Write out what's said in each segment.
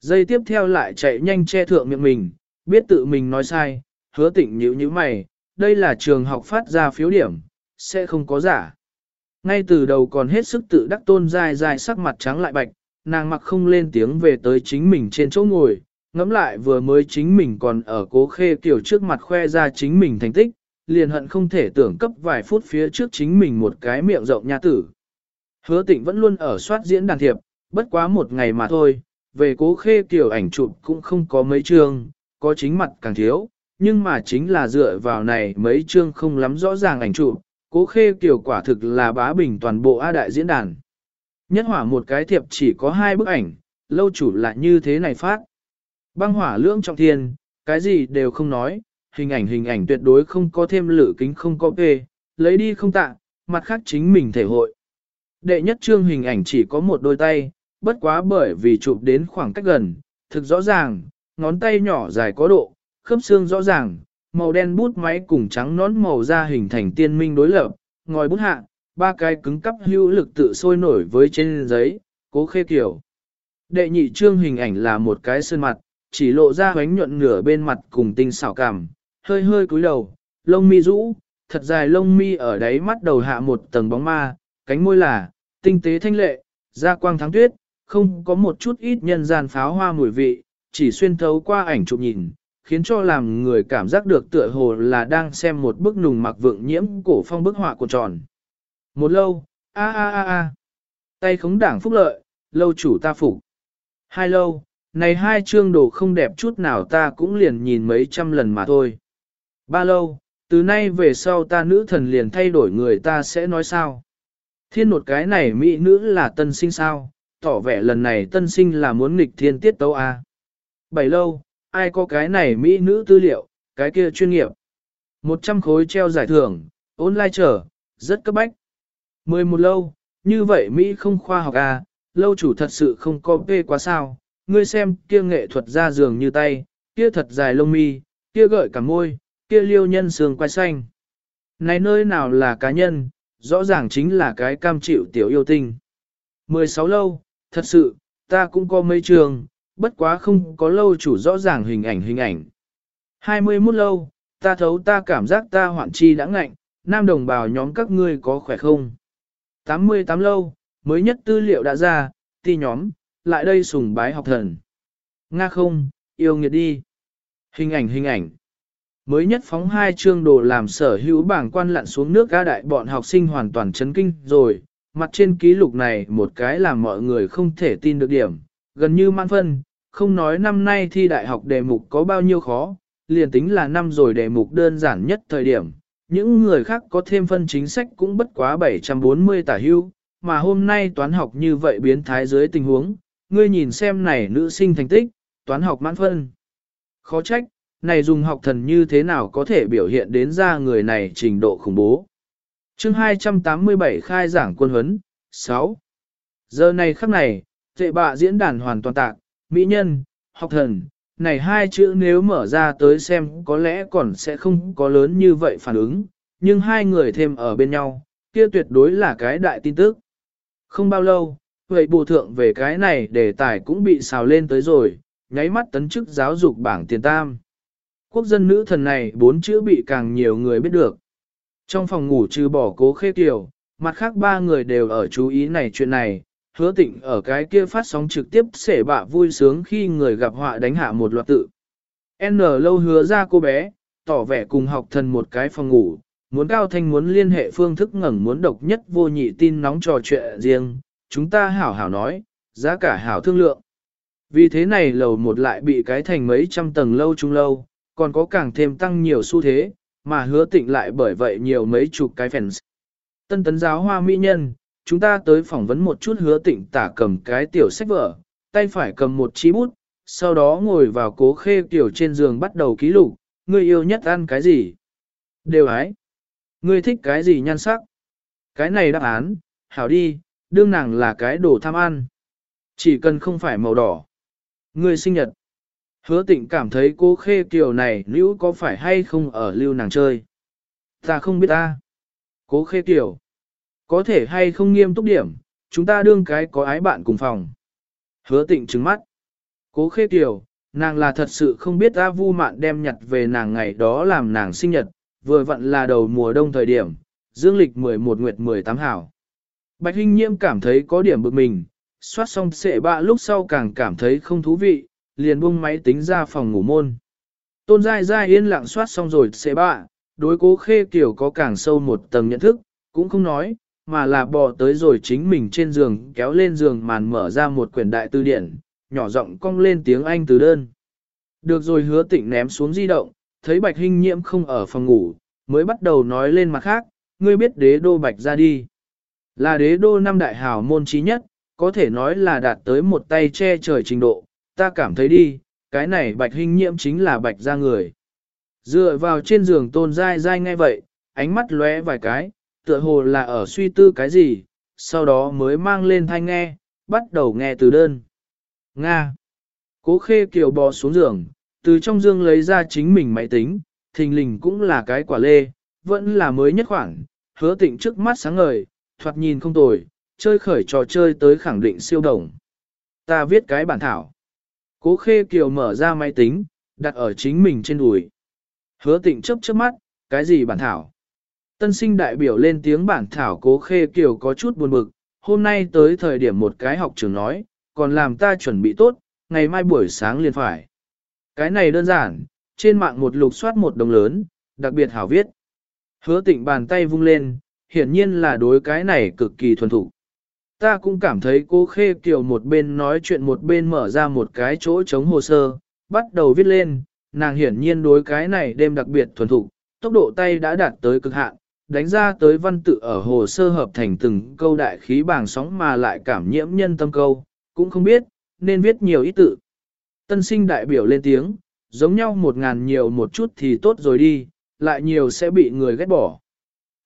Dây tiếp theo lại chạy nhanh che thượng miệng mình, biết tự mình nói sai, hứa tịnh nhữ như mày, đây là trường học phát ra phiếu điểm, sẽ không có giả. Ngay từ đầu còn hết sức tự đắc tôn dài dài sắc mặt trắng lại bạch, nàng mặc không lên tiếng về tới chính mình trên chỗ ngồi, ngẫm lại vừa mới chính mình còn ở cố khê kiểu trước mặt khoe ra chính mình thành tích, liền hận không thể tưởng cấp vài phút phía trước chính mình một cái miệng rộng nha tử. Hứa tịnh vẫn luôn ở soát diễn đàn thiệp, bất quá một ngày mà thôi, về cố khê kiểu ảnh chụp cũng không có mấy chương, có chính mặt càng thiếu, nhưng mà chính là dựa vào này mấy chương không lắm rõ ràng ảnh chụp, cố khê kiểu quả thực là bá bình toàn bộ A đại diễn đàn. Nhất hỏa một cái thiệp chỉ có hai bức ảnh, lâu chủ là như thế này phát. Băng hỏa lưỡng trọng thiên, cái gì đều không nói, hình ảnh hình ảnh tuyệt đối không có thêm lử kính không có kê, lấy đi không tạ, mặt khác chính mình thể hội. Đệ nhất trương hình ảnh chỉ có một đôi tay, bất quá bởi vì chụp đến khoảng cách gần, thực rõ ràng, ngón tay nhỏ dài có độ, khớp xương rõ ràng, màu đen bút máy cùng trắng nón màu da hình thành tiên minh đối lập, ngòi bút hạ, ba cái cứng cắp hữu lực tự sôi nổi với trên giấy, cố khê kiểu. Đệ nhị trương hình ảnh là một cái sơn mặt, chỉ lộ ra hoánh nhuận nửa bên mặt cùng tinh xảo cảm, hơi hơi cúi đầu, lông mi rũ, thật dài lông mi ở đáy mắt đầu hạ một tầng bóng ma, cánh môi là, tinh tế thanh lệ, da quang thắng tuyết, không có một chút ít nhân gian pháo hoa mùi vị, chỉ xuyên thấu qua ảnh chụp nhìn, khiến cho làm người cảm giác được tựa hồ là đang xem một bức nùng mặc vượng nhiễm cổ phong bức họa của tròn. Một lâu, a a a a, tay khống đảng phúc lợi, lâu chủ ta phục. Hai lâu, này hai chương đồ không đẹp chút nào ta cũng liền nhìn mấy trăm lần mà thôi. Ba lâu, từ nay về sau ta nữ thần liền thay đổi người ta sẽ nói sao. Thiên nột cái này mỹ nữ là tân sinh sao, tỏ vẻ lần này tân sinh là muốn nghịch thiên tiết tấu a. Bảy lâu, ai có cái này mỹ nữ tư liệu, cái kia chuyên nghiệp. Một trăm khối treo giải thưởng, online trở, rất cấp bách. Mười một lâu, như vậy Mỹ không khoa học à, lâu chủ thật sự không có phê quá sao, ngươi xem kia nghệ thuật ra giường như tay, kia thật dài lông mi, kia gợi cả môi, kia liêu nhân sườn quay xanh. Này nơi nào là cá nhân, rõ ràng chính là cái cam chịu tiểu yêu tinh. 16 lâu, thật sự, ta cũng có mấy trường, bất quá không có lâu chủ rõ ràng hình ảnh hình ảnh. 21 lâu, ta thấu ta cảm giác ta hoạn chi đã ngạnh, nam đồng bào nhóm các ngươi có khỏe không? 88 lâu, mới nhất tư liệu đã ra, ti nhóm, lại đây sùng bái học thần. Nga không, yêu nghiệt đi. Hình ảnh hình ảnh. Mới nhất phóng hai chương đồ làm sở hữu bảng quan lặn xuống nước ca đại bọn học sinh hoàn toàn chấn kinh rồi, mặt trên ký lục này một cái làm mọi người không thể tin được điểm, gần như mãn phân, không nói năm nay thi đại học đề mục có bao nhiêu khó, liền tính là năm rồi đề mục đơn giản nhất thời điểm, những người khác có thêm phân chính sách cũng bất quá 740 tả hưu, mà hôm nay toán học như vậy biến thái dưới tình huống, ngươi nhìn xem này nữ sinh thành tích, toán học mãn phân. Khó trách, này dùng học thần như thế nào có thể biểu hiện đến ra người này trình độ khủng bố chương 287 khai giảng quân huấn, 6. Giờ này khắc này, tệ bạ diễn đàn hoàn toàn tạc, mỹ nhân, học thần, này hai chữ nếu mở ra tới xem có lẽ còn sẽ không có lớn như vậy phản ứng, nhưng hai người thêm ở bên nhau, kia tuyệt đối là cái đại tin tức. Không bao lâu, vậy bù thượng về cái này đề tài cũng bị xào lên tới rồi, nháy mắt tấn chức giáo dục bảng tiền tam. Quốc dân nữ thần này bốn chữ bị càng nhiều người biết được. Trong phòng ngủ trừ bỏ cố khê kiều, mặt khác ba người đều ở chú ý này chuyện này, hứa tịnh ở cái kia phát sóng trực tiếp sể bạ vui sướng khi người gặp họa đánh hạ một loạt tự. N lâu hứa ra cô bé, tỏ vẻ cùng học thần một cái phòng ngủ, muốn cao thanh muốn liên hệ phương thức ngẩng muốn độc nhất vô nhị tin nóng trò chuyện riêng, chúng ta hảo hảo nói, giá cả hảo thương lượng. Vì thế này lầu một lại bị cái thành mấy trăm tầng lâu trung lâu, còn có càng thêm tăng nhiều xu thế, mà hứa tịnh lại bởi vậy nhiều mấy chục cái fans. Tân tấn giáo hoa mỹ nhân, chúng ta tới phỏng vấn một chút hứa tịnh tả cầm cái tiểu sách vở, tay phải cầm một chí bút, sau đó ngồi vào cố khê tiểu trên giường bắt đầu ký lục, ngươi yêu nhất ăn cái gì? Đều ái. Ngươi thích cái gì nhan sắc? Cái này đáp án, hảo đi, đương nàng là cái đồ tham ăn. Chỉ cần không phải màu đỏ. Ngươi sinh nhật. Hứa tịnh cảm thấy cô khê kiểu này nữ có phải hay không ở lưu nàng chơi. Ta không biết ta. Cố khê kiểu. Có thể hay không nghiêm túc điểm, chúng ta đương cái có ái bạn cùng phòng. Hứa tịnh trứng mắt. Cố khê kiểu, nàng là thật sự không biết A Vu Mạn đem nhặt về nàng ngày đó làm nàng sinh nhật, vừa vặn là đầu mùa đông thời điểm, dương lịch 11 nguyệt 18 hảo. Bạch Hinh Nhiễm cảm thấy có điểm bực mình, soát xong xệ bạ lúc sau càng cảm thấy không thú vị, liền buông máy tính ra phòng ngủ môn. Tôn Giai Giai yên lặng soát xong rồi xe bạ, đối cố khê kiểu có càng sâu một tầng nhận thức, cũng không nói, mà là bò tới rồi chính mình trên giường kéo lên giường màn mở ra một quyển đại tư điển, nhỏ giọng cong lên tiếng Anh từ đơn. Được rồi hứa tịnh ném xuống di động, thấy bạch hình nhiễm không ở phòng ngủ, mới bắt đầu nói lên mặt khác, ngươi biết đế đô bạch ra đi. Là đế đô năm đại hào môn trí nhất, có thể nói là đạt tới một tay che trời trình độ, ta cảm thấy đi, cái này bạch hình nhiễm chính là bạch ra người. Dựa vào trên giường tôn dai dai ngay vậy, ánh mắt lóe vài cái, tựa hồ là ở suy tư cái gì, sau đó mới mang lên thanh nghe, bắt đầu nghe từ đơn. Nga. Cố khê kiều bò xuống giường, từ trong dương lấy ra chính mình máy tính, thình lình cũng là cái quả lê, vẫn là mới nhất khoảng, hứa tịnh trước mắt sáng ngời, thoạt nhìn không tồi, chơi khởi trò chơi tới khẳng định siêu đồng. Ta viết cái bản thảo. Cố khê kiều mở ra máy tính, đặt ở chính mình trên đùi. Hứa tịnh chớp chớp mắt, cái gì bản thảo? Tân sinh đại biểu lên tiếng bản thảo cố khê kiều có chút buồn bực, hôm nay tới thời điểm một cái học trường nói, còn làm ta chuẩn bị tốt, ngày mai buổi sáng liền phải. Cái này đơn giản, trên mạng một lục soát một đồng lớn, đặc biệt hảo viết. Hứa tịnh bàn tay vung lên, hiển nhiên là đối cái này cực kỳ thuần thủ. Ta cũng cảm thấy cô Khê Kiều một bên nói chuyện một bên mở ra một cái chỗ chống hồ sơ, bắt đầu viết lên, nàng hiển nhiên đối cái này đêm đặc biệt thuần thục, tốc độ tay đã đạt tới cực hạn, đánh ra tới văn tự ở hồ sơ hợp thành từng câu đại khí bảng sóng mà lại cảm nhiễm nhân tâm câu, cũng không biết, nên viết nhiều ý tự. Tân sinh đại biểu lên tiếng, giống nhau một ngàn nhiều một chút thì tốt rồi đi, lại nhiều sẽ bị người ghét bỏ.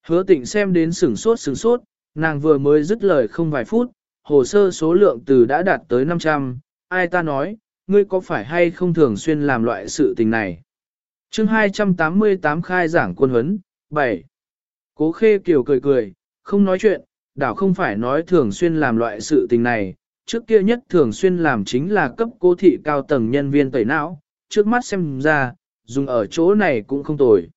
Hứa tịnh xem đến sửng sốt sửng sốt, nàng vừa mới dứt lời không vài phút, hồ sơ số lượng từ đã đạt tới 500, ai ta nói, ngươi có phải hay không thường xuyên làm loại sự tình này. chương 288 khai giảng quân huấn, 7. Cố khê kiều cười cười, không nói chuyện, đảo không phải nói thường xuyên làm loại sự tình này, trước kia nhất thường xuyên làm chính là cấp cố thị cao tầng nhân viên tẩy não, trước mắt xem ra, dùng ở chỗ này cũng không tồi.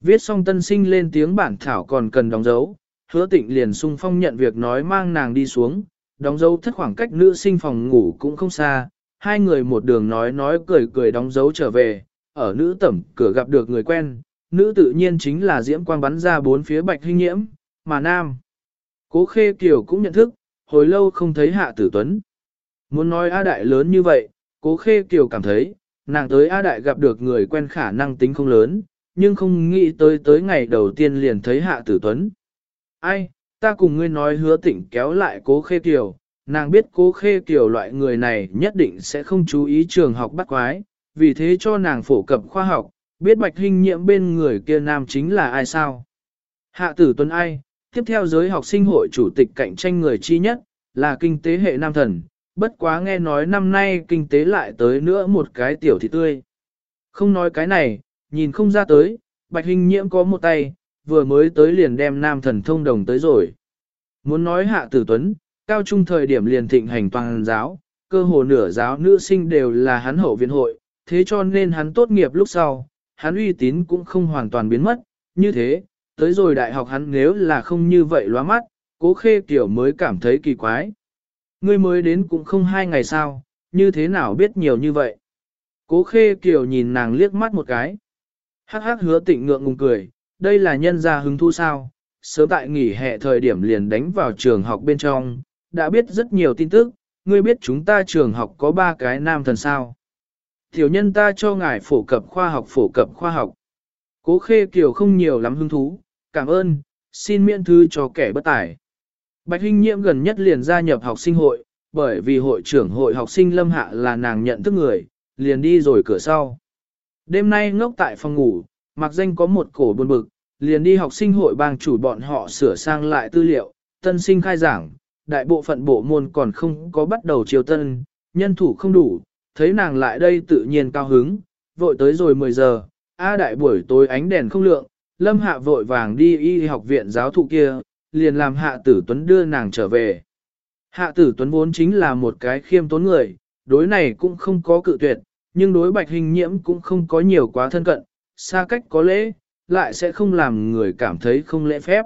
Viết xong tân sinh lên tiếng bản thảo còn cần đóng dấu, hứa tịnh liền sung phong nhận việc nói mang nàng đi xuống, đóng dấu thất khoảng cách nữ sinh phòng ngủ cũng không xa, hai người một đường nói nói cười cười đóng dấu trở về, ở nữ tẩm cửa gặp được người quen, nữ tự nhiên chính là diễm quang bắn ra bốn phía bạch hinh nhiễm, mà nam. Cố khê kiều cũng nhận thức, hồi lâu không thấy hạ tử tuấn. Muốn nói A Đại lớn như vậy, cố khê kiều cảm thấy, nàng tới A Đại gặp được người quen khả năng tính không lớn, nhưng không nghĩ tới tới ngày đầu tiên liền thấy hạ tử tuấn. Ai, ta cùng ngươi nói hứa tỉnh kéo lại cố khê kiều, nàng biết cố khê kiều loại người này nhất định sẽ không chú ý trường học bắt quái, vì thế cho nàng phổ cập khoa học, biết bạch hình nhiễm bên người kia nam chính là ai sao. Hạ tử tuấn ai, tiếp theo giới học sinh hội chủ tịch cạnh tranh người chi nhất, là kinh tế hệ nam thần, bất quá nghe nói năm nay kinh tế lại tới nữa một cái tiểu thị tươi. Không nói cái này, nhìn không ra tới, bạch hình nhiễm có một tay, vừa mới tới liền đem nam thần thông đồng tới rồi. Muốn nói hạ tử tuấn, cao trung thời điểm liền thịnh hành toàn giáo, cơ hồ nửa giáo nữ sinh đều là hắn hậu viện hội, thế cho nên hắn tốt nghiệp lúc sau, hắn uy tín cũng không hoàn toàn biến mất, như thế, tới rồi đại học hắn nếu là không như vậy loa mắt, cố khê kiểu mới cảm thấy kỳ quái. Ngươi mới đến cũng không hai ngày sao, như thế nào biết nhiều như vậy. Cố khê kiểu nhìn nàng liếc mắt một cái. Hắc hắc hứa tịnh ngượng ngùng cười, đây là nhân gia hứng thú sao, sớm tại nghỉ hè thời điểm liền đánh vào trường học bên trong, đã biết rất nhiều tin tức, ngươi biết chúng ta trường học có ba cái nam thần sao. Tiểu nhân ta cho ngài phổ cập khoa học phổ cập khoa học. Cố khê kiều không nhiều lắm hứng thú, cảm ơn, xin miễn thư cho kẻ bất tài. Bạch Hinh Nhiễm gần nhất liền gia nhập học sinh hội, bởi vì hội trưởng hội học sinh Lâm Hạ là nàng nhận thức người, liền đi rồi cửa sau. Đêm nay ngốc tại phòng ngủ, mặc danh có một cổ buồn bực, liền đi học sinh hội bang chủ bọn họ sửa sang lại tư liệu, tân sinh khai giảng, đại bộ phận bộ môn còn không có bắt đầu chiều tân, nhân thủ không đủ, thấy nàng lại đây tự nhiên cao hứng, vội tới rồi 10 giờ, A đại buổi tối ánh đèn không lượng, Lâm Hạ vội vàng đi y học viện giáo thụ kia, liền làm Hạ Tử Tuấn đưa nàng trở về. Hạ Tử Tuấn vốn chính là một cái khiêm tốn người, đối này cũng không có cự tuyệt, nhưng đối bạch hình nhiễm cũng không có nhiều quá thân cận, xa cách có lễ, lại sẽ không làm người cảm thấy không lễ phép.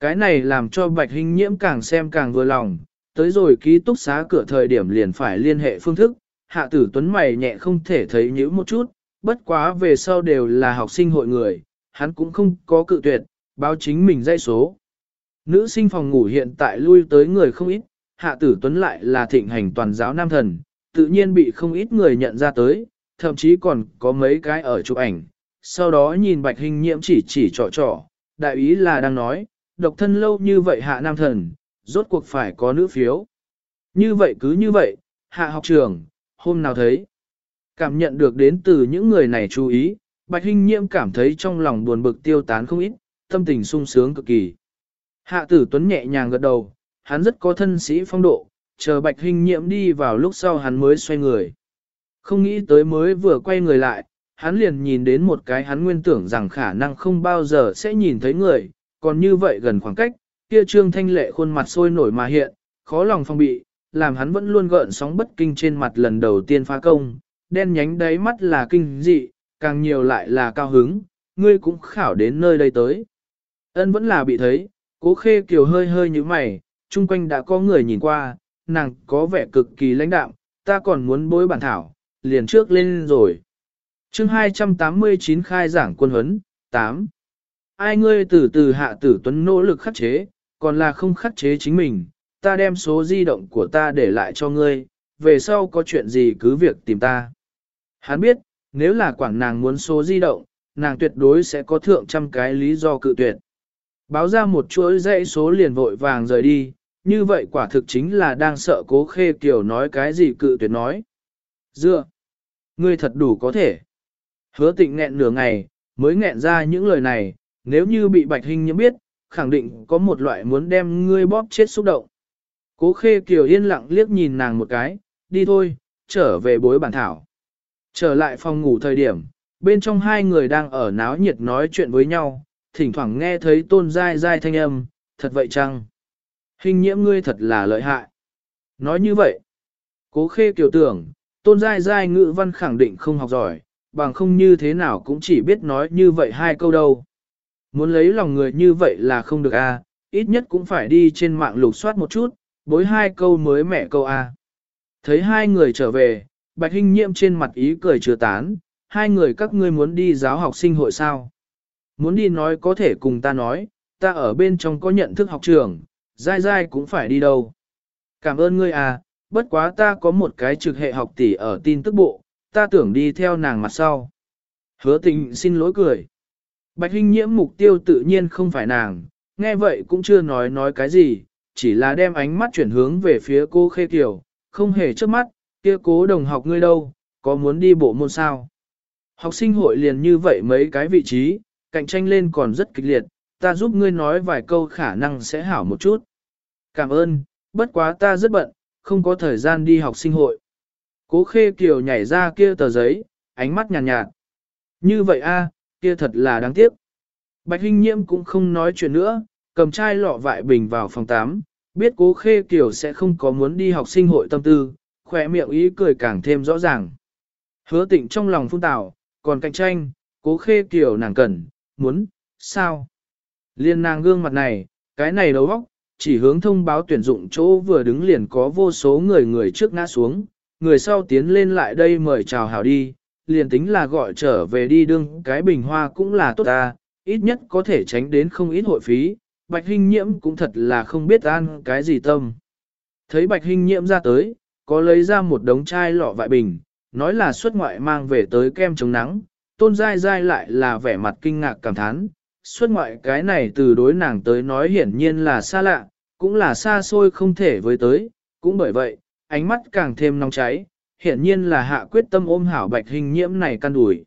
Cái này làm cho bạch hình nhiễm càng xem càng vừa lòng, tới rồi ký túc xá cửa thời điểm liền phải liên hệ phương thức, hạ tử tuấn mày nhẹ không thể thấy nhữ một chút, bất quá về sau đều là học sinh hội người, hắn cũng không có cự tuyệt, báo chính mình dây số. Nữ sinh phòng ngủ hiện tại lui tới người không ít, hạ tử tuấn lại là thịnh hành toàn giáo nam thần, tự nhiên bị không ít người nhận ra tới, thậm chí còn có mấy cái ở chụp ảnh. Sau đó nhìn bạch hình nhiễm chỉ chỉ trò trò, đại ý là đang nói, độc thân lâu như vậy hạ nam thần, rốt cuộc phải có nữ phiếu. Như vậy cứ như vậy, hạ học trường, hôm nào thấy. Cảm nhận được đến từ những người này chú ý, Bạch hình Nhiễm cảm thấy trong lòng buồn bực tiêu tán không ít, tâm tình sung sướng cực kỳ. Hạ tử Tuấn nhẹ nhàng gật đầu, hắn rất có thân sĩ phong độ, chờ Bạch hình Nhiễm đi vào lúc sau hắn mới xoay người. Không nghĩ tới mới vừa quay người lại, hắn liền nhìn đến một cái hắn nguyên tưởng rằng khả năng không bao giờ sẽ nhìn thấy người, còn như vậy gần khoảng cách, kia trương thanh lệ khuôn mặt sôi nổi mà hiện, khó lòng phong bị, làm hắn vẫn luôn gợn sóng bất kinh trên mặt lần đầu tiên phá công, đen nhánh đáy mắt là kinh dị, càng nhiều lại là cao hứng, ngươi cũng khảo đến nơi đây tới. Ân vẫn là bị thấy, cố khê kiều hơi hơi như mày, chung quanh đã có người nhìn qua, nàng có vẻ cực kỳ lãnh đạm, ta còn muốn bối bản thảo, liền trước lên rồi chương 289 khai giảng quân huấn, 8. Ai ngươi từ từ hạ tử tuấn nỗ lực khắc chế, còn là không khắc chế chính mình, ta đem số di động của ta để lại cho ngươi, về sau có chuyện gì cứ việc tìm ta. Hắn biết, nếu là quảng nàng muốn số di động, nàng tuyệt đối sẽ có thượng trăm cái lý do cự tuyệt. Báo ra một chuỗi dãy số liền vội vàng rời đi, như vậy quả thực chính là đang sợ cố khê kiểu nói cái gì cự tuyệt nói. Dựa, ngươi thật đủ có thể. Hứa tịnh nghẹn nửa ngày, mới nghẹn ra những lời này, nếu như bị bạch hình nhiễm biết, khẳng định có một loại muốn đem ngươi bóp chết xúc động. Cố khê kiều yên lặng liếc nhìn nàng một cái, đi thôi, trở về bối bản thảo. Trở lại phòng ngủ thời điểm, bên trong hai người đang ở náo nhiệt nói chuyện với nhau, thỉnh thoảng nghe thấy tôn dai dai thanh âm, thật vậy chăng? Hình nhiễm ngươi thật là lợi hại. Nói như vậy, cố khê kiều tưởng, tôn dai dai ngữ văn khẳng định không học giỏi, bằng không như thế nào cũng chỉ biết nói như vậy hai câu đâu. Muốn lấy lòng người như vậy là không được a, ít nhất cũng phải đi trên mạng lục soát một chút, bối hai câu mới mẹ câu a. Thấy hai người trở về, Bạch Hinh Nhiễm trên mặt ý cười chưa tán, hai người các ngươi muốn đi giáo học sinh hội sao? Muốn đi nói có thể cùng ta nói, ta ở bên trong có nhận thức học trường, dai dai cũng phải đi đâu. Cảm ơn ngươi à, bất quá ta có một cái trực hệ học tỷ ở tin tức bộ, ta tưởng đi theo nàng mặt sau. Hứa tình xin lỗi cười. Bạch Hinh Nhiễm mục tiêu tự nhiên không phải nàng, nghe vậy cũng chưa nói nói cái gì, chỉ là đem ánh mắt chuyển hướng về phía cô Khê Kiều, không hề trước mắt, kia cố đồng học ngươi đâu, có muốn đi bộ môn sao? Học sinh hội liền như vậy mấy cái vị trí, cạnh tranh lên còn rất kịch liệt, ta giúp ngươi nói vài câu khả năng sẽ hảo một chút. Cảm ơn, bất quá ta rất bận, không có thời gian đi học sinh hội. Cố khê kiều nhảy ra kia tờ giấy, ánh mắt nhàn nhạt, nhạt. Như vậy a, kia thật là đáng tiếc. Bạch Hinh Nhiễm cũng không nói chuyện nữa, cầm chai lọ vại bình vào phòng 8, biết cố khê kiều sẽ không có muốn đi học sinh hội tâm tư, khỏe miệng ý cười càng thêm rõ ràng. Hứa tịnh trong lòng phun tảo, còn cạnh tranh, cố khê kiều nàng cần, muốn, sao? Liên nàng gương mặt này, cái này đầu óc, chỉ hướng thông báo tuyển dụng chỗ vừa đứng liền có vô số người người trước ngã xuống, người sau tiến lên lại đây mời chào hảo đi, liền tính là gọi trở về đi đương cái bình hoa cũng là tốt ta, ít nhất có thể tránh đến không ít hội phí, bạch hình nhiễm cũng thật là không biết an cái gì tâm. Thấy bạch hình nhiễm ra tới, có lấy ra một đống chai lọ vại bình, nói là xuất ngoại mang về tới kem chống nắng, tôn dai dai lại là vẻ mặt kinh ngạc cảm thán, xuất ngoại cái này từ đối nàng tới nói hiển nhiên là xa lạ, cũng là xa xôi không thể với tới, cũng bởi vậy, ánh mắt càng thêm nóng cháy, hiển nhiên là hạ quyết tâm ôm hảo bạch hình nhiễm này căn đuổi.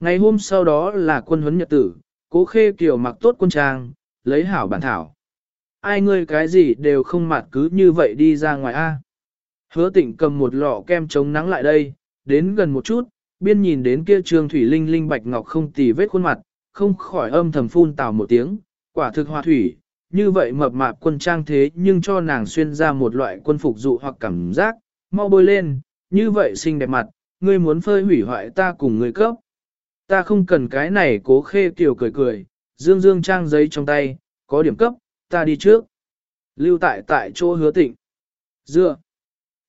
Ngày hôm sau đó là quân huấn nhật tử, cố khê kiều mặc tốt quân trang, lấy hảo bản thảo. Ai ngươi cái gì đều không mặt cứ như vậy đi ra ngoài A. Hứa tịnh cầm một lọ kem chống nắng lại đây, đến gần một chút, biên nhìn đến kia trương thủy linh linh bạch ngọc không tì vết khuôn mặt, không khỏi âm thầm phun tào một tiếng, quả thực hoa thủy, như vậy mập mạp quân trang thế nhưng cho nàng xuyên ra một loại quân phục dụ hoặc cảm giác, mau bôi lên, như vậy xinh đẹp mặt, ngươi muốn phơi hủy hoại ta cùng ngươi cấp. Ta không cần cái này cố khê tiểu cười cười, dương dương trang giấy trong tay, có điểm cấp, ta đi trước. Lưu tại tại chỗ hứa tịnh. Dựa.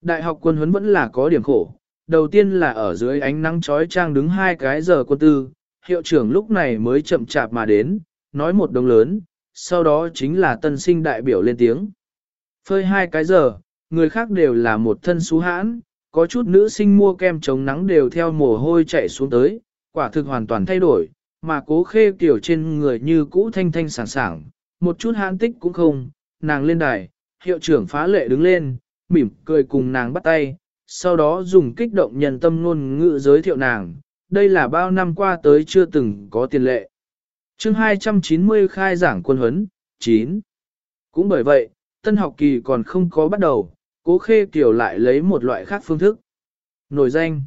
Đại học quân huấn vẫn là có điểm khổ. Đầu tiên là ở dưới ánh nắng chói trang đứng hai cái giờ quân tư, hiệu trưởng lúc này mới chậm chạp mà đến, nói một đồng lớn, sau đó chính là tân sinh đại biểu lên tiếng. Phơi hai cái giờ, người khác đều là một thân xú hãn, có chút nữ sinh mua kem chống nắng đều theo mồ hôi chạy xuống tới, quả thực hoàn toàn thay đổi, mà cố khê kiểu trên người như cũ thanh thanh sảng sảng, một chút hãn tích cũng không, nàng lên đài, hiệu trưởng phá lệ đứng lên, mỉm cười cùng nàng bắt tay, sau đó dùng kích động nhân tâm ngôn ngữ giới thiệu nàng, đây là bao năm qua tới chưa từng có tiền lệ chương 290 khai giảng quân huấn, 9. Cũng bởi vậy, tân học kỳ còn không có bắt đầu, cố khê kiểu lại lấy một loại khác phương thức. Nổi danh.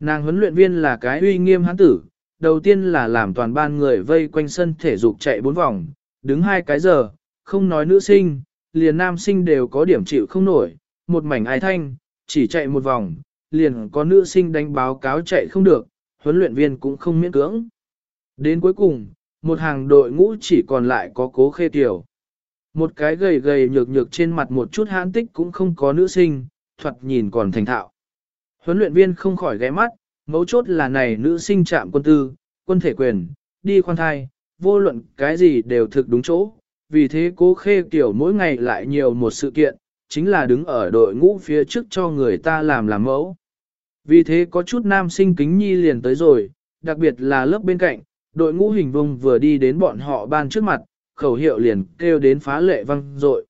Nàng huấn luyện viên là cái uy nghiêm hán tử, đầu tiên là làm toàn ban người vây quanh sân thể dục chạy bốn vòng, đứng hai cái giờ, không nói nữ sinh, liền nam sinh đều có điểm chịu không nổi, một mảnh ai thanh, chỉ chạy một vòng, liền có nữ sinh đánh báo cáo chạy không được, huấn luyện viên cũng không miễn cưỡng. Đến cuối cùng, một hàng đội ngũ chỉ còn lại có cố khê tiểu. Một cái gầy gầy nhược nhược trên mặt một chút hãn tích cũng không có nữ sinh, thoạt nhìn còn thành thạo. Huấn luyện viên không khỏi ghé mắt, mấu chốt là này nữ sinh chạm quân tư, quân thể quyền, đi khoan thai, vô luận cái gì đều thực đúng chỗ. Vì thế cố khê tiểu mỗi ngày lại nhiều một sự kiện, chính là đứng ở đội ngũ phía trước cho người ta làm làm mẫu. Vì thế có chút nam sinh kính nhi liền tới rồi, đặc biệt là lớp bên cạnh, đội ngũ hình vông vừa đi đến bọn họ ban trước mặt, khẩu hiệu liền kêu đến phá lệ văng dội.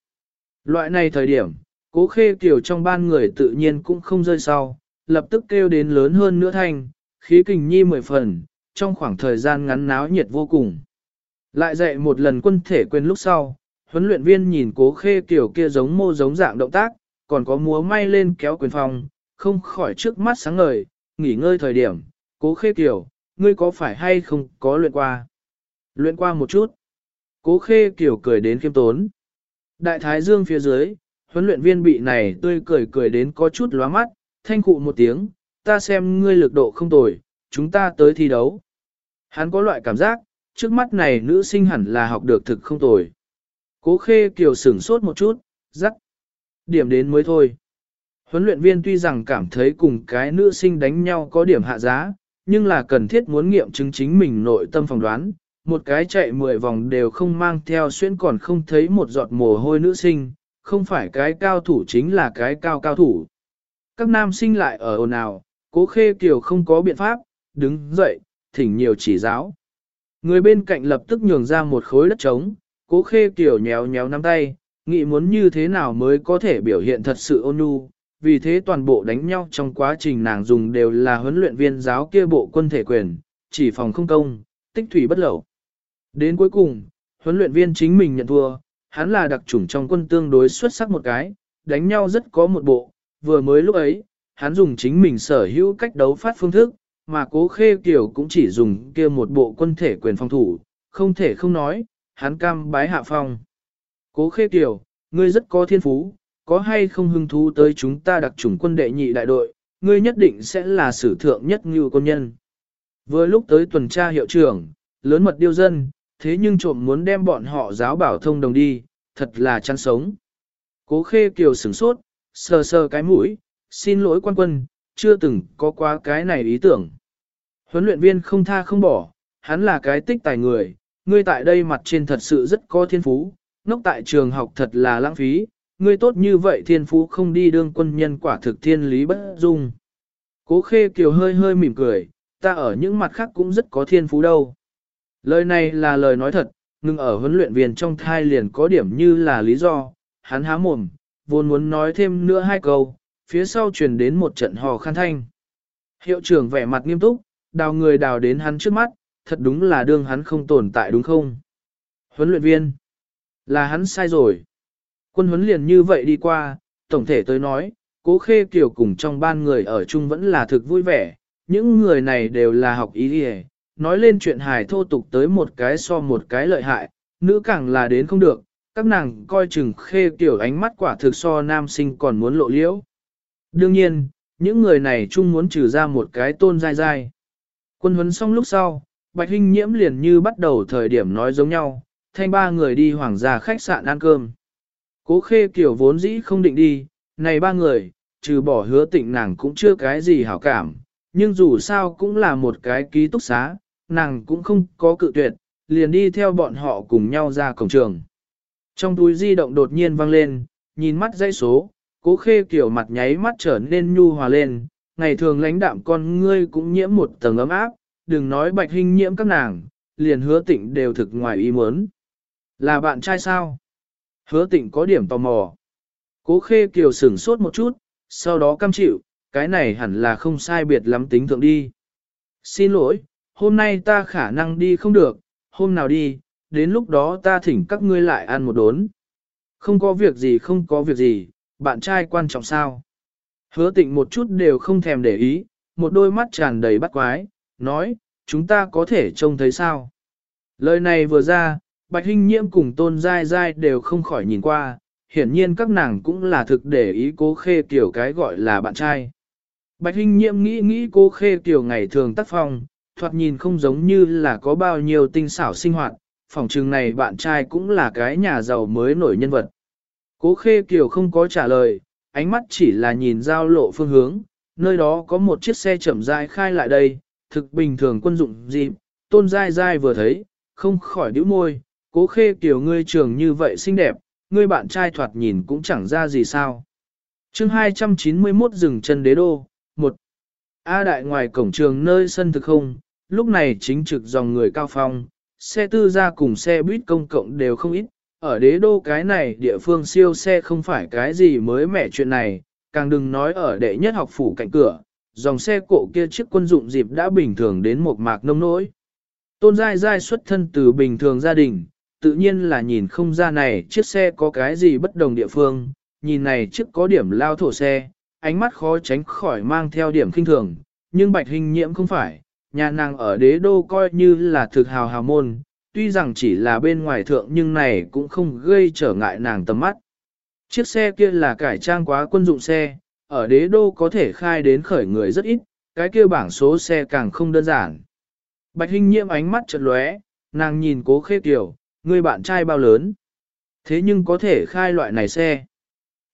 Loại này thời điểm, cố khê kiểu trong ban người tự nhiên cũng không rơi sau, lập tức kêu đến lớn hơn nữa thanh, khí kình nhi mười phần, trong khoảng thời gian ngắn náo nhiệt vô cùng. Lại dạy một lần quân thể quên lúc sau, huấn luyện viên nhìn cố khê kiểu kia giống mô giống dạng động tác, còn có múa may lên kéo quyền phòng, không khỏi trước mắt sáng ngời, nghỉ ngơi thời điểm, cố khê kiểu, ngươi có phải hay không có luyện qua? Luyện qua một chút. Cố khê kiểu cười đến khiêm tốn. Đại thái dương phía dưới, huấn luyện viên bị này tươi cười cười đến có chút lóa mắt, thanh cụ một tiếng, ta xem ngươi lực độ không tồi, chúng ta tới thi đấu. Hắn có loại cảm giác, trước mắt này nữ sinh hẳn là học được thực không tồi. Cố khê kiều sửng sốt một chút, rắc. Điểm đến mới thôi. Huấn luyện viên tuy rằng cảm thấy cùng cái nữ sinh đánh nhau có điểm hạ giá, nhưng là cần thiết muốn nghiệm chứng chính mình nội tâm phỏng đoán. Một cái chạy 10 vòng đều không mang theo xuyên còn không thấy một giọt mồ hôi nữ sinh, không phải cái cao thủ chính là cái cao cao thủ. Các nam sinh lại ở ồn ào, cố khê kiều không có biện pháp, đứng dậy, thỉnh nhiều chỉ giáo. Người bên cạnh lập tức nhường ra một khối đất trống, cố khê kiều nhéo nhéo nắm tay, nghĩ muốn như thế nào mới có thể biểu hiện thật sự ôn nhu. Vì thế toàn bộ đánh nhau trong quá trình nàng dùng đều là huấn luyện viên giáo kia bộ quân thể quyền, chỉ phòng không công, tích thủy bất lẩu. Đến cuối cùng, huấn luyện viên chính mình nhận thua, hắn là đặc chủng trong quân tương đối xuất sắc một cái, đánh nhau rất có một bộ, vừa mới lúc ấy, hắn dùng chính mình sở hữu cách đấu phát phương thức, mà cố khê kiểu cũng chỉ dùng kia một bộ quân thể quyền phòng thủ, không thể không nói, hắn cam bái hạ phong. Cố khê kiểu, ngươi rất có thiên phú, có hay không hứng thú tới chúng ta đặc chủng quân đệ nhị đại đội, ngươi nhất định sẽ là sử thượng nhất như quân nhân. Vừa lúc tới tuần tra hiệu trưởng, lớn mật điêu dân, thế nhưng trộm muốn đem bọn họ giáo bảo thông đồng đi, thật là chăn sống. Cố khê kiều sửng sốt, sờ sờ cái mũi, xin lỗi quan quân, chưa từng có quá cái này ý tưởng. Huấn luyện viên không tha không bỏ, hắn là cái tích tài người, ngươi tại đây mặt trên thật sự rất có thiên phú, nốc tại trường học thật là lãng phí, ngươi tốt như vậy thiên phú không đi đương quân nhân quả thực thiên lý bất dung. Cố khê kiều hơi hơi mỉm cười, ta ở những mặt khác cũng rất có thiên phú đâu. Lời này là lời nói thật, ngừng ở huấn luyện viên trong thai liền có điểm như là lý do, hắn há mồm, vốn muốn nói thêm nữa hai câu, phía sau truyền đến một trận hò khăn thanh. Hiệu trưởng vẻ mặt nghiêm túc, đào người đào đến hắn trước mắt, thật đúng là đương hắn không tồn tại đúng không? Huấn luyện viên, là hắn sai rồi. Quân huấn liền như vậy đi qua, tổng thể tới nói, cố khê kiều cùng trong ban người ở chung vẫn là thực vui vẻ, những người này đều là học ý đi nói lên chuyện hài thô tục tới một cái so một cái lợi hại, nữ càng là đến không được, các nàng coi chừng khê kiều ánh mắt quả thực so nam sinh còn muốn lộ liễu. Đương nhiên, Những người này chung muốn trừ ra một cái tôn dai dai. Quân huấn xong lúc sau, Bạch Hinh Nhiễm liền như bắt đầu thời điểm nói giống nhau, thanh ba người đi hoàng gia khách sạn ăn cơm. Cố khê kiểu vốn dĩ không định đi, này ba người, trừ bỏ hứa tịnh nàng cũng chưa cái gì hảo cảm, nhưng dù sao cũng là một cái ký túc xá, nàng cũng không có cự tuyệt, liền đi theo bọn họ cùng nhau ra cổng trường. Trong túi di động đột nhiên vang lên, nhìn mắt dây số, cố khê kiểu mặt nháy mắt trở nên nhu hòa lên, ngày thường lãnh đạm con ngươi cũng nhiễm một tầng ấm áp, đừng nói bạch hình nhiễm các nàng, liền hứa tịnh đều thực ngoài ý muốn. Là bạn trai sao? Hứa tịnh có điểm tò mò. Cố khê kiều sửng sốt một chút, sau đó cam chịu, cái này hẳn là không sai biệt lắm tính thượng đi. Xin lỗi, hôm nay ta khả năng đi không được, hôm nào đi, đến lúc đó ta thỉnh các ngươi lại ăn một đốn. Không có việc gì không có việc gì, bạn trai quan trọng sao? Hứa tịnh một chút đều không thèm để ý, một đôi mắt tràn đầy bắt quái, nói, chúng ta có thể trông thấy sao? Lời này vừa ra, Bạch Hinh Nhiễm cùng Tôn Giai Giai đều không khỏi nhìn qua, hiển nhiên các nàng cũng là thực để ý cố khê tiểu cái gọi là bạn trai. Bạch Hinh Nhiễm nghĩ nghĩ cố khê tiểu ngày thường tác phong, thoạt nhìn không giống như là có bao nhiêu tinh xảo sinh hoạt, phòng trường này bạn trai cũng là cái nhà giàu mới nổi nhân vật. Cố khê tiểu không có trả lời, ánh mắt chỉ là nhìn giao lộ phương hướng, nơi đó có một chiếc xe chậm rãi khai lại đây, thực bình thường quân dụng dịp, tôn giai giai vừa thấy, không khỏi nhíu môi, cố khê kiểu ngươi trường như vậy xinh đẹp, ngươi bạn trai thoạt nhìn cũng chẳng ra gì sao. chương 291 dừng chân đế đô, một A đại ngoài cổng trường nơi sân thực không, lúc này chính trực dòng người cao phong, xe tư gia cùng xe buýt công cộng đều không ít, ở đế đô cái này địa phương siêu xe không phải cái gì mới mẻ chuyện này, càng đừng nói ở đệ nhất học phủ cạnh cửa, dòng xe cộ kia chiếc quân dụng dịp đã bình thường đến một mạc nông nỗi. Tôn Giai Giai xuất thân từ bình thường gia đình, tự nhiên là nhìn không ra này chiếc xe có cái gì bất đồng địa phương, nhìn này chiếc có điểm lao thổ xe, ánh mắt khó tránh khỏi mang theo điểm kinh thường, nhưng bạch hình nhiễm không phải, nhà nàng ở đế đô coi như là thực hào hào môn, tuy rằng chỉ là bên ngoài thượng nhưng này cũng không gây trở ngại nàng tầm mắt. Chiếc xe kia là cải trang quá quân dụng xe, ở đế đô có thể khai đến khởi người rất ít, cái kia bảng số xe càng không đơn giản. Bạch Hinh nhiễm ánh mắt chợt lóe, nàng nhìn cố khê tiểu, người bạn trai bao lớn. Thế nhưng có thể khai loại này xe.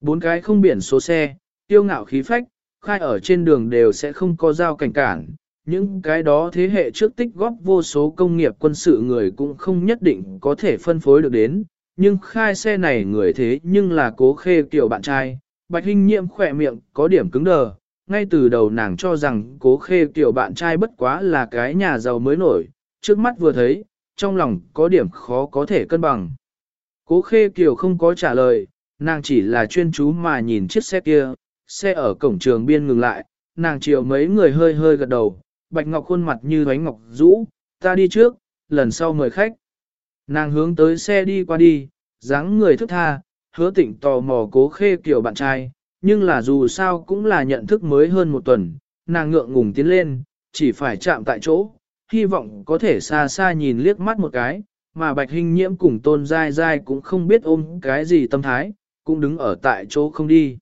Bốn cái không biển số xe, tiêu ngạo khí phách, khai ở trên đường đều sẽ không có giao cảnh cản. Những cái đó thế hệ trước tích góp vô số công nghiệp quân sự người cũng không nhất định có thể phân phối được đến. Nhưng khai xe này người thế nhưng là cố khê kiểu bạn trai. Bạch Hinh nhiệm khỏe miệng có điểm cứng đờ, ngay từ đầu nàng cho rằng cố khê kiểu bạn trai bất quá là cái nhà giàu mới nổi, trước mắt vừa thấy, trong lòng có điểm khó có thể cân bằng. Cố khê kiều không có trả lời, nàng chỉ là chuyên chú mà nhìn chiếc xe kia, xe ở cổng trường biên ngừng lại, nàng chiều mấy người hơi hơi gật đầu, bạch ngọc khuôn mặt như bánh ngọc rũ, ta đi trước, lần sau mời khách. Nàng hướng tới xe đi qua đi, dáng người thức tha, hứa tịnh tò mò cố khê kiểu bạn trai, nhưng là dù sao cũng là nhận thức mới hơn một tuần, nàng ngượng ngùng tiến lên, chỉ phải chạm tại chỗ, hy vọng có thể xa xa nhìn liếc mắt một cái, mà bạch hình nhiễm cùng tôn dai dai cũng không biết ôm cái gì tâm thái, cũng đứng ở tại chỗ không đi.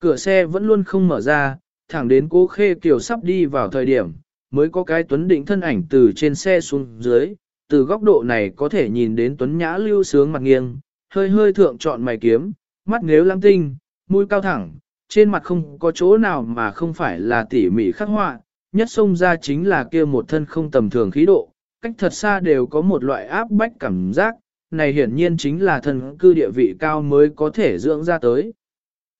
Cửa xe vẫn luôn không mở ra, thẳng đến cố khê kiều sắp đi vào thời điểm, mới có cái tuấn định thân ảnh từ trên xe xuống dưới, từ góc độ này có thể nhìn đến tuấn nhã lưu sướng mặt nghiêng, hơi hơi thượng chọn mày kiếm, mắt nếu lăng tinh, mũi cao thẳng, trên mặt không có chỗ nào mà không phải là tỉ mỉ khắc họa, nhất xông ra chính là kia một thân không tầm thường khí độ, cách thật xa đều có một loại áp bách cảm giác, này hiển nhiên chính là thần cư địa vị cao mới có thể dưỡng ra tới.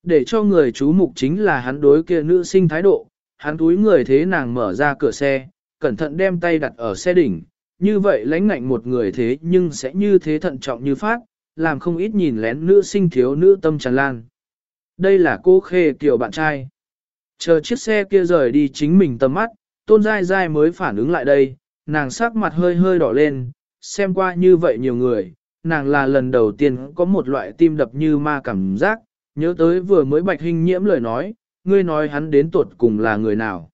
Để cho người chú mục chính là hắn đối kia nữ sinh thái độ, hắn túi người thế nàng mở ra cửa xe, cẩn thận đem tay đặt ở xe đỉnh, như vậy lãnh ngạnh một người thế nhưng sẽ như thế thận trọng như phát, làm không ít nhìn lén nữ sinh thiếu nữ tâm tràn lan. Đây là cô khê kiểu bạn trai. Chờ chiếc xe kia rời đi chính mình tầm mắt, tôn dai dai mới phản ứng lại đây, nàng sắc mặt hơi hơi đỏ lên, xem qua như vậy nhiều người, nàng là lần đầu tiên có một loại tim đập như ma cảm giác, nhớ tới vừa mới bạch hình nhiễm lời nói, ngươi nói hắn đến tuột cùng là người nào.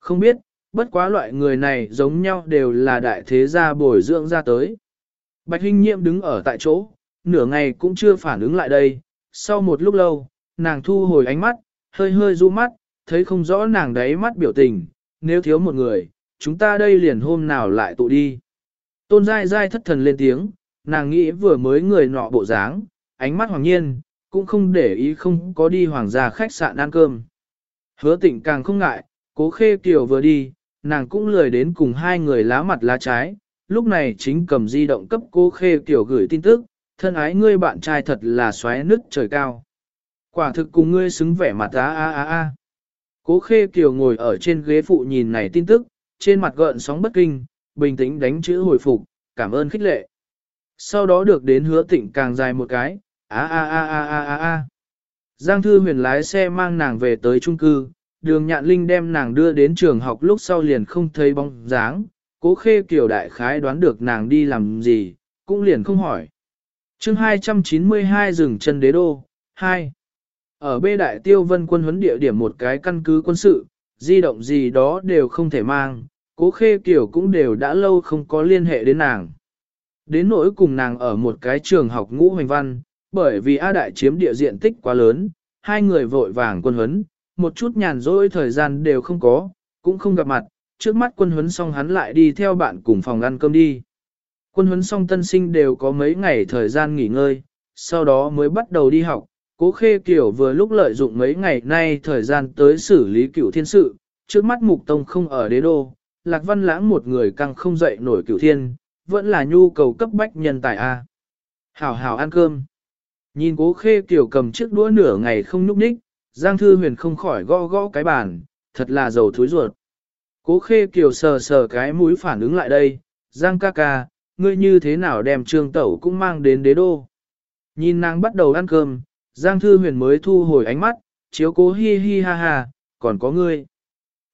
Không biết, bất quá loại người này giống nhau đều là đại thế gia bồi dưỡng ra tới. Bạch hình nhiễm đứng ở tại chỗ, nửa ngày cũng chưa phản ứng lại đây, sau một lúc lâu, nàng thu hồi ánh mắt, hơi hơi du mắt, thấy không rõ nàng đấy mắt biểu tình, nếu thiếu một người, chúng ta đây liền hôm nào lại tụ đi. Tôn dai dai thất thần lên tiếng, nàng nghĩ vừa mới người nọ bộ dáng, ánh mắt hoàng nhiên, cũng không để ý không có đi hoàng gia khách sạn ăn cơm. Hứa tịnh càng không ngại, cố khê kiều vừa đi, nàng cũng lười đến cùng hai người lá mặt lá trái, lúc này chính cầm di động cấp cố khê kiều gửi tin tức, thân ái ngươi bạn trai thật là xoáy nứt trời cao. Quả thực cùng ngươi xứng vẻ mặt á á á á. Cố khê kiều ngồi ở trên ghế phụ nhìn này tin tức, trên mặt gợn sóng bất kinh, bình tĩnh đánh chữ hồi phục, cảm ơn khích lệ. Sau đó được đến hứa tịnh càng dài một cái, a a a a a a a. Giang Thư huyền lái xe mang nàng về tới trung cư, đường nhạn linh đem nàng đưa đến trường học lúc sau liền không thấy bóng dáng, cố khê kiểu đại khái đoán được nàng đi làm gì, cũng liền không hỏi. chương 292 dừng chân đế đô, 2. Ở bê đại tiêu vân quân huấn địa điểm một cái căn cứ quân sự, di động gì đó đều không thể mang, cố khê kiểu cũng đều đã lâu không có liên hệ đến nàng. Đến nỗi cùng nàng ở một cái trường học ngũ hoành văn, bởi vì A Đại chiếm địa diện tích quá lớn, hai người vội vàng quân huấn, một chút nhàn rỗi thời gian đều không có, cũng không gặp mặt, trước mắt quân huấn xong hắn lại đi theo bạn cùng phòng ăn cơm đi. Quân huấn xong tân sinh đều có mấy ngày thời gian nghỉ ngơi, sau đó mới bắt đầu đi học, cố khê Kiều vừa lúc lợi dụng mấy ngày nay thời gian tới xử lý cửu thiên sự, trước mắt mục tông không ở đế đô, lạc văn lãng một người càng không dậy nổi cửu thiên, vẫn là nhu cầu cấp bách nhân tài A. Hảo hảo ăn cơm. Nhìn cố khê kiểu cầm chiếc đũa nửa ngày không nhúc ních, Giang Thư Huyền không khỏi gõ gõ cái bàn, thật là dầu thối ruột. Cố khê kiểu sờ sờ cái mũi phản ứng lại đây, Giang ca ca, ngươi như thế nào đem trương tẩu cũng mang đến đế đô. Nhìn nàng bắt đầu ăn cơm, Giang Thư Huyền mới thu hồi ánh mắt, chiếu cố hi hi ha ha, còn có ngươi.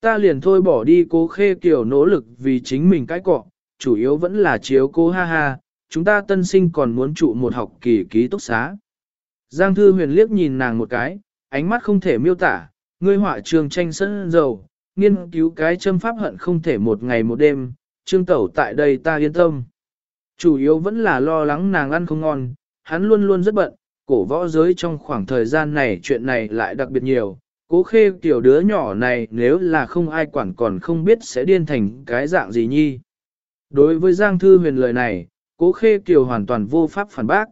Ta liền thôi bỏ đi cố khê kiểu nỗ lực vì chính mình cái cọ, chủ yếu vẫn là chiếu cố ha ha, chúng ta tân sinh còn muốn trụ một học kỳ ký túc xá. Giang Thư Huyền liếc nhìn nàng một cái, ánh mắt không thể miêu tả, ngươi họa trường tranh sân dầu, nghiên cứu cái châm pháp hận không thể một ngày một đêm, trương tẩu tại đây ta yên tâm. Chủ yếu vẫn là lo lắng nàng ăn không ngon, hắn luôn luôn rất bận, cổ võ giới trong khoảng thời gian này chuyện này lại đặc biệt nhiều. Cố khê tiểu đứa nhỏ này nếu là không ai quản còn không biết sẽ điên thành cái dạng gì nhi. Đối với Giang Thư Huyền lời này, cố khê kiều hoàn toàn vô pháp phản bác.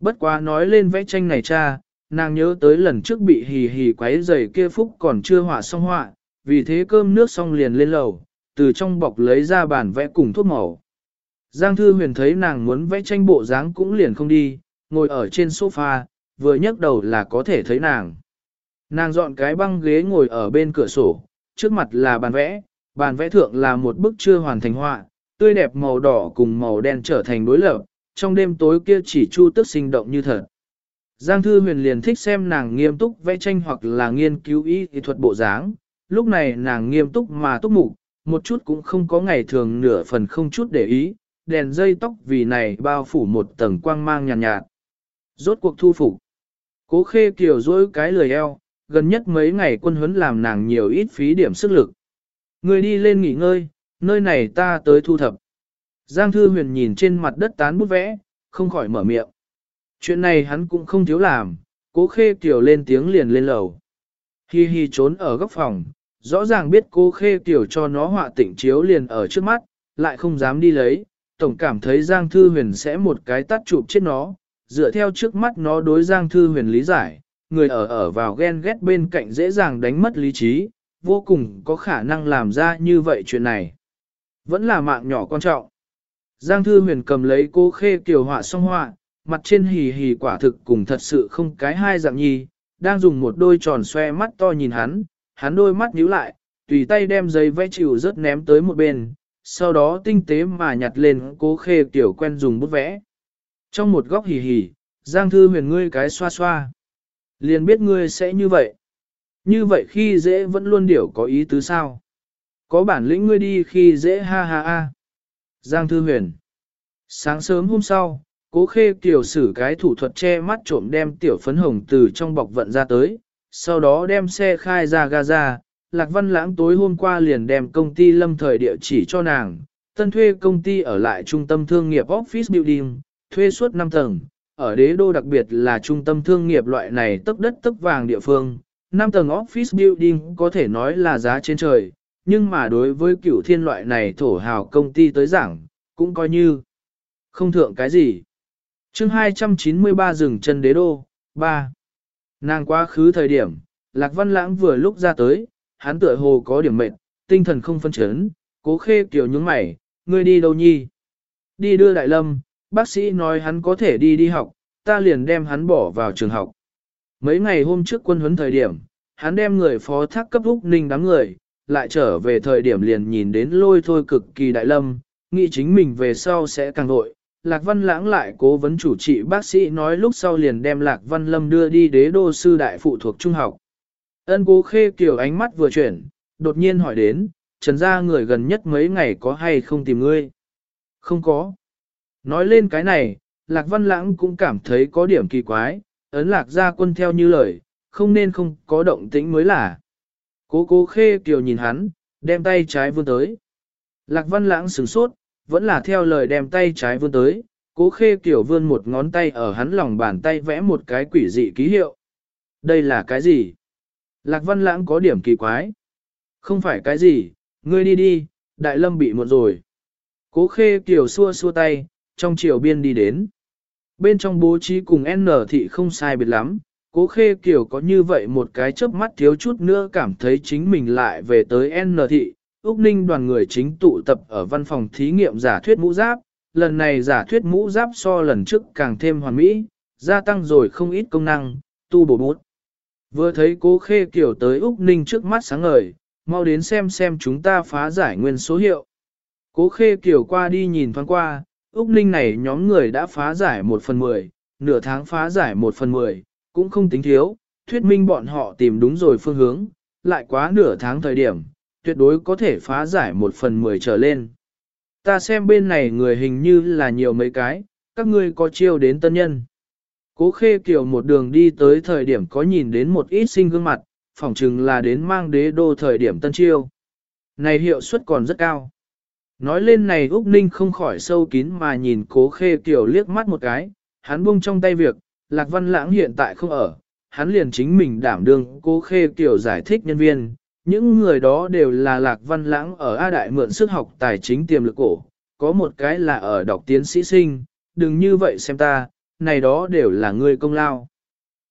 Bất quá nói lên vẽ tranh này cha, nàng nhớ tới lần trước bị hì hì quấy giày kia phúc còn chưa họa xong họa, vì thế cơm nước xong liền lên lầu, từ trong bọc lấy ra bản vẽ cùng thuốc màu. Giang Thư Huyền thấy nàng muốn vẽ tranh bộ dáng cũng liền không đi, ngồi ở trên sofa, vừa nhấc đầu là có thể thấy nàng. Nàng dọn cái băng ghế ngồi ở bên cửa sổ, trước mặt là bàn vẽ, bàn vẽ thượng là một bức chưa hoàn thành họa, tươi đẹp màu đỏ cùng màu đen trở thành đối lập, trong đêm tối kia chỉ chu tức sinh động như thật. Giang Thư Huyền liền thích xem nàng nghiêm túc vẽ tranh hoặc là nghiên cứu y thuật bộ dáng, lúc này nàng nghiêm túc mà túc mục, một chút cũng không có ngày thường nửa phần không chút để ý, đèn dây tóc vì này bao phủ một tầng quang mang nhàn nhạt, nhạt. Rốt cuộc thu phục. Cố khê kiểu dối cái lười eo, gần nhất mấy ngày quân huấn làm nàng nhiều ít phí điểm sức lực. Người đi lên nghỉ ngơi, nơi này ta tới thu thập. Giang Thư Huyền nhìn trên mặt đất tán bút vẽ, không khỏi mở miệng. Chuyện này hắn cũng không thiếu làm, cố khê kiểu lên tiếng liền lên lầu. Hi hi trốn ở góc phòng, rõ ràng biết cố khê kiểu cho nó họa tỉnh chiếu liền ở trước mắt, lại không dám đi lấy, tổng cảm thấy Giang Thư Huyền sẽ một cái tắt chụp chết nó, dựa theo trước mắt nó đối Giang Thư Huyền lý giải, người ở ở vào ghen ghét bên cạnh dễ dàng đánh mất lý trí, vô cùng có khả năng làm ra như vậy chuyện này. Vẫn là mạng nhỏ quan trọng. Giang Thư Huyền cầm lấy cô khê kiều họa song họa, mặt trên hì hì quả thực cùng thật sự không cái hai dạng nhi, đang dùng một đôi tròn xoe mắt to nhìn hắn, hắn đôi mắt nhíu lại, tùy tay đem giấy vẽ chịu rớt ném tới một bên, sau đó tinh tế mà nhặt lên cố khê kiều quen dùng bút vẽ. Trong một góc hì hì, Giang Thư Huyền ngươi cái xoa xoa. Liền biết ngươi sẽ như vậy. Như vậy khi dễ vẫn luôn điểu có ý tứ sao. Có bản lĩnh ngươi đi khi dễ ha ha ha. Giang Thư Huyền. Sáng sớm hôm sau, cố khê tiểu sử cái thủ thuật che mắt trộm đem tiểu phấn hồng từ trong bọc vận ra tới, sau đó đem xe khai ra Gaza. Lạc Văn Lãng tối hôm qua liền đem công ty lâm thời địa chỉ cho nàng, tân thuê công ty ở lại trung tâm thương nghiệp Office Building, thuê suốt 5 tầng, ở đế đô đặc biệt là trung tâm thương nghiệp loại này tấp đất tấp vàng địa phương, 5 tầng office building có thể nói là giá trên trời, nhưng mà đối với cửu thiên loại này thổ hào công ty tới giảng, cũng coi như không thượng cái gì. chương 293 rừng chân đế đô, 3. Nàng quá khứ thời điểm, Lạc Văn Lãng vừa lúc ra tới, hắn tựa hồ có điểm mệnh, tinh thần không phân chấn, cố khê kiểu nhướng mày, ngươi đi đâu nhi? Đi đưa Đại Lâm, bác sĩ nói hắn có thể đi đi học, ta liền đem hắn bỏ vào trường học. Mấy ngày hôm trước quân huấn thời điểm, hắn đem người phó thác cấp Úc Ninh đám người, lại trở về thời điểm liền nhìn đến lôi thôi cực kỳ đại lâm, nghĩ chính mình về sau sẽ càng vội. Lạc Văn Lãng lại cố vấn chủ trị bác sĩ nói lúc sau liền đem Lạc Văn Lâm đưa đi đế đô sư đại phụ thuộc trung học. Ân cố khê kiểu ánh mắt vừa chuyển, đột nhiên hỏi đến, trần gia người gần nhất mấy ngày có hay không tìm ngươi? Không có. Nói lên cái này, Lạc Văn Lãng cũng cảm thấy có điểm kỳ quái, ấn Lạc gia quân theo như lời, không nên không có động tĩnh mới là. Cố cố khê kiều nhìn hắn, đem tay trái vươn tới. Lạc văn lãng sửng sốt, vẫn là theo lời đem tay trái vươn tới. Cố khê kiều vươn một ngón tay ở hắn lòng bàn tay vẽ một cái quỷ dị ký hiệu. Đây là cái gì? Lạc văn lãng có điểm kỳ quái. Không phải cái gì, ngươi đi đi, đại lâm bị muộn rồi. Cố khê kiều xua xua tay, trong chiều biên đi đến. Bên trong bố trí cùng N thị không sai biệt lắm, Cố khê kiểu có như vậy một cái chớp mắt thiếu chút nữa cảm thấy chính mình lại về tới N thị, Úc Ninh đoàn người chính tụ tập ở văn phòng thí nghiệm giả thuyết mũ giáp, lần này giả thuyết mũ giáp so lần trước càng thêm hoàn mỹ, gia tăng rồi không ít công năng, tu bổ bút. Vừa thấy cố khê kiểu tới Úc Ninh trước mắt sáng ngời, mau đến xem xem chúng ta phá giải nguyên số hiệu. Cố khê kiểu qua đi nhìn thoáng qua, Úc Ninh này nhóm người đã phá giải 1 phần 10, nửa tháng phá giải 1 phần 10, cũng không tính thiếu, thuyết minh bọn họ tìm đúng rồi phương hướng, lại quá nửa tháng thời điểm, tuyệt đối có thể phá giải một phần mười trở lên. Ta xem bên này người hình như là nhiều mấy cái, các ngươi có chiêu đến tân nhân. Cố khê kiểu một đường đi tới thời điểm có nhìn đến một ít sinh gương mặt, phỏng chừng là đến mang đế đô thời điểm tân chiêu. Này hiệu suất còn rất cao. Nói lên này Úc Ninh không khỏi sâu kín mà nhìn cố khê kiểu liếc mắt một cái, hắn buông trong tay việc, Lạc Văn Lãng hiện tại không ở, hắn liền chính mình đảm đương cố khê kiểu giải thích nhân viên. Những người đó đều là Lạc Văn Lãng ở A Đại mượn sức học tài chính tiềm lực cổ, có một cái là ở đọc tiến sĩ sinh, đừng như vậy xem ta, này đó đều là người công lao.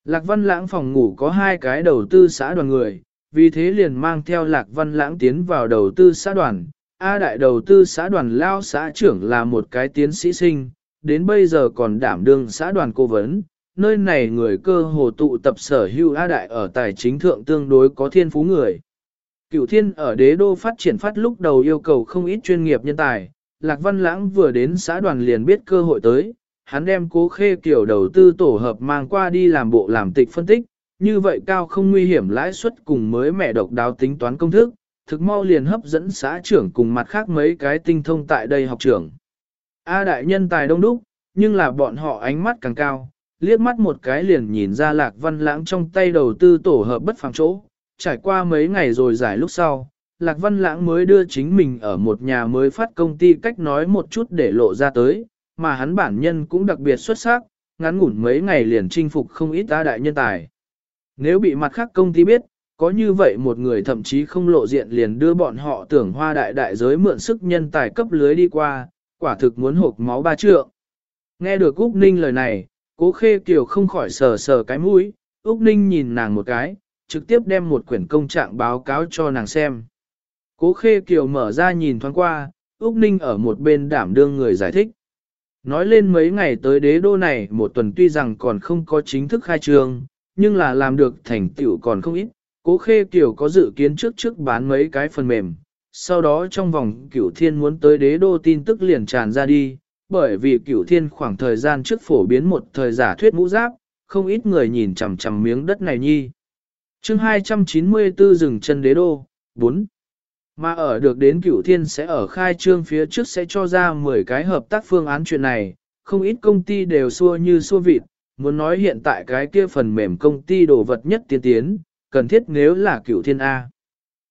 Lạc Văn Lãng phòng ngủ có hai cái đầu tư xã đoàn người, vì thế liền mang theo Lạc Văn Lãng tiến vào đầu tư xã đoàn. A đại đầu tư xã đoàn lao xã trưởng là một cái tiến sĩ sinh, đến bây giờ còn đảm đương xã đoàn cố vấn, nơi này người cơ hồ tụ tập sở hữu A Đại ở tài chính thượng tương đối có thiên phú người. Cửu thiên ở đế đô phát triển phát lúc đầu yêu cầu không ít chuyên nghiệp nhân tài, Lạc Văn Lãng vừa đến xã đoàn liền biết cơ hội tới, hắn đem cố khê kiểu đầu tư tổ hợp mang qua đi làm bộ làm tịch phân tích, như vậy cao không nguy hiểm lãi suất cùng mới mẹ độc đáo tính toán công thức, thực mau liền hấp dẫn xã trưởng cùng mặt khác mấy cái tinh thông tại đây học trưởng. A đại nhân tài đông đúc, nhưng là bọn họ ánh mắt càng cao, liếc mắt một cái liền nhìn ra lạc văn lãng trong tay đầu tư tổ hợp bất phẳng chỗ, trải qua mấy ngày rồi giải lúc sau, lạc văn lãng mới đưa chính mình ở một nhà mới phát công ty cách nói một chút để lộ ra tới, mà hắn bản nhân cũng đặc biệt xuất sắc, ngắn ngủn mấy ngày liền chinh phục không ít ta đại nhân tài. Nếu bị mặt khác công ty biết, có như vậy một người thậm chí không lộ diện liền đưa bọn họ tưởng hoa đại đại giới mượn sức nhân tài cấp lưới đi qua, quả thực muốn hộp máu ba trượng. Nghe được Úc Ninh lời này, Cố khê kiều không khỏi sờ sờ cái mũi, Úc Ninh nhìn nàng một cái, trực tiếp đem một quyển công trạng báo cáo cho nàng xem. Cố khê kiều mở ra nhìn thoáng qua, Úc Ninh ở một bên đảm đương người giải thích. Nói lên mấy ngày tới đế đô này một tuần tuy rằng còn không có chính thức khai trương, nhưng là làm được thành tựu còn không ít. Cố khê kiều có dự kiến trước trước bán mấy cái phần mềm. Sau đó trong vòng cửu thiên muốn tới đế đô tin tức liền tràn ra đi, bởi vì cửu thiên khoảng thời gian trước phổ biến một thời giả thuyết mũ giáp, không ít người nhìn chằm chằm miếng đất này nhi. chương 294 rừng chân đế đô, 4. Mà ở được đến cửu thiên sẽ ở khai trương phía trước sẽ cho ra 10 cái hợp tác phương án chuyện này, không ít công ty đều xua như xua vịt, muốn nói hiện tại cái kia phần mềm công ty đồ vật nhất tiên tiến, cần thiết nếu là cửu thiên A.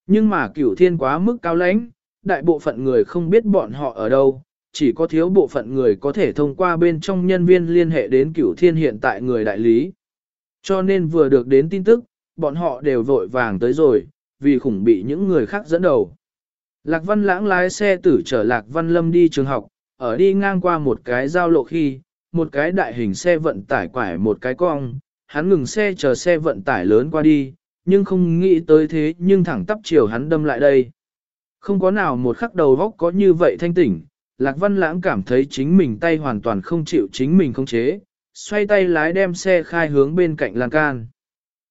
Nhưng mà cửu thiên quá mức cao lãnh, đại bộ phận người không biết bọn họ ở đâu, chỉ có thiếu bộ phận người có thể thông qua bên trong nhân viên liên hệ đến cửu thiên hiện tại người đại lý. Cho nên vừa được đến tin tức, bọn họ đều vội vàng tới rồi, vì khủng bị những người khác dẫn đầu. Lạc Văn Lãng lái xe tử chở Lạc Văn Lâm đi trường học, ở đi ngang qua một cái giao lộ khi, một cái đại hình xe vận tải quải một cái cong, hắn ngừng xe chờ xe vận tải lớn qua đi, nhưng không nghĩ tới thế nhưng thẳng tắp chiều hắn đâm lại đây. Không có nào một khắc đầu vóc có như vậy thanh tỉnh, Lạc Văn Lãng cảm thấy chính mình tay hoàn toàn không chịu chính mình không chế, xoay tay lái đem xe khai hướng bên cạnh lan can.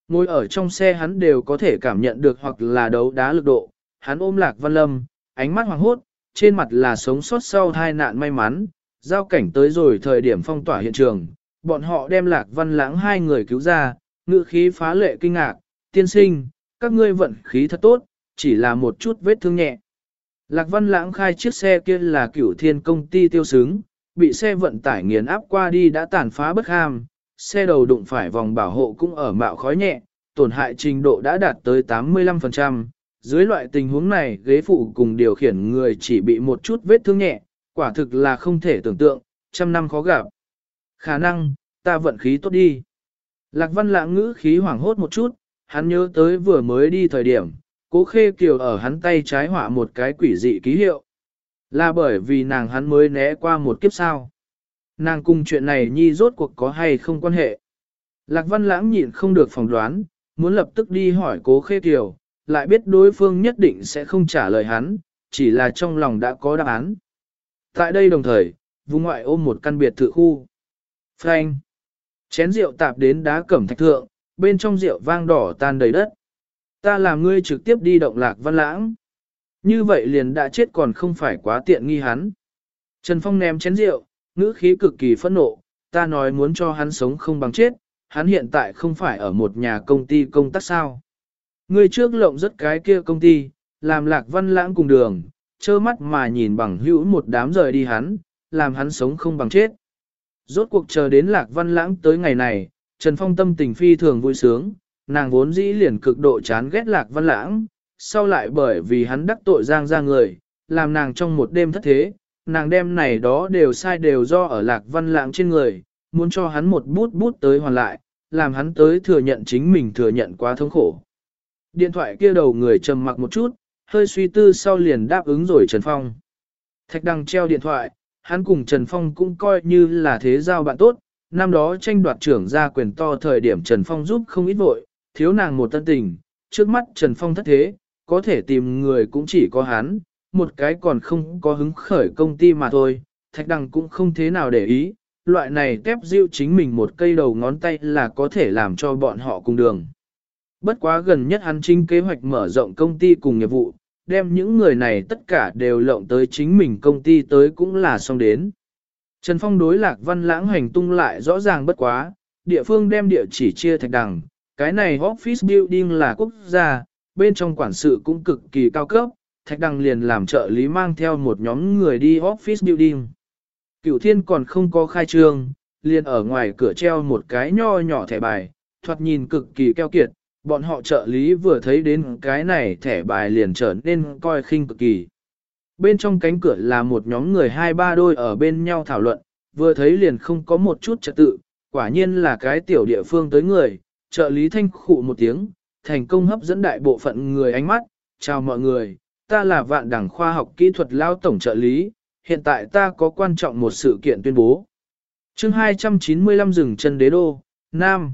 Ngồi ở trong xe hắn đều có thể cảm nhận được hoặc là đấu đá lực độ, hắn ôm Lạc Văn Lâm, ánh mắt hoàng hốt, trên mặt là sống sót sau hai nạn may mắn, giao cảnh tới rồi thời điểm phong tỏa hiện trường, bọn họ đem Lạc Văn Lãng hai người cứu ra, ngự khí phá lệ kinh ngạc, tiên sinh, các ngươi vận khí thật tốt, chỉ là một chút vết thương nhẹ. Lạc Văn Lãng khai chiếc xe kia là cửu thiên công ty tiêu xứng, bị xe vận tải nghiền áp qua đi đã tàn phá bất ham, xe đầu đụng phải vòng bảo hộ cũng ở mạo khói nhẹ, tổn hại trình độ đã đạt tới 85%. Dưới loại tình huống này, ghế phụ cùng điều khiển người chỉ bị một chút vết thương nhẹ, quả thực là không thể tưởng tượng, trăm năm khó gặp. Khả năng, ta vận khí tốt đi. Lạc văn lãng ngữ khí hoảng hốt một chút, hắn nhớ tới vừa mới đi thời điểm, cố khê kiều ở hắn tay trái họa một cái quỷ dị ký hiệu. Là bởi vì nàng hắn mới né qua một kiếp sao. Nàng cùng chuyện này nhi rốt cuộc có hay không quan hệ. Lạc văn lãng nhịn không được phỏng đoán, muốn lập tức đi hỏi cố khê kiều, lại biết đối phương nhất định sẽ không trả lời hắn, chỉ là trong lòng đã có đáp án. Tại đây đồng thời, vùng ngoại ôm một căn biệt thự khu. Frank. Chén rượu tạp đến đá cẩm thạch thượng, bên trong rượu vang đỏ tan đầy đất. Ta làm ngươi trực tiếp đi động lạc văn lãng. Như vậy liền đã chết còn không phải quá tiện nghi hắn. Trần Phong ném chén rượu, ngữ khí cực kỳ phẫn nộ, ta nói muốn cho hắn sống không bằng chết, hắn hiện tại không phải ở một nhà công ty công tác sao. Ngươi trước lộng rất cái kia công ty, làm lạc văn lãng cùng đường, trơ mắt mà nhìn bằng hữu một đám rời đi hắn, làm hắn sống không bằng chết. Rốt cuộc chờ đến lạc văn lãng tới ngày này, Trần Phong tâm tình phi thường vui sướng, nàng vốn dĩ liền cực độ chán ghét lạc văn lãng, sau lại bởi vì hắn đắc tội giang ra người, làm nàng trong một đêm thất thế, nàng đem này đó đều sai đều do ở lạc văn lãng trên người, muốn cho hắn một bút bút tới hoàn lại, làm hắn tới thừa nhận chính mình thừa nhận quá thống khổ. Điện thoại kia đầu người trầm mặc một chút, hơi suy tư sau liền đáp ứng rồi Trần Phong. Thạch đăng treo điện thoại, hắn cùng Trần Phong cũng coi như là thế giao bạn tốt, năm đó tranh đoạt trưởng gia quyền to thời điểm Trần Phong giúp không ít vội, thiếu nàng một tân tình, trước mắt Trần Phong thất thế, có thể tìm người cũng chỉ có hắn, một cái còn không có hứng khởi công ty mà thôi, Thạch Đăng cũng không thế nào để ý, loại này tép diêu chính mình một cây đầu ngón tay là có thể làm cho bọn họ cùng đường. Bất quá gần nhất hắn chính kế hoạch mở rộng công ty cùng nghiệp vụ, đem những người này tất cả đều lộng tới chính mình công ty tới cũng là xong đến. Trần Phong đối lạc văn lãng hành tung lại rõ ràng bất quá, địa phương đem địa chỉ chia thạch đằng, cái này office building là quốc gia, bên trong quản sự cũng cực kỳ cao cấp, thạch đằng liền làm trợ lý mang theo một nhóm người đi office building. Cửu thiên còn không có khai trương, liền ở ngoài cửa treo một cái nho nhỏ thẻ bài, thoạt nhìn cực kỳ keo kiệt, bọn họ trợ lý vừa thấy đến cái này thẻ bài liền trở nên coi khinh cực kỳ. Bên trong cánh cửa là một nhóm người hai ba đôi ở bên nhau thảo luận, vừa thấy liền không có một chút trật tự, quả nhiên là cái tiểu địa phương tới người, trợ lý thanh khụ một tiếng, thành công hấp dẫn đại bộ phận người ánh mắt, chào mọi người, ta là vạn đẳng khoa học kỹ thuật lao tổng trợ lý, hiện tại ta có quan trọng một sự kiện tuyên bố. chương 295 rừng chân đế đô, Nam.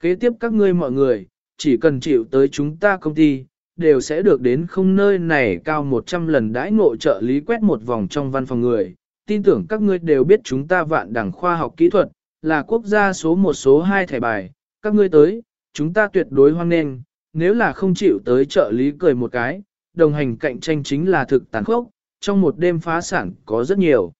Kế tiếp các ngươi mọi người, chỉ cần chịu tới chúng ta công ty, đều sẽ được đến không nơi này cao 100 lần đãi ngộ trợ lý quét một vòng trong văn phòng người. Tin tưởng các ngươi đều biết chúng ta vạn đẳng khoa học kỹ thuật, là quốc gia số một số 2 thẻ bài, các ngươi tới, chúng ta tuyệt đối hoan nghênh, nếu là không chịu tới trợ lý cười một cái, đồng hành cạnh tranh chính là thực tàn khốc, trong một đêm phá sản có rất nhiều.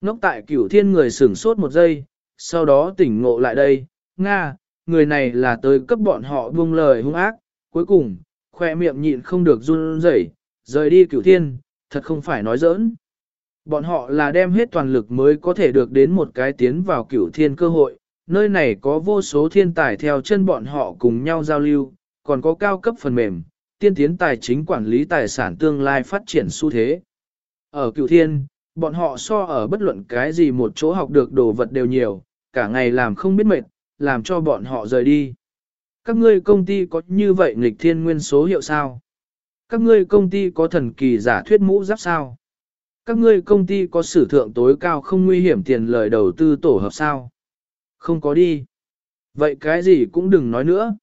Ngốc tại cửu thiên người sửng sốt một giây, sau đó tỉnh ngộ lại đây, Nga, người này là tới cấp bọn họ buông lời hung ác, cuối cùng, khoe miệng nhịn không được run rẩy, rời đi cửu thiên, thật không phải nói giỡn. Bọn họ là đem hết toàn lực mới có thể được đến một cái tiến vào cửu thiên cơ hội, nơi này có vô số thiên tài theo chân bọn họ cùng nhau giao lưu, còn có cao cấp phần mềm, tiên tiến tài chính quản lý tài sản tương lai phát triển xu thế. Ở cửu thiên, bọn họ so ở bất luận cái gì một chỗ học được đồ vật đều nhiều, cả ngày làm không biết mệt, làm cho bọn họ rời đi các ngươi công ty có như vậy nghịch thiên nguyên số hiệu sao? Các ngươi công ty có thần kỳ giả thuyết mũ giáp sao? Các ngươi công ty có sử thượng tối cao không nguy hiểm tiền lời đầu tư tổ hợp sao? Không có đi. Vậy cái gì cũng đừng nói nữa.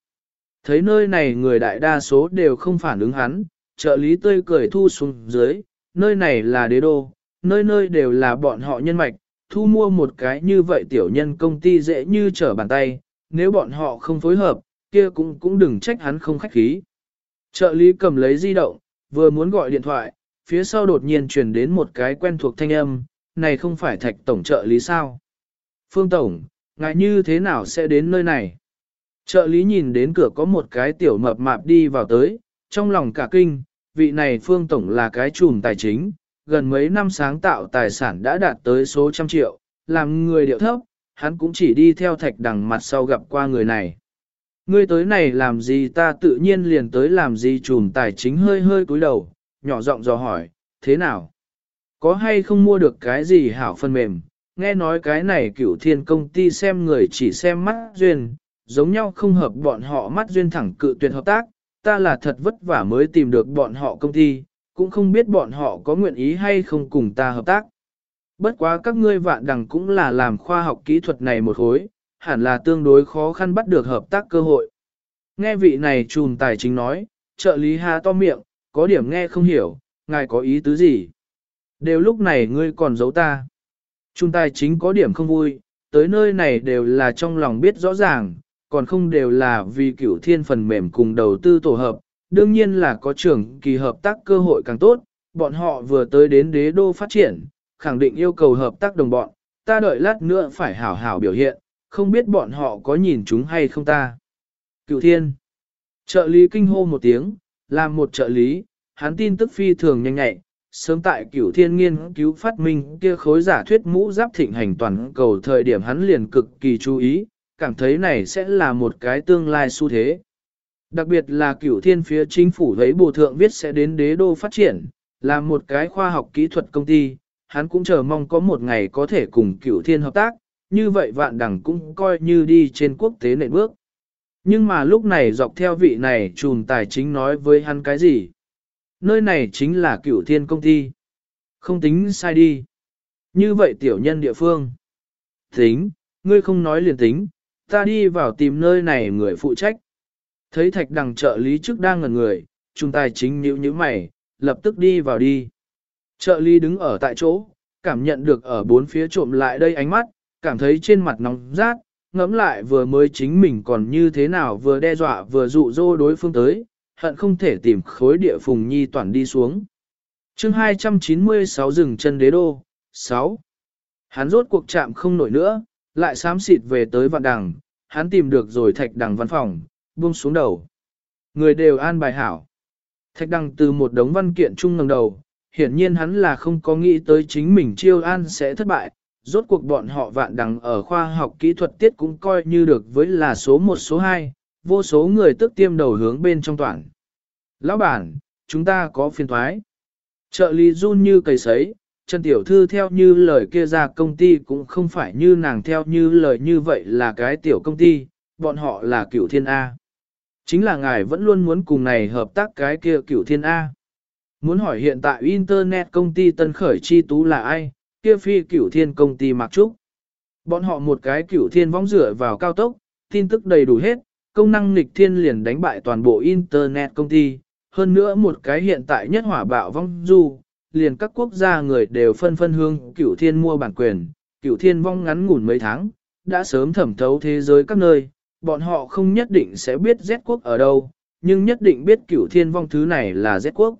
Thấy nơi này người đại đa số đều không phản ứng hắn, trợ lý tươi cười thu xuống dưới, nơi này là đế đô, nơi nơi đều là bọn họ nhân mạch, thu mua một cái như vậy tiểu nhân công ty dễ như trở bàn tay, nếu bọn họ không phối hợp, kia cũng cũng đừng trách hắn không khách khí. Trợ lý cầm lấy di động, vừa muốn gọi điện thoại, phía sau đột nhiên truyền đến một cái quen thuộc thanh âm, này không phải thạch tổng trợ lý sao? Phương Tổng, ngài như thế nào sẽ đến nơi này? Trợ lý nhìn đến cửa có một cái tiểu mập mạp đi vào tới, trong lòng cả kinh, vị này Phương Tổng là cái chùm tài chính, gần mấy năm sáng tạo tài sản đã đạt tới số trăm triệu, làm người điệu thấp, hắn cũng chỉ đi theo thạch đằng mặt sau gặp qua người này. Ngươi tới này làm gì ta tự nhiên liền tới làm gì trùm tài chính hơi hơi cúi đầu, nhỏ giọng dò hỏi, thế nào? Có hay không mua được cái gì hảo phân mềm? Nghe nói cái này cửu thiên công ty xem người chỉ xem mắt duyên, giống nhau không hợp bọn họ mắt duyên thẳng cự tuyệt hợp tác, ta là thật vất vả mới tìm được bọn họ công ty, cũng không biết bọn họ có nguyện ý hay không cùng ta hợp tác. Bất quá các ngươi vạn đằng cũng là làm khoa học kỹ thuật này một khối, hẳn là tương đối khó khăn bắt được hợp tác cơ hội. Nghe vị này trùm tài chính nói, trợ lý hà to miệng, có điểm nghe không hiểu, ngài có ý tứ gì? Đều lúc này ngươi còn giấu ta. Trùm tài chính có điểm không vui, tới nơi này đều là trong lòng biết rõ ràng, còn không đều là vì cửu thiên phần mềm cùng đầu tư tổ hợp, đương nhiên là có trưởng kỳ hợp tác cơ hội càng tốt, bọn họ vừa tới đến đế đô phát triển, khẳng định yêu cầu hợp tác đồng bọn, ta đợi lát nữa phải hảo hảo biểu hiện, không biết bọn họ có nhìn chúng hay không ta. Cựu thiên. Trợ lý kinh hô một tiếng, làm một trợ lý, hắn tin tức phi thường nhanh nhạy, sớm tại cửu thiên nghiên cứu phát minh kia khối giả thuyết mũ giáp thịnh hành toàn cầu thời điểm hắn liền cực kỳ chú ý, cảm thấy này sẽ là một cái tương lai xu thế. Đặc biệt là cửu thiên phía chính phủ thấy bộ thượng viết sẽ đến đế đô phát triển, là một cái khoa học kỹ thuật công ty, hắn cũng chờ mong có một ngày có thể cùng cửu thiên hợp tác, như vậy vạn đẳng cũng coi như đi trên quốc tế nền bước. Nhưng mà lúc này dọc theo vị này trùm tài chính nói với hắn cái gì? Nơi này chính là cựu thiên công ty. Không tính sai đi. Như vậy tiểu nhân địa phương. Tính, ngươi không nói liền tính, ta đi vào tìm nơi này người phụ trách. Thấy thạch đằng trợ lý trước đang ngẩn người, trùm tài chính nhíu nhíu mày, lập tức đi vào đi. Trợ lý đứng ở tại chỗ, cảm nhận được ở bốn phía trộm lại đây ánh mắt, cảm thấy trên mặt nóng rát, ngẫm lại vừa mới chính mình còn như thế nào vừa đe dọa vừa dụ dỗ đối phương tới, hận không thể tìm khối địa phùng nhi toàn đi xuống. chương 296 rừng chân đế đô, 6. Hắn rốt cuộc chạm không nổi nữa, lại xám xịt về tới vạn đằng, hắn tìm được rồi thạch đằng văn phòng, buông xuống đầu. Người đều an bài hảo. Thạch đằng từ một đống văn kiện chung ngẩng đầu, hiển nhiên hắn là không có nghĩ tới chính mình chiêu an sẽ thất bại, rốt cuộc bọn họ vạn đằng ở khoa học kỹ thuật tiết cũng coi như được với là số 1 số 2, vô số người tức tiêm đầu hướng bên trong toàn. Lão bản, chúng ta có phiên thoái. Trợ lý run như cầy sấy, Trần Tiểu Thư theo như lời kia ra công ty cũng không phải như nàng theo như lời như vậy là cái tiểu công ty, bọn họ là cửu thiên A. Chính là ngài vẫn luôn muốn cùng này hợp tác cái kia cửu thiên A. Muốn hỏi hiện tại Internet công ty Tân Khởi Chi Tú là ai, kia phi cửu thiên công ty Mạc Trúc. Bọn họ một cái cửu thiên vong rửa vào cao tốc, tin tức đầy đủ hết, công năng nghịch thiên liền đánh bại toàn bộ Internet công ty, hơn nữa một cái hiện tại nhất hỏa bạo vong du, liền các quốc gia người đều phân phân hương cửu thiên mua bản quyền, cửu thiên vong ngắn ngủn mấy tháng, đã sớm thẩm thấu thế giới các nơi, bọn họ không nhất định sẽ biết Z quốc ở đâu, nhưng nhất định biết cửu thiên vong thứ này là Z quốc.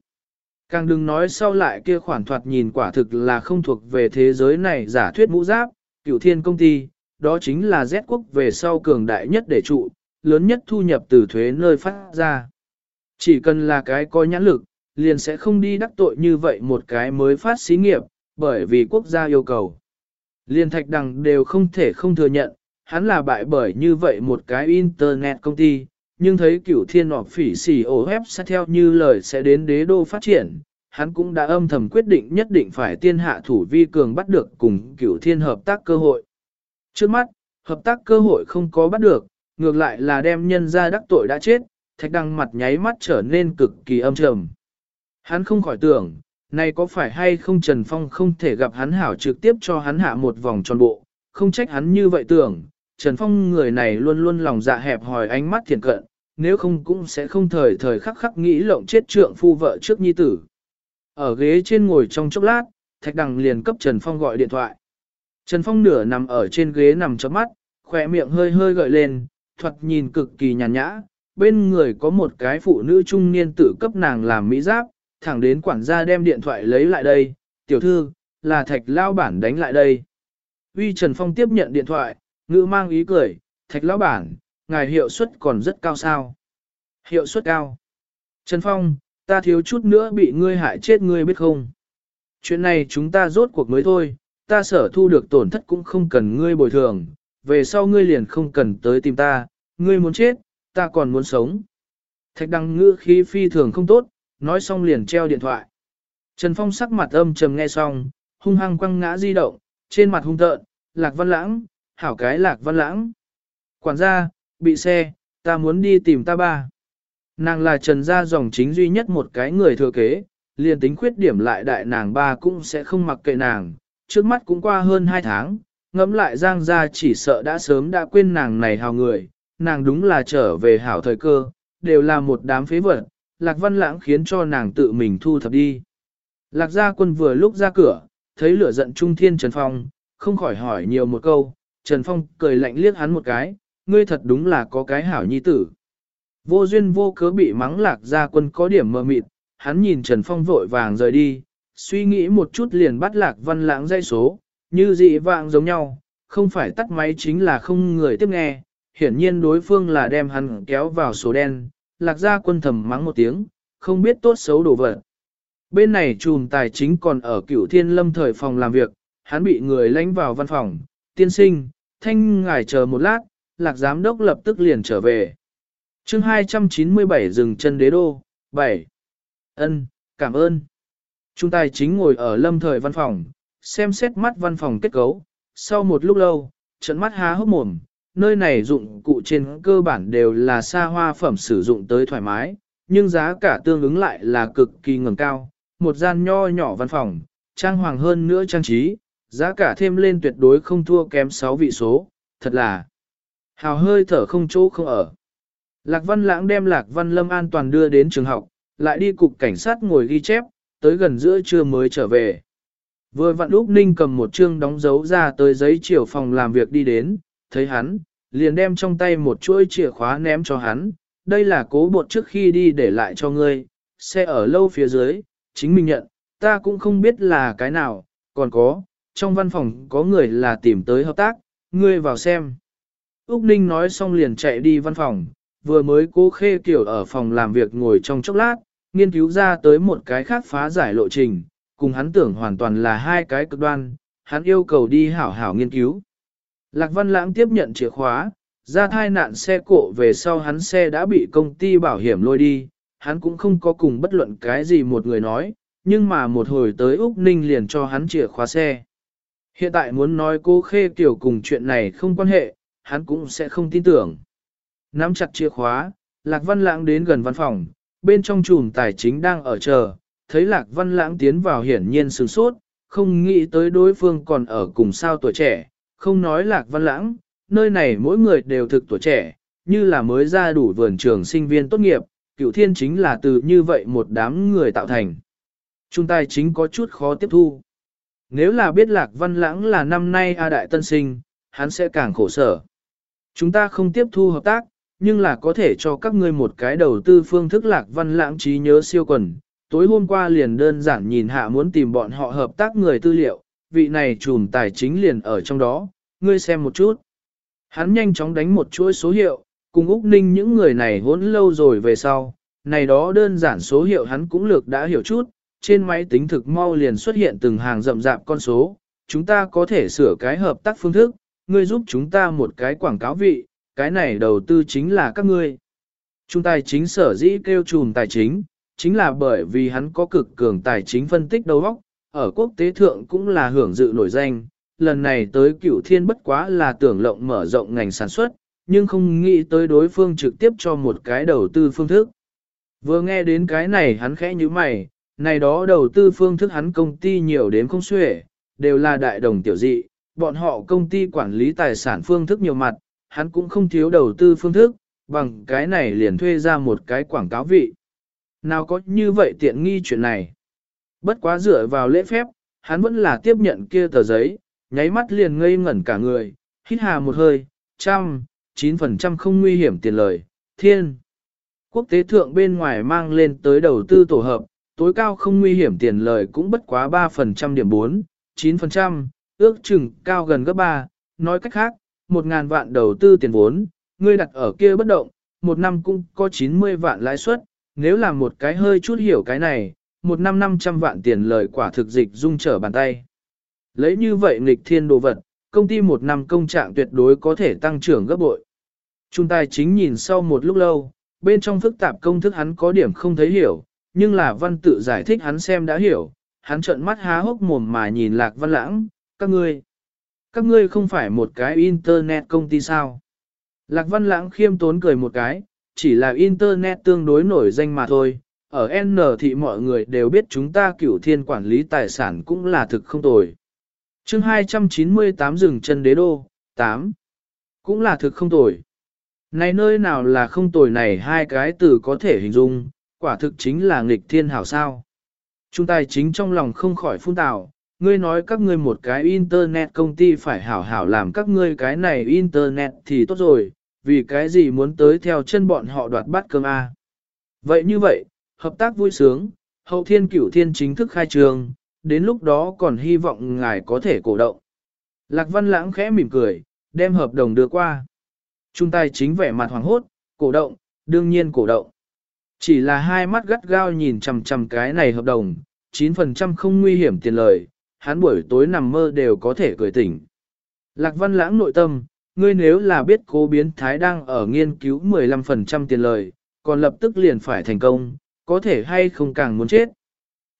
Càng đừng nói sau lại kia khoản thoạt nhìn quả thực là không thuộc về thế giới này giả thuyết mũ giáp, cửu thiên công ty, đó chính là Z quốc về sau cường đại nhất để trụ, lớn nhất thu nhập từ thuế nơi phát ra. Chỉ cần là cái có nhãn lực, liền sẽ không đi đắc tội như vậy một cái mới phát xí nghiệp, bởi vì quốc gia yêu cầu. Liên thạch đằng đều không thể không thừa nhận, hắn là bại bởi như vậy một cái internet công ty, nhưng thấy cửu thiên nọ phỉ xì ổ ép sát theo như lời sẽ đến đế đô phát triển, hắn cũng đã âm thầm quyết định nhất định phải tiên hạ thủ vi cường bắt được cùng cửu thiên hợp tác cơ hội. Trước mắt, hợp tác cơ hội không có bắt được, ngược lại là đem nhân ra đắc tội đã chết, thạch đăng mặt nháy mắt trở nên cực kỳ âm trầm. Hắn không khỏi tưởng, này có phải hay không Trần Phong không thể gặp hắn hảo trực tiếp cho hắn hạ một vòng tròn bộ, không trách hắn như vậy tưởng, Trần Phong người này luôn luôn lòng dạ hẹp hòi ánh mắt thiền cận, nếu không cũng sẽ không thời thời khắc khắc nghĩ lộng chết trượng phu vợ trước nhi tử. Ở ghế trên ngồi trong chốc lát, Thạch Đằng liền cấp Trần Phong gọi điện thoại. Trần Phong nửa nằm ở trên ghế nằm chớp mắt, khỏe miệng hơi hơi gợi lên, thuật nhìn cực kỳ nhàn nhã, bên người có một cái phụ nữ trung niên tử cấp nàng làm mỹ giáp, thẳng đến quản gia đem điện thoại lấy lại đây, tiểu thư, là thạch lao bản đánh lại đây. Uy Trần Phong tiếp nhận điện thoại, ngữ mang ý cười, thạch lão bản, ngài hiệu suất còn rất cao sao. Hiệu suất cao. Trần Phong, ta thiếu chút nữa bị ngươi hại chết ngươi biết không. Chuyện này chúng ta rốt cuộc mới thôi, ta sở thu được tổn thất cũng không cần ngươi bồi thường, về sau ngươi liền không cần tới tìm ta, ngươi muốn chết, ta còn muốn sống. Thạch đăng ngữ khí phi thường không tốt, nói xong liền treo điện thoại. Trần Phong sắc mặt âm trầm nghe xong, hung hăng quăng ngã di động, trên mặt hung tợn, lạc văn lãng, hảo cái lạc văn lãng. Quản gia, bị xe, ta muốn đi tìm ta ba. Nàng là trần gia dòng chính duy nhất một cái người thừa kế, liền tính khuyết điểm lại đại nàng ba cũng sẽ không mặc kệ nàng, trước mắt cũng qua hơn hai tháng, ngẫm lại giang gia chỉ sợ đã sớm đã quên nàng này hào người, nàng đúng là trở về hảo thời cơ, đều là một đám phế vật, Lạc Văn Lãng khiến cho nàng tự mình thu thập đi. Lạc gia quân vừa lúc ra cửa, thấy lửa giận trung thiên Trần Phong, không khỏi hỏi nhiều một câu, Trần Phong cười lạnh liếc hắn một cái, ngươi thật đúng là có cái hảo nhi tử. Vô duyên vô cớ bị mắng lạc gia quân có điểm mờ mịt, hắn nhìn Trần Phong vội vàng rời đi, suy nghĩ một chút liền bắt lạc văn lãng dây số, như dị vạng giống nhau, không phải tắt máy chính là không người tiếp nghe, hiển nhiên đối phương là đem hắn kéo vào số đen, lạc gia quân thầm mắng một tiếng, không biết tốt xấu đổ vật. Bên này trùm tài chính còn ở cửu thiên lâm thời phòng làm việc, hắn bị người lánh vào văn phòng, tiên sinh, thanh ngài chờ một lát, lạc giám đốc lập tức liền trở về. chương 297 dừng chân đế đô, 7. ân cảm ơn. Trung tài chính ngồi ở lâm thời văn phòng, xem xét mắt văn phòng kết cấu, sau một lúc lâu, trận mắt há hốc mồm, nơi này dụng cụ trên cơ bản đều là xa hoa phẩm sử dụng tới thoải mái, nhưng giá cả tương ứng lại là cực kỳ ngẩng cao, một gian nho nhỏ văn phòng, trang hoàng hơn nữa trang trí, giá cả thêm lên tuyệt đối không thua kém 6 vị số, thật là hào hơi thở không chỗ không ở. Lạc Văn Lãng đem Lạc Văn Lâm an toàn đưa đến trường học, lại đi cục cảnh sát ngồi ghi chép, tới gần giữa trưa mới trở về. Vừa vặn Úc Ninh cầm một chương đóng dấu ra tới giấy chiều phòng làm việc đi đến, thấy hắn, liền đem trong tay một chuỗi chìa khóa ném cho hắn, đây là cố bột trước khi đi để lại cho ngươi, xe ở lâu phía dưới, chính mình nhận, ta cũng không biết là cái nào, còn có, trong văn phòng có người là tìm tới hợp tác, ngươi vào xem. Úc Ninh nói xong liền chạy đi văn phòng, vừa mới cố khê kiểu ở phòng làm việc ngồi trong chốc lát, nghiên cứu ra tới một cái khác phá giải lộ trình, cùng hắn tưởng hoàn toàn là hai cái cực đoan, hắn yêu cầu đi hảo hảo nghiên cứu. Lạc Văn Lãng tiếp nhận chìa khóa, ra thai nạn xe cộ về sau hắn xe đã bị công ty bảo hiểm lôi đi, hắn cũng không có cùng bất luận cái gì một người nói, nhưng mà một hồi tới Úc Ninh liền cho hắn chìa khóa xe. Hiện tại muốn nói cô Khê tiểu cùng chuyện này không quan hệ, hắn cũng sẽ không tin tưởng. Nắm chặt chìa khóa, Lạc Văn Lãng đến gần văn phòng, bên trong chùm tài chính đang ở chờ, thấy Lạc Văn Lãng tiến vào hiển nhiên sửng sốt, không nghĩ tới đối phương còn ở cùng sao tuổi trẻ, không nói Lạc Văn Lãng, nơi này mỗi người đều thực tuổi trẻ, như là mới ra đủ vườn trường sinh viên tốt nghiệp, cựu thiên chính là từ như vậy một đám người tạo thành. Trung tài chính có chút khó tiếp thu. Nếu là biết Lạc Văn Lãng là năm nay A Đại Tân Sinh, hắn sẽ càng khổ sở. Chúng ta không tiếp thu hợp tác, nhưng là có thể cho các ngươi một cái đầu tư phương thức Lạc Văn Lãng trí nhớ siêu quần. Tối hôm qua liền đơn giản nhìn hạ muốn tìm bọn họ hợp tác người tư liệu, vị này trùm tài chính liền ở trong đó, ngươi xem một chút. Hắn nhanh chóng đánh một chuỗi số hiệu, cùng Úc Ninh những người này hỗn lâu rồi về sau, này đó đơn giản số hiệu hắn cũng lược đã hiểu chút, trên máy tính thực mau liền xuất hiện từng hàng rậm rạp con số, chúng ta có thể sửa cái hợp tác phương thức, ngươi giúp chúng ta một cái quảng cáo vị, cái này đầu tư chính là các ngươi. Trung tài chính sở dĩ kêu trùm tài chính, chính là bởi vì hắn có cực cường tài chính phân tích đầu óc, ở quốc tế thượng cũng là hưởng dự nổi danh, lần này tới cửu thiên bất quá là tưởng lộng mở rộng ngành sản xuất, nhưng không nghĩ tới đối phương trực tiếp cho một cái đầu tư phương thức. Vừa nghe đến cái này hắn khẽ như mày, này đó đầu tư phương thức hắn công ty nhiều đến không xuể, đều là đại đồng tiểu dị, bọn họ công ty quản lý tài sản phương thức nhiều mặt, hắn cũng không thiếu đầu tư phương thức, bằng cái này liền thuê ra một cái quảng cáo vị. Nào có như vậy tiện nghi chuyện này. Bất quá dựa vào lễ phép, hắn vẫn là tiếp nhận kia tờ giấy, nháy mắt liền ngây ngẩn cả người, hít hà một hơi, trăm, chín phần trăm không nguy hiểm tiền lời, thiên. Quốc tế thượng bên ngoài mang lên tới đầu tư tổ hợp, tối cao không nguy hiểm tiền lời cũng bất quá 3% điểm 4, 9%, ước chừng cao gần gấp 3, nói cách khác, 1.000 vạn đầu tư tiền vốn, ngươi đặt ở kia bất động, một năm cũng có 90 vạn lãi suất, nếu là một cái hơi chút hiểu cái này, một năm 500 vạn tiền lời quả thực dịch dung trở bàn tay. Lấy như vậy nghịch thiên đồ vật, công ty một năm công trạng tuyệt đối có thể tăng trưởng gấp bội. Trung tài chính nhìn sau một lúc lâu, bên trong phức tạp công thức hắn có điểm không thấy hiểu, nhưng là văn tự giải thích hắn xem đã hiểu, hắn trợn mắt há hốc mồm mà nhìn lạc văn lãng, các ngươi, các ngươi không phải một cái internet công ty sao. Lạc văn lãng khiêm tốn cười một cái, chỉ là internet tương đối nổi danh mà thôi, ở N thị mọi người đều biết chúng ta cửu thiên quản lý tài sản cũng là thực không tồi. chương 298 rừng chân đế đô, 8. Cũng là thực không tồi. Này nơi nào là không tồi này hai cái từ có thể hình dung, quả thực chính là nghịch thiên hảo sao. Trung tài chính trong lòng không khỏi phun tạo, ngươi nói các ngươi một cái internet công ty phải hảo hảo làm các ngươi cái này internet thì tốt rồi, vì cái gì muốn tới theo chân bọn họ đoạt bát cơm A. Vậy như vậy, hợp tác vui sướng, hậu thiên cửu thiên chính thức khai trường, đến lúc đó còn hy vọng ngài có thể cổ động. Lạc văn lãng khẽ mỉm cười, đem hợp đồng đưa qua. Trung tài chính vẻ mặt hoàng hốt, cổ động, đương nhiên cổ động. Chỉ là hai mắt gắt gao nhìn chằm chằm cái này hợp đồng, 9% không nguy hiểm tiền lời, hắn buổi tối nằm mơ đều có thể cười tỉnh. Lạc văn lãng nội tâm, ngươi nếu là biết cố biến thái đang ở nghiên cứu 15% tiền lời, còn lập tức liền phải thành công, có thể hay không càng muốn chết.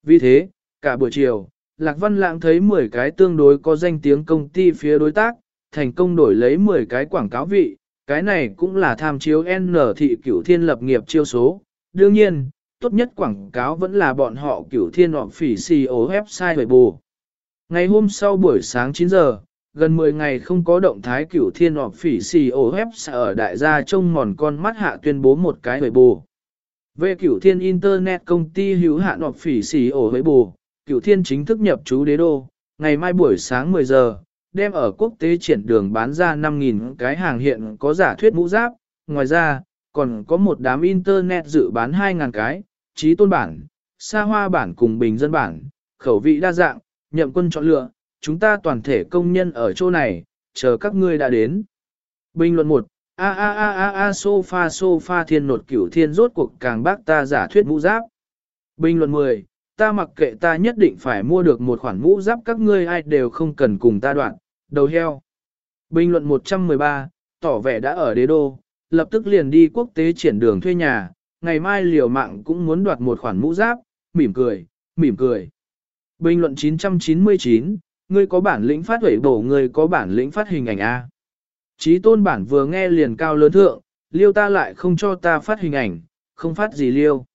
Vì thế, cả buổi chiều, Lạc Văn Lãng thấy 10 cái tương đối có danh tiếng công ty phía đối tác, thành công đổi lấy 10 cái quảng cáo vị, cái này cũng là tham chiếu N thị cửu thiên lập nghiệp chiêu số. Đương nhiên, tốt nhất quảng cáo vẫn là bọn họ cửu thiên họ phỉ CEO website về bù. Ngày hôm sau buổi sáng 9 giờ, gần 10 ngày không có động thái cửu thiên họ phỉ CEO website ở đại gia trông mòn con mắt hạ tuyên bố một cái về bù. Về cửu thiên Internet công ty hữu hạn họ phỉ CEO với bù, cửu thiên chính thức nhập trú đế đô, ngày mai buổi sáng 10 giờ, đem ở quốc tế triển đường bán ra 5.000 cái hàng hiện có giả thuyết mũ giáp, ngoài ra, còn có một đám internet dự bán 2.000 cái, trí tôn bản, xa hoa bản cùng bình dân bản, khẩu vị đa dạng, nhậm quân chọn lựa, chúng ta toàn thể công nhân ở chỗ này, chờ các ngươi đã đến. Bình luận 1, a a a a a sofa sofa thiên nột cửu thiên rốt cuộc càng bác ta giả thuyết mũ giáp. Bình luận 10, ta mặc kệ ta nhất định phải mua được một khoản mũ giáp các ngươi ai đều không cần cùng ta đoạn, đầu heo. Bình luận 113, tỏ vẻ đã ở đế đô, lập tức liền đi quốc tế triển đường thuê nhà, ngày mai liều mạng cũng muốn đoạt một khoản mũ giáp, mỉm cười, mỉm cười. Bình luận 999, ngươi có bản lĩnh phát huẩy bổ ngươi có bản lĩnh phát hình ảnh A. Chí tôn bản vừa nghe liền cao lớn thượng, liêu ta lại không cho ta phát hình ảnh, không phát gì liêu.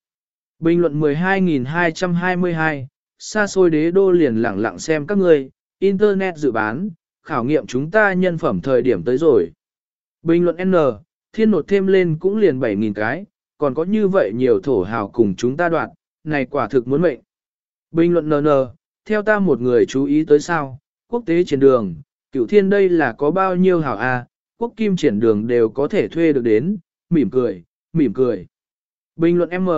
Bình luận 12.222, xa xôi đế đô liền lẳng lặng xem các ngươi, internet dự bán, khảo nghiệm chúng ta nhân phẩm thời điểm tới rồi. Bình luận N, thiên nột thêm lên cũng liền 7.000 cái, còn có như vậy nhiều thổ hào cùng chúng ta đoạn, này quả thực muốn mệnh. Bình luận NN, theo ta một người chú ý tới sao, quốc tế triển đường, cửu thiên đây là có bao nhiêu hảo A, quốc kim triển đường đều có thể thuê được đến, mỉm cười, mỉm cười. Bình luận M,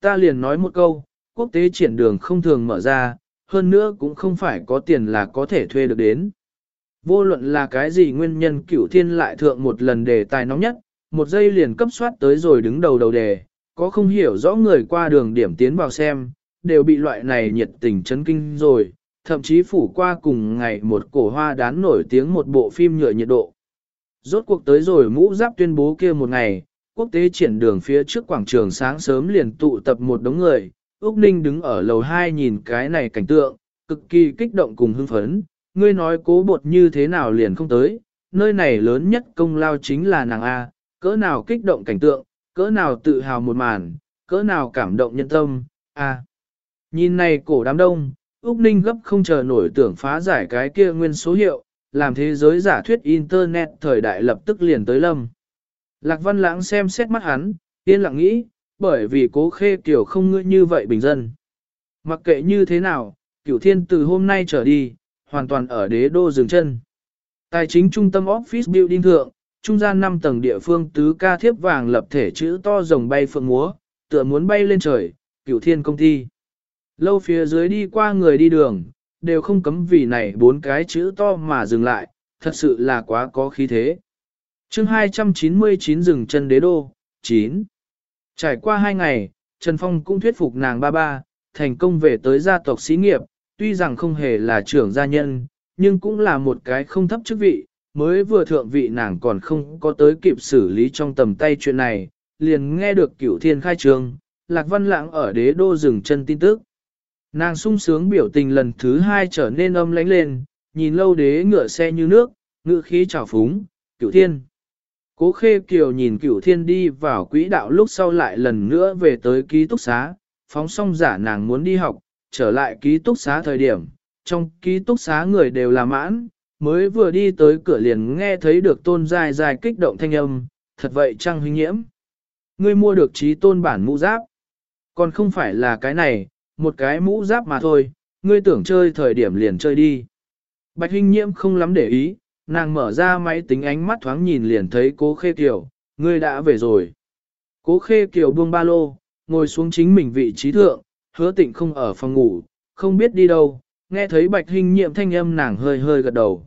ta liền nói một câu, quốc tế triển đường không thường mở ra, hơn nữa cũng không phải có tiền là có thể thuê được đến. Vô luận là cái gì nguyên nhân cửu thiên lại thượng một lần đề tài nóng nhất, một giây liền cấp soát tới rồi đứng đầu đầu đề, có không hiểu rõ người qua đường điểm tiến vào xem, đều bị loại này nhiệt tình chấn kinh rồi, thậm chí phủ qua cùng ngày một cổ hoa đán nổi tiếng một bộ phim nhựa nhiệt độ. Rốt cuộc tới rồi mũ giáp tuyên bố kia một ngày, quốc tế triển đường phía trước quảng trường sáng sớm liền tụ tập một đống người, Úc Ninh đứng ở lầu 2 nhìn cái này cảnh tượng, cực kỳ kích động cùng hưng phấn, ngươi nói cố bột như thế nào liền không tới, nơi này lớn nhất công lao chính là nàng A, cỡ nào kích động cảnh tượng, cỡ nào tự hào một màn, cỡ nào cảm động nhân tâm, à, Nhìn này cổ đám đông, Úc Ninh gấp không chờ nổi tưởng phá giải cái kia nguyên số hiệu, làm thế giới giả thuyết Internet thời đại lập tức liền tới lâm. Lạc Văn Lãng xem xét mắt hắn, yên lặng nghĩ, bởi vì cố khê kiểu không ngươi như vậy bình dân. Mặc kệ như thế nào, cửu thiên từ hôm nay trở đi, hoàn toàn ở đế đô dừng chân. Tài chính trung tâm office building thượng, trung gian năm tầng địa phương tứ ca thiếp vàng lập thể chữ to rồng bay phượng múa, tựa muốn bay lên trời, cửu thiên công ty. Lâu phía dưới đi qua người đi đường, đều không cấm vì này bốn cái chữ to mà dừng lại, thật sự là quá có khí thế. chương 299 dừng chân đế đô, 9. Trải qua hai ngày, Trần Phong cũng thuyết phục nàng ba ba, thành công về tới gia tộc xí nghiệp, tuy rằng không hề là trưởng gia nhân, nhưng cũng là một cái không thấp chức vị, mới vừa thượng vị nàng còn không có tới kịp xử lý trong tầm tay chuyện này, liền nghe được cửu thiên khai trường Lạc Văn Lãng ở đế đô dừng chân tin tức. Nàng sung sướng biểu tình lần thứ hai trở nên âm lãnh lên, nhìn lâu đế ngựa xe như nước, ngựa khí trào phúng, cửu thiên. Cố khê kiều nhìn cửu thiên đi vào quỹ đạo lúc sau lại lần nữa về tới ký túc xá, phóng xong giả nàng muốn đi học, trở lại ký túc xá thời điểm, trong ký túc xá người đều là mãn, mới vừa đi tới cửa liền nghe thấy được tôn dài dài kích động thanh âm, thật vậy trăng huynh nhiễm. Ngươi mua được trí tôn bản mũ giáp, còn không phải là cái này, một cái mũ giáp mà thôi, ngươi tưởng chơi thời điểm liền chơi đi. Bạch huynh nhiễm không lắm để ý, nàng mở ra máy tính ánh mắt thoáng nhìn liền thấy cố khê kiều, ngươi đã về rồi. Cố khê kiều buông ba lô, ngồi xuống chính mình vị trí thượng, hứa tịnh không ở phòng ngủ, không biết đi đâu, nghe thấy bạch hình nhiệm thanh âm nàng hơi hơi gật đầu.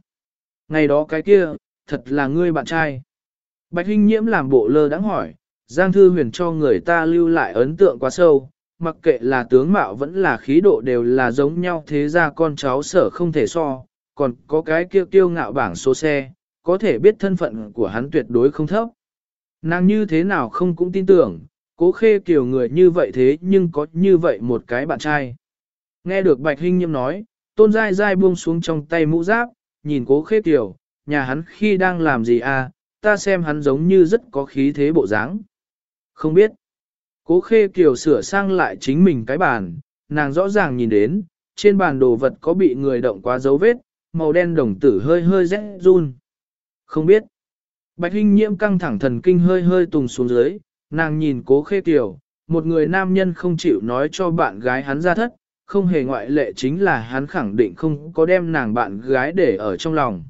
Ngày đó cái kia, thật là ngươi bạn trai. Bạch Hinh nhiễm làm bộ lơ đãng hỏi, Giang Thư Huyền cho người ta lưu lại ấn tượng quá sâu, mặc kệ là tướng mạo vẫn là khí độ đều là giống nhau thế ra con cháu sở không thể so, còn có cái kia kiêu ngạo bảng số xe, có thể biết thân phận của hắn tuyệt đối không thấp. Nàng như thế nào không cũng tin tưởng, cố khê kiểu người như vậy thế nhưng có như vậy một cái bạn trai. Nghe được Bạch Hinh Nhiễm nói, tôn giai giai buông xuống trong tay mũ giáp, nhìn cố khê tiểu nhà hắn khi đang làm gì à, ta xem hắn giống như rất có khí thế bộ dáng. Không biết. Cố khê kiều sửa sang lại chính mình cái bàn, nàng rõ ràng nhìn đến, trên bàn đồ vật có bị người động quá dấu vết, màu đen đồng tử hơi hơi rẽ run. Không biết. Bạch Hinh nhiễm căng thẳng thần kinh hơi hơi tùng xuống dưới, nàng nhìn cố khê kiều, một người nam nhân không chịu nói cho bạn gái hắn ra thất, không hề ngoại lệ chính là hắn khẳng định không có đem nàng bạn gái để ở trong lòng.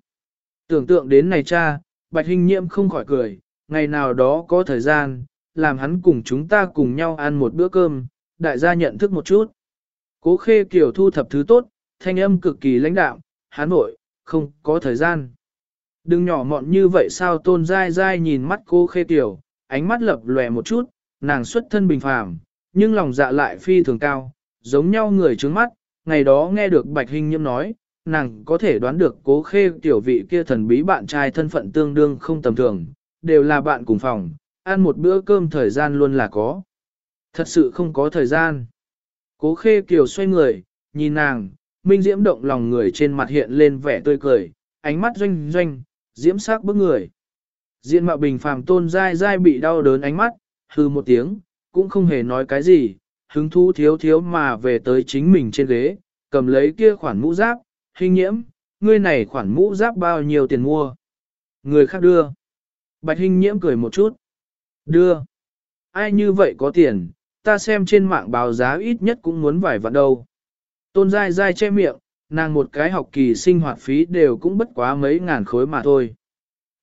Tưởng tượng đến này cha, Bạch Hinh nhiễm không khỏi cười, ngày nào đó có thời gian, làm hắn cùng chúng ta cùng nhau ăn một bữa cơm, đại gia nhận thức một chút. Cố khê kiểu thu thập thứ tốt, thanh âm cực kỳ lãnh đạo, hắn nội, không có thời gian. Đừng nhỏ mọn như vậy sao tôn dai dai nhìn mắt cô khê tiểu, ánh mắt lập lòe một chút, nàng xuất thân bình phàm, nhưng lòng dạ lại phi thường cao, giống nhau người trướng mắt, ngày đó nghe được bạch hình nhiễm nói, nàng có thể đoán được cố khê tiểu vị kia thần bí bạn trai thân phận tương đương không tầm thường, đều là bạn cùng phòng, ăn một bữa cơm thời gian luôn là có. Thật sự không có thời gian. Cố khê kiều xoay người, nhìn nàng, minh diễm động lòng người trên mặt hiện lên vẻ tươi cười, ánh mắt doanh doanh, diễm sắc bước người. Diện mạo bình phàm tôn dai dai bị đau đớn ánh mắt, hư một tiếng, cũng không hề nói cái gì, hứng thú thiếu thiếu mà về tới chính mình trên ghế, cầm lấy kia khoản mũ giáp, hình nhiễm, ngươi này khoản mũ giáp bao nhiêu tiền mua. Người khác đưa. Bạch hình nhiễm cười một chút. Đưa. Ai như vậy có tiền, ta xem trên mạng báo giá ít nhất cũng muốn vài vạn đâu. Tôn dai dai che miệng, nàng một cái học kỳ sinh hoạt phí đều cũng bất quá mấy ngàn khối mà thôi.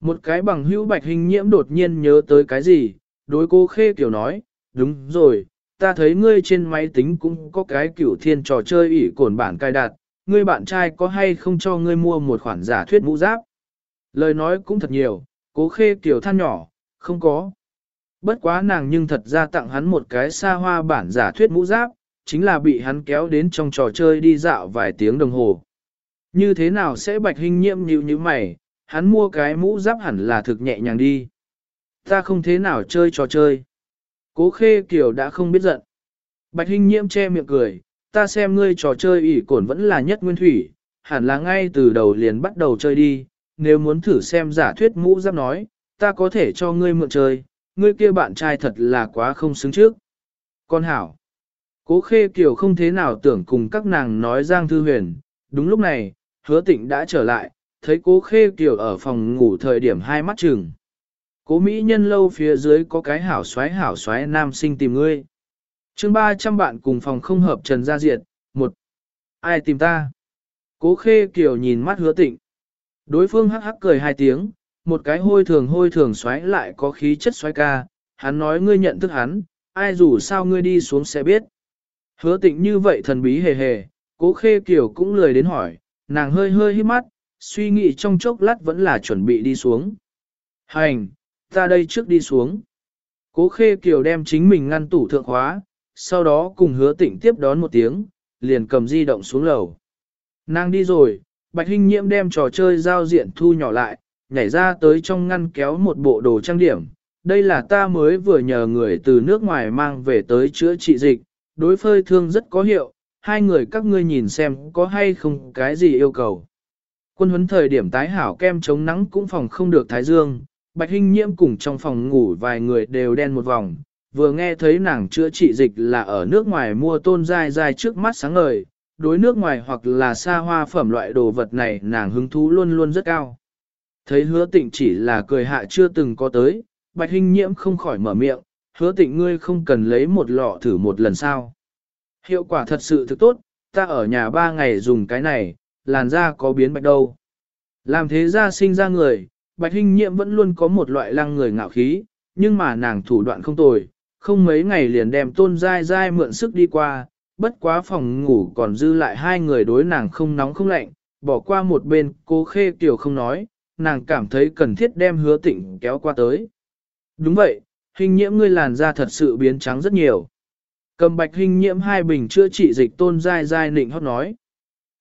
Một cái bằng hữu bạch hình nhiễm đột nhiên nhớ tới cái gì, đối cô khê kiểu nói, đúng rồi, ta thấy ngươi trên máy tính cũng có cái cửu thiên trò chơi ỷ cồn bản cài đặt, ngươi bạn trai có hay không cho ngươi mua một khoản giả thuyết mũ giáp. Lời nói cũng thật nhiều, cố khê kiểu than nhỏ, không có. Bất quá nàng nhưng thật ra tặng hắn một cái xa hoa bản giả thuyết mũ giáp, chính là bị hắn kéo đến trong trò chơi đi dạo vài tiếng đồng hồ. Như thế nào sẽ bạch hình nhiễm như như mày, hắn mua cái mũ giáp hẳn là thực nhẹ nhàng đi. Ta không thế nào chơi trò chơi. Cố khê kiểu đã không biết giận. Bạch Hinh nhiễm che miệng cười, ta xem ngươi trò chơi ỉ cổn vẫn là nhất nguyên thủy, hẳn là ngay từ đầu liền bắt đầu chơi đi, nếu muốn thử xem giả thuyết mũ giáp nói, ta có thể cho ngươi mượn chơi, ngươi kia bạn trai thật là quá không xứng trước. Con hảo, cố khê kiều không thế nào tưởng cùng các nàng nói Giang Thư Huyền, đúng lúc này, hứa tịnh đã trở lại, thấy cố khê kiều ở phòng ngủ thời điểm hai mắt trừng. Cố Mỹ nhân lâu phía dưới có cái hảo xoái hảo xoái nam sinh tìm ngươi. chương 300 bạn cùng phòng không hợp trần gia diệt, một. Ai tìm ta? Cố khê kiều nhìn mắt hứa tịnh. Đối phương hắc hắc cười hai tiếng, một cái hôi thường hôi thường xoáy lại có khí chất xoáy ca, hắn nói ngươi nhận thức hắn, ai dù sao ngươi đi xuống sẽ biết. Hứa tịnh như vậy thần bí hề hề, cố khê kiều cũng lười đến hỏi, nàng hơi hơi hít mắt, suy nghĩ trong chốc lát vẫn là chuẩn bị đi xuống. Hành, ta đây trước đi xuống. Cố khê kiều đem chính mình ngăn tủ thượng hóa, sau đó cùng hứa tịnh tiếp đón một tiếng, liền cầm di động xuống lầu. Nàng đi rồi, Bạch Hinh Nhiễm đem trò chơi giao diện thu nhỏ lại, nhảy ra tới trong ngăn kéo một bộ đồ trang điểm. Đây là ta mới vừa nhờ người từ nước ngoài mang về tới chữa trị dịch, đối phơi thương rất có hiệu, hai người các ngươi nhìn xem có hay không cái gì yêu cầu. Quân huấn thời điểm tái hảo kem chống nắng cũng phòng không được thái dương, Bạch Hinh Nhiễm cùng trong phòng ngủ vài người đều đen một vòng, vừa nghe thấy nàng chữa trị dịch là ở nước ngoài mua tôn dai dai trước mắt sáng ngời, đối nước ngoài hoặc là xa hoa phẩm loại đồ vật này nàng hứng thú luôn luôn rất cao. Thấy hứa tịnh chỉ là cười hạ chưa từng có tới, bạch hình nhiễm không khỏi mở miệng, hứa tịnh ngươi không cần lấy một lọ thử một lần sao. Hiệu quả thật sự thực tốt, ta ở nhà ba ngày dùng cái này, làn da có biến bạch đâu. Làm thế ra sinh ra người, bạch Hinh nhiễm vẫn luôn có một loại lăng người ngạo khí, nhưng mà nàng thủ đoạn không tồi, không mấy ngày liền đem tôn dai dai mượn sức đi qua, bất quá phòng ngủ còn dư lại hai người đối nàng không nóng không lạnh, bỏ qua một bên cô khê tiểu không nói, nàng cảm thấy cần thiết đem hứa tịnh kéo qua tới. Đúng vậy, hình nhiễm ngươi làn da thật sự biến trắng rất nhiều. Cầm bạch hình nhiễm hai bình chữa trị dịch tôn dai dai nịnh hót nói.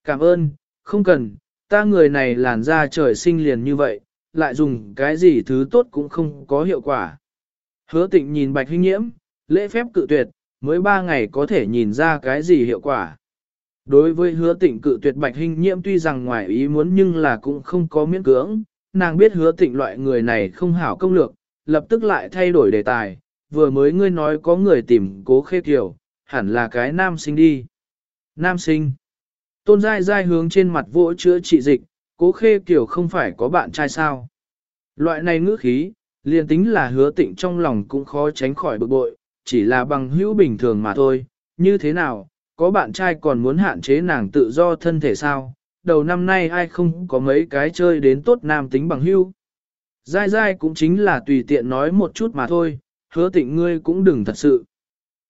Cảm ơn, không cần, ta người này làn da trời sinh liền như vậy, lại dùng cái gì thứ tốt cũng không có hiệu quả. Hứa tịnh nhìn bạch hinh nhiễm, lễ phép cự tuyệt, mới ba ngày có thể nhìn ra cái gì hiệu quả. Đối với hứa tịnh cự tuyệt bạch hình nhiễm tuy rằng ngoài ý muốn nhưng là cũng không có miễn cưỡng, nàng biết hứa tịnh loại người này không hảo công lược, lập tức lại thay đổi đề tài, vừa mới ngươi nói có người tìm cố khê kiều, hẳn là cái nam sinh đi. Nam sinh. Tôn dai dai hướng trên mặt vỗ chữa trị dịch, cố khê kiều không phải có bạn trai sao. Loại này ngữ khí, liền tính là hứa tịnh trong lòng cũng khó tránh khỏi bực bội, chỉ là bằng hữu bình thường mà thôi, như thế nào, có bạn trai còn muốn hạn chế nàng tự do thân thể sao, đầu năm nay ai không có mấy cái chơi đến tốt nam tính bằng hữu. Dai dai cũng chính là tùy tiện nói một chút mà thôi, hứa tịnh ngươi cũng đừng thật sự.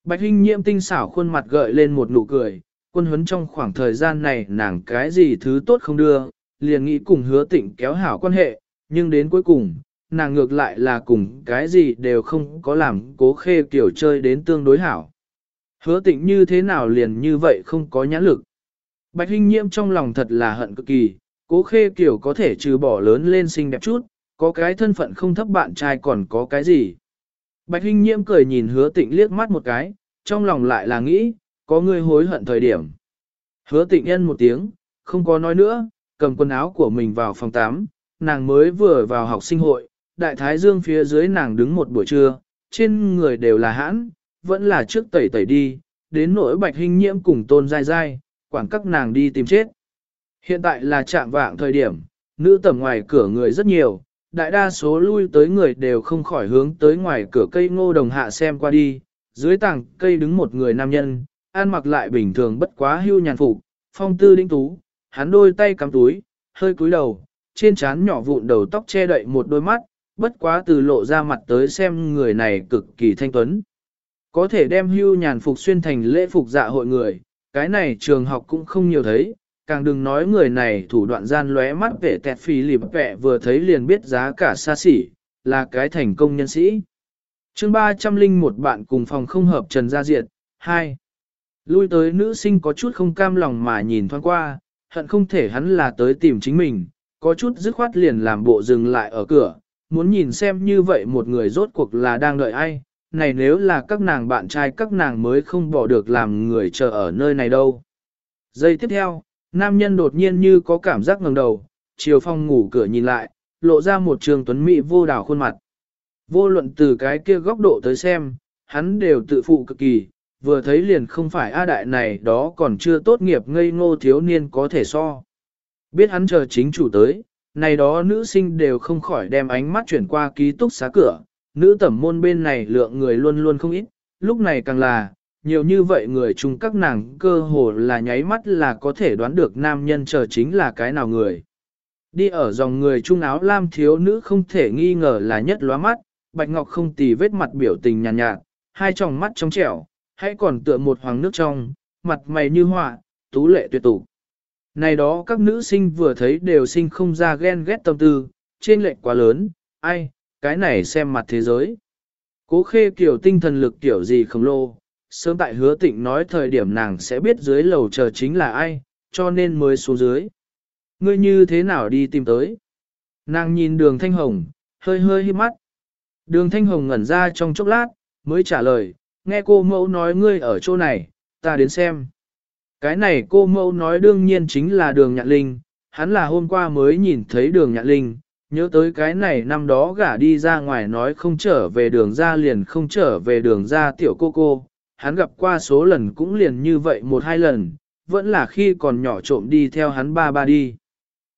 Bạch Hinh nhiễm tinh xảo khuôn mặt gợi lên một nụ cười, quân huấn trong khoảng thời gian này nàng cái gì thứ tốt không đưa, liền nghĩ cùng hứa tịnh kéo hảo quan hệ, nhưng đến cuối cùng, nàng ngược lại là cùng cái gì đều không có làm cố khê kiểu chơi đến tương đối hảo. Hứa tịnh như thế nào liền như vậy không có nhãn lực. Bạch Hinh Nhiễm trong lòng thật là hận cực kỳ, cố khê kiểu có thể trừ bỏ lớn lên xinh đẹp chút, có cái thân phận không thấp bạn trai còn có cái gì. Bạch Hinh Nhiễm cười nhìn hứa tịnh liếc mắt một cái, trong lòng lại là nghĩ, có người hối hận thời điểm. Hứa tịnh nhân một tiếng, không có nói nữa, cầm quần áo của mình vào phòng 8, nàng mới vừa vào học sinh hội, đại thái dương phía dưới nàng đứng một buổi trưa, trên người đều là hãn, vẫn là trước tẩy tẩy đi, đến nỗi bạch hình nhiễm cùng tôn dai dai, quảng các nàng đi tìm chết. Hiện tại là trạm vạng thời điểm, nữ tầm ngoài cửa người rất nhiều, đại đa số lui tới người đều không khỏi hướng tới ngoài cửa cây ngô đồng hạ xem qua đi, dưới tảng cây đứng một người nam nhân, ăn mặc lại bình thường bất quá hưu nhàn phục, phong tư đinh tú, hắn đôi tay cắm túi, hơi cúi đầu, trên trán nhỏ vụn đầu tóc che đậy một đôi mắt, bất quá từ lộ ra mặt tới xem người này cực kỳ thanh tuấn. Có thể đem hưu nhàn phục xuyên thành lễ phục dạ hội người, cái này trường học cũng không nhiều thấy, càng đừng nói người này thủ đoạn gian lóe mắt vẻ tẹt phì lịp vẹ vừa thấy liền biết giá cả xa xỉ, là cái thành công nhân sĩ. chương 301 bạn cùng phòng không hợp Trần Gia Diệt, 2. Lui tới nữ sinh có chút không cam lòng mà nhìn thoáng qua, hận không thể hắn là tới tìm chính mình, có chút dứt khoát liền làm bộ dừng lại ở cửa, muốn nhìn xem như vậy một người rốt cuộc là đang đợi ai, này nếu là các nàng bạn trai các nàng mới không bỏ được làm người chờ ở nơi này đâu. Giây tiếp theo, nam nhân đột nhiên như có cảm giác ngẩng đầu, chiều phong ngủ cửa nhìn lại, lộ ra một trường tuấn mỹ vô đảo khuôn mặt. Vô luận từ cái kia góc độ tới xem, hắn đều tự phụ cực kỳ, vừa thấy liền không phải A đại này đó còn chưa tốt nghiệp ngây ngô thiếu niên có thể so. Biết hắn chờ chính chủ tới, này đó nữ sinh đều không khỏi đem ánh mắt chuyển qua ký túc xá cửa, nữ tẩm môn bên này lượng người luôn luôn không ít, lúc này càng là, nhiều như vậy người chung các nàng cơ hồ là nháy mắt là có thể đoán được nam nhân chờ chính là cái nào người. Đi ở dòng người trung áo lam thiếu nữ không thể nghi ngờ là nhất lóa mắt, bạch ngọc không tì vết mặt biểu tình nhàn nhạt, nhạt, hai tròng mắt trong trẻo, hãy còn tựa một hoàng nước trong, mặt mày như họa, tú lệ tuyệt tụ. Này đó các nữ sinh vừa thấy đều sinh không ra ghen ghét tâm tư, trên lệnh quá lớn, ai, cái này xem mặt thế giới. Cố khê kiểu tinh thần lực kiểu gì khổng lồ, sớm tại hứa tịnh nói thời điểm nàng sẽ biết dưới lầu chờ chính là ai, cho nên mới xuống dưới. Ngươi như thế nào đi tìm tới? Nàng nhìn đường thanh hồng, hơi hơi hiếp mắt. Đường thanh hồng ngẩn ra trong chốc lát, mới trả lời, nghe cô mẫu nói ngươi ở chỗ này, ta đến xem. Cái này cô mẫu nói đương nhiên chính là đường nhạn linh, hắn là hôm qua mới nhìn thấy đường nhạn linh, nhớ tới cái này năm đó gả đi ra ngoài nói không trở về đường ra liền không trở về đường ra tiểu cô cô, hắn gặp qua số lần cũng liền như vậy một hai lần, vẫn là khi còn nhỏ trộm đi theo hắn ba ba đi.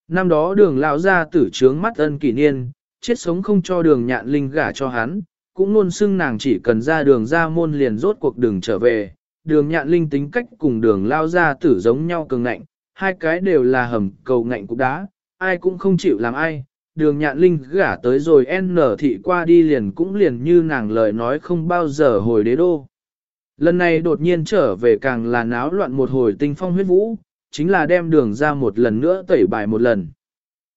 Năm đó đường lão ra tử trướng mắt ân kỷ niên, chết sống không cho đường nhạn linh gả cho hắn, cũng luôn xưng nàng chỉ cần ra đường ra môn liền rốt cuộc đường trở về. Đường nhạn linh tính cách cùng đường lao ra tử giống nhau cường ngạnh, hai cái đều là hầm cầu ngạnh cục đá, ai cũng không chịu làm ai. Đường nhạn linh gả tới rồi N thị qua đi liền cũng liền như nàng lời nói không bao giờ hồi đế đô. Lần này đột nhiên trở về càng là náo loạn một hồi tinh phong huyết vũ, chính là đem đường ra một lần nữa tẩy bài một lần.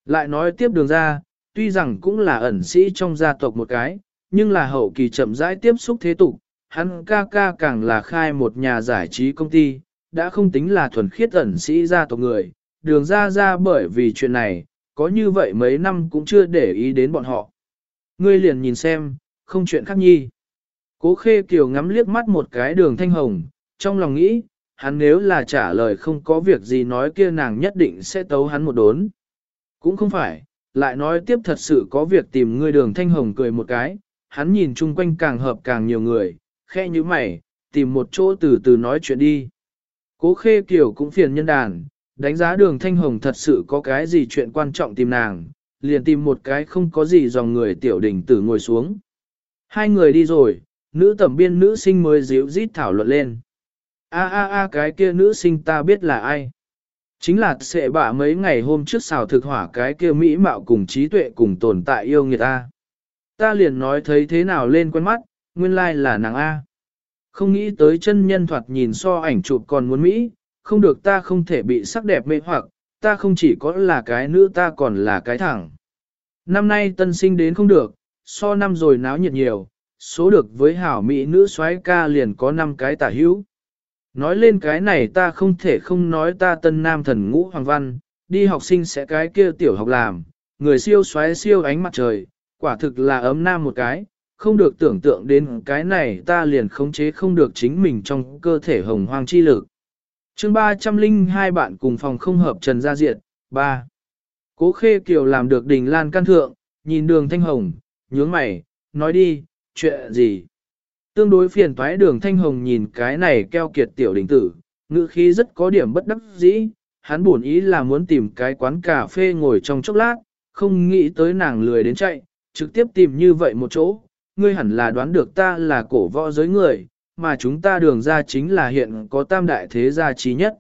Lại nói tiếp đường ra, tuy rằng cũng là ẩn sĩ trong gia tộc một cái, nhưng là hậu kỳ chậm rãi tiếp xúc thế tục, hắn ca ca càng là khai một nhà giải trí công ty, đã không tính là thuần khiết ẩn sĩ gia tộc người, đường ra ra bởi vì chuyện này, có như vậy mấy năm cũng chưa để ý đến bọn họ. Ngươi liền nhìn xem, không chuyện khác nhi. Cố khê kiều ngắm liếc mắt một cái đường thanh hồng, trong lòng nghĩ, hắn nếu là trả lời không có việc gì nói kia nàng nhất định sẽ tấu hắn một đốn. Cũng không phải, lại nói tiếp thật sự có việc tìm ngươi đường thanh hồng cười một cái, hắn nhìn chung quanh càng hợp càng nhiều người, khe như mày, tìm một chỗ từ từ nói chuyện đi. Cố khê kiểu cũng phiền nhân đàn, đánh giá đường thanh hồng thật sự có cái gì chuyện quan trọng tìm nàng, liền tìm một cái không có gì dòng người tiểu đỉnh tử ngồi xuống. Hai người đi rồi, nữ tẩm biên nữ sinh mới díu dít thảo luận lên. A a a cái kia nữ sinh ta biết là ai. Chính là sẽ bả mấy ngày hôm trước xào thực hỏa cái kia mỹ mạo cùng trí tuệ cùng tồn tại yêu người ta. Ta liền nói thấy thế nào lên quen mắt, nguyên lai là nàng A. Không nghĩ tới chân nhân thoạt nhìn so ảnh chụp còn muốn Mỹ, không được ta không thể bị sắc đẹp mê hoặc, ta không chỉ có là cái nữ ta còn là cái thẳng. Năm nay tân sinh đến không được, so năm rồi náo nhiệt nhiều, số được với hảo Mỹ nữ soái ca liền có 5 cái tả hữu. Nói lên cái này ta không thể không nói ta tân nam thần ngũ hoàng văn, đi học sinh sẽ cái kia tiểu học làm, người siêu xoáy siêu ánh mặt trời, quả thực là ấm nam một cái, không được tưởng tượng đến cái này ta liền khống chế không được chính mình trong cơ thể hồng hoang chi lực. chương 302 bạn cùng phòng không hợp trần gia diện, 3. Cố khê kiều làm được đình lan can thượng, nhìn đường thanh hồng, nhướng mày, nói đi, chuyện gì? Tương đối phiền toái đường thanh hồng nhìn cái này keo kiệt tiểu đình tử, ngữ khí rất có điểm bất đắc dĩ, hắn buồn ý là muốn tìm cái quán cà phê ngồi trong chốc lát, không nghĩ tới nàng lười đến chạy, trực tiếp tìm như vậy một chỗ, ngươi hẳn là đoán được ta là cổ võ giới người, mà chúng ta đường ra chính là hiện có tam đại thế gia trí nhất.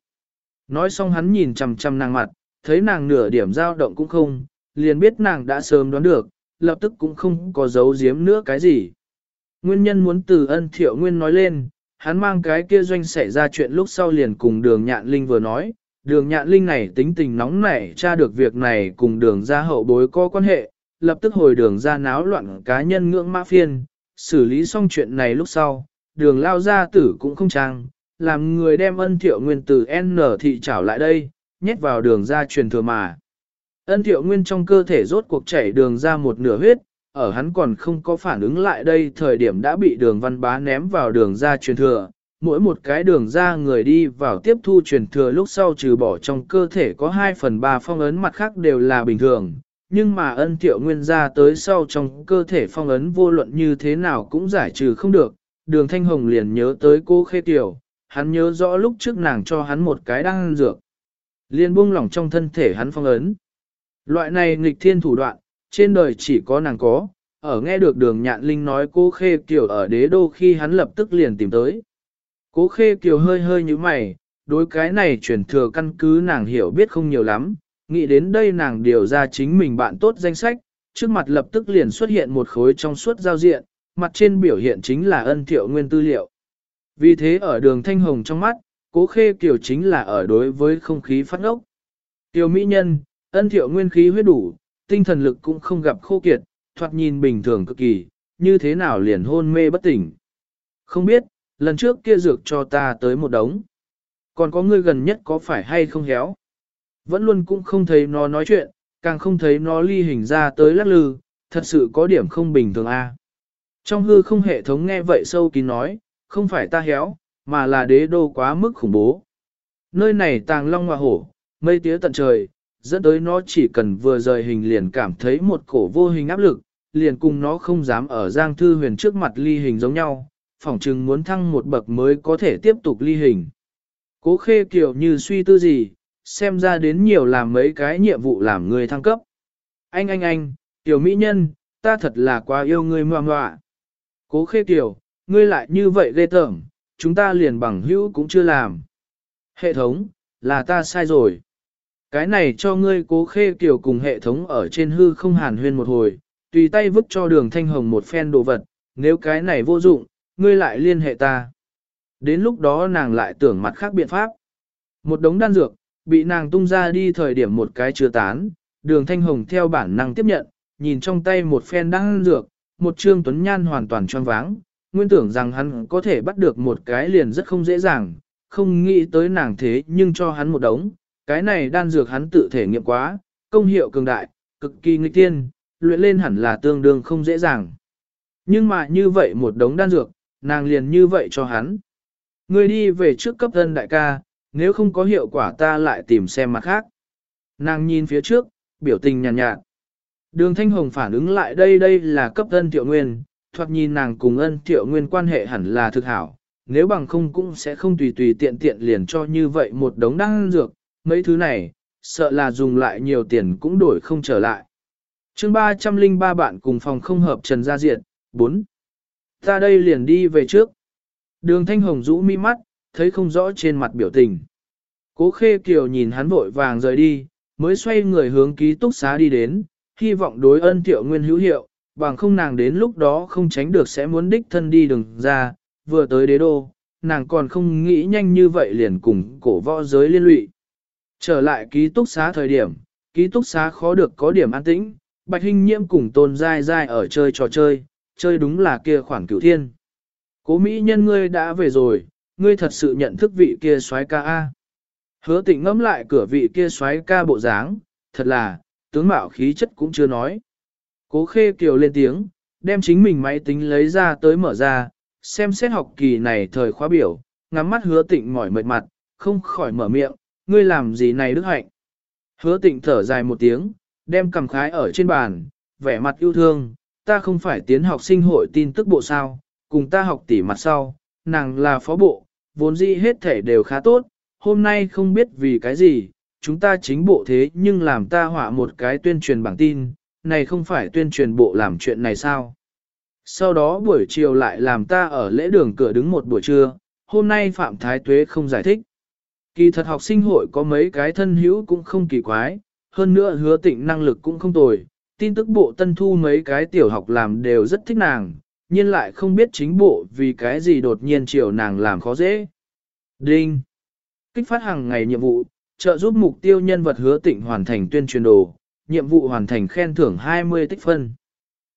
Nói xong hắn nhìn chằm chằm nàng mặt, thấy nàng nửa điểm dao động cũng không, liền biết nàng đã sớm đoán được, lập tức cũng không có giấu giếm nữa cái gì. Nguyên nhân muốn từ ân thiệu nguyên nói lên, hắn mang cái kia doanh xảy ra chuyện lúc sau liền cùng đường nhạn linh vừa nói, đường nhạn linh này tính tình nóng nảy tra được việc này cùng đường ra hậu bối có quan hệ, lập tức hồi đường ra náo loạn cá nhân ngưỡng mã phiên, xử lý xong chuyện này lúc sau, đường lao gia tử cũng không trang, làm người đem ân thiệu nguyên từ N thị trảo lại đây, nhét vào đường ra truyền thừa mà. Ân thiệu nguyên trong cơ thể rốt cuộc chảy đường ra một nửa huyết, ở hắn còn không có phản ứng lại đây thời điểm đã bị đường văn bá ném vào đường ra truyền thừa, mỗi một cái đường ra người đi vào tiếp thu truyền thừa lúc sau trừ bỏ trong cơ thể có 2 phần 3 phong ấn mặt khác đều là bình thường, nhưng mà ân thiệu nguyên ra tới sau trong cơ thể phong ấn vô luận như thế nào cũng giải trừ không được, đường thanh hồng liền nhớ tới cô khê tiểu, hắn nhớ rõ lúc trước nàng cho hắn một cái đang dược, liền buông lỏng trong thân thể hắn phong ấn. Loại này nghịch thiên thủ đoạn, trên đời chỉ có nàng có, ở nghe được đường nhạn linh nói cô khê kiểu ở đế đô khi hắn lập tức liền tìm tới. Cố khê kiều hơi hơi như mày, đối cái này truyền thừa căn cứ nàng hiểu biết không nhiều lắm, nghĩ đến đây nàng điều ra chính mình bạn tốt danh sách, trước mặt lập tức liền xuất hiện một khối trong suốt giao diện, mặt trên biểu hiện chính là ân thiệu nguyên tư liệu. Vì thế ở đường thanh hồng trong mắt, cố khê kiều chính là ở đối với không khí phát ốc. Tiểu mỹ nhân, ân thiệu nguyên khí huyết đủ, tinh thần lực cũng không gặp khô kiệt, thoạt nhìn bình thường cực kỳ, như thế nào liền hôn mê bất tỉnh. Không biết, lần trước kia dược cho ta tới một đống. Còn có người gần nhất có phải hay không héo? Vẫn luôn cũng không thấy nó nói chuyện, càng không thấy nó ly hình ra tới lắc lư, thật sự có điểm không bình thường a. Trong hư không hệ thống nghe vậy sâu kín nói, không phải ta héo, mà là đế đô quá mức khủng bố. Nơi này tàng long hoa hổ, mây tía tận trời, dẫn tới nó chỉ cần vừa rời hình liền cảm thấy một cổ vô hình áp lực, liền cùng nó không dám ở Giang Thư Huyền trước mặt ly hình giống nhau, phỏng chừng muốn thăng một bậc mới có thể tiếp tục ly hình. Cố khê kiểu như suy tư gì, xem ra đến nhiều làm mấy cái nhiệm vụ làm người thăng cấp. Anh anh anh, tiểu mỹ nhân, ta thật là quá yêu ngươi ngoà ngoạ. Cố khê tiểu ngươi lại như vậy ghê tởm, chúng ta liền bằng hữu cũng chưa làm. Hệ thống, là ta sai rồi. Cái này cho ngươi cố khê kiểu cùng hệ thống ở trên hư không hàn huyên một hồi, tùy tay vứt cho đường thanh hồng một phen đồ vật, nếu cái này vô dụng, ngươi lại liên hệ ta. Đến lúc đó nàng lại tưởng mặt khác biện pháp. Một đống đan dược, bị nàng tung ra đi thời điểm một cái chưa tán, đường thanh hồng theo bản năng tiếp nhận, nhìn trong tay một phen đan dược, một trương tuấn nhan hoàn toàn tròn váng, nguyên tưởng rằng hắn có thể bắt được một cái liền rất không dễ dàng, không nghĩ tới nàng thế nhưng cho hắn một đống, cái này đan dược hắn tự thể nghiệm quá, công hiệu cường đại, cực kỳ nghịch tiên, luyện lên hẳn là tương đương không dễ dàng. Nhưng mà như vậy một đống đan dược, nàng liền như vậy cho hắn. người đi về trước cấp thân đại ca, nếu không có hiệu quả ta lại tìm xem mặt khác. Nàng nhìn phía trước, biểu tình nhàn nhạt, nhạt. Đường Thanh Hồng phản ứng lại đây đây là cấp ân thiệu nguyên, thoạt nhìn nàng cùng ân thiệu nguyên quan hệ hẳn là thực hảo, nếu bằng không cũng sẽ không tùy tùy tiện tiện liền cho như vậy một đống đan dược, mấy thứ này, sợ là dùng lại nhiều tiền cũng đổi không trở lại. chương 303 bạn cùng phòng không hợp Trần Gia diện 4. Ta đây liền đi về trước. Đường Thanh Hồng rũ mi mắt, thấy không rõ trên mặt biểu tình. Cố Khê Kiều nhìn hắn vội vàng rời đi, mới xoay người hướng ký túc xá đi đến, hy vọng đối ân tiệu nguyên hữu hiệu, bằng không nàng đến lúc đó không tránh được sẽ muốn đích thân đi đường ra, vừa tới đế đô, nàng còn không nghĩ nhanh như vậy liền cùng cổ võ giới liên lụy. Trở lại ký túc xá thời điểm, ký túc xá khó được có điểm an tĩnh, Bạch Hinh Nhiễm cùng Tôn Giai Giai ở chơi trò chơi, chơi đúng là kia khoản cửu thiên. Cố Mỹ nhân ngươi đã về rồi, ngươi thật sự nhận thức vị kia soái ca A. Hứa tịnh ngẫm lại cửa vị kia soái ca bộ dáng, thật là, tướng mạo khí chất cũng chưa nói. Cố khê kiều lên tiếng, đem chính mình máy tính lấy ra tới mở ra, xem xét học kỳ này thời khóa biểu, ngắm mắt hứa tịnh mỏi mệt mặt, không khỏi mở miệng, ngươi làm gì này đức hạnh. Hứa tịnh thở dài một tiếng, đem cầm khái ở trên bàn, vẻ mặt yêu thương, ta không phải tiến học sinh hội tin tức bộ sao, cùng ta học tỉ mặt sau, nàng là phó bộ, vốn dĩ hết thể đều khá tốt, hôm nay không biết vì cái gì, chúng ta chính bộ thế nhưng làm ta họa một cái tuyên truyền bảng tin, này không phải tuyên truyền bộ làm chuyện này sao. Sau đó buổi chiều lại làm ta ở lễ đường cửa đứng một buổi trưa, hôm nay Phạm Thái Tuế không giải thích. Kỳ thật học sinh hội có mấy cái thân hữu cũng không kỳ quái, hơn nữa hứa tịnh năng lực cũng không tồi, tin tức bộ tân thu mấy cái tiểu học làm đều rất thích nàng, nhưng lại không biết chính bộ vì cái gì đột nhiên chiều nàng làm khó dễ. Đinh! Kích phát hàng ngày nhiệm vụ, trợ giúp mục tiêu nhân vật hứa tịnh hoàn thành tuyên truyền đồ, nhiệm vụ hoàn thành khen thưởng 20 tích phân.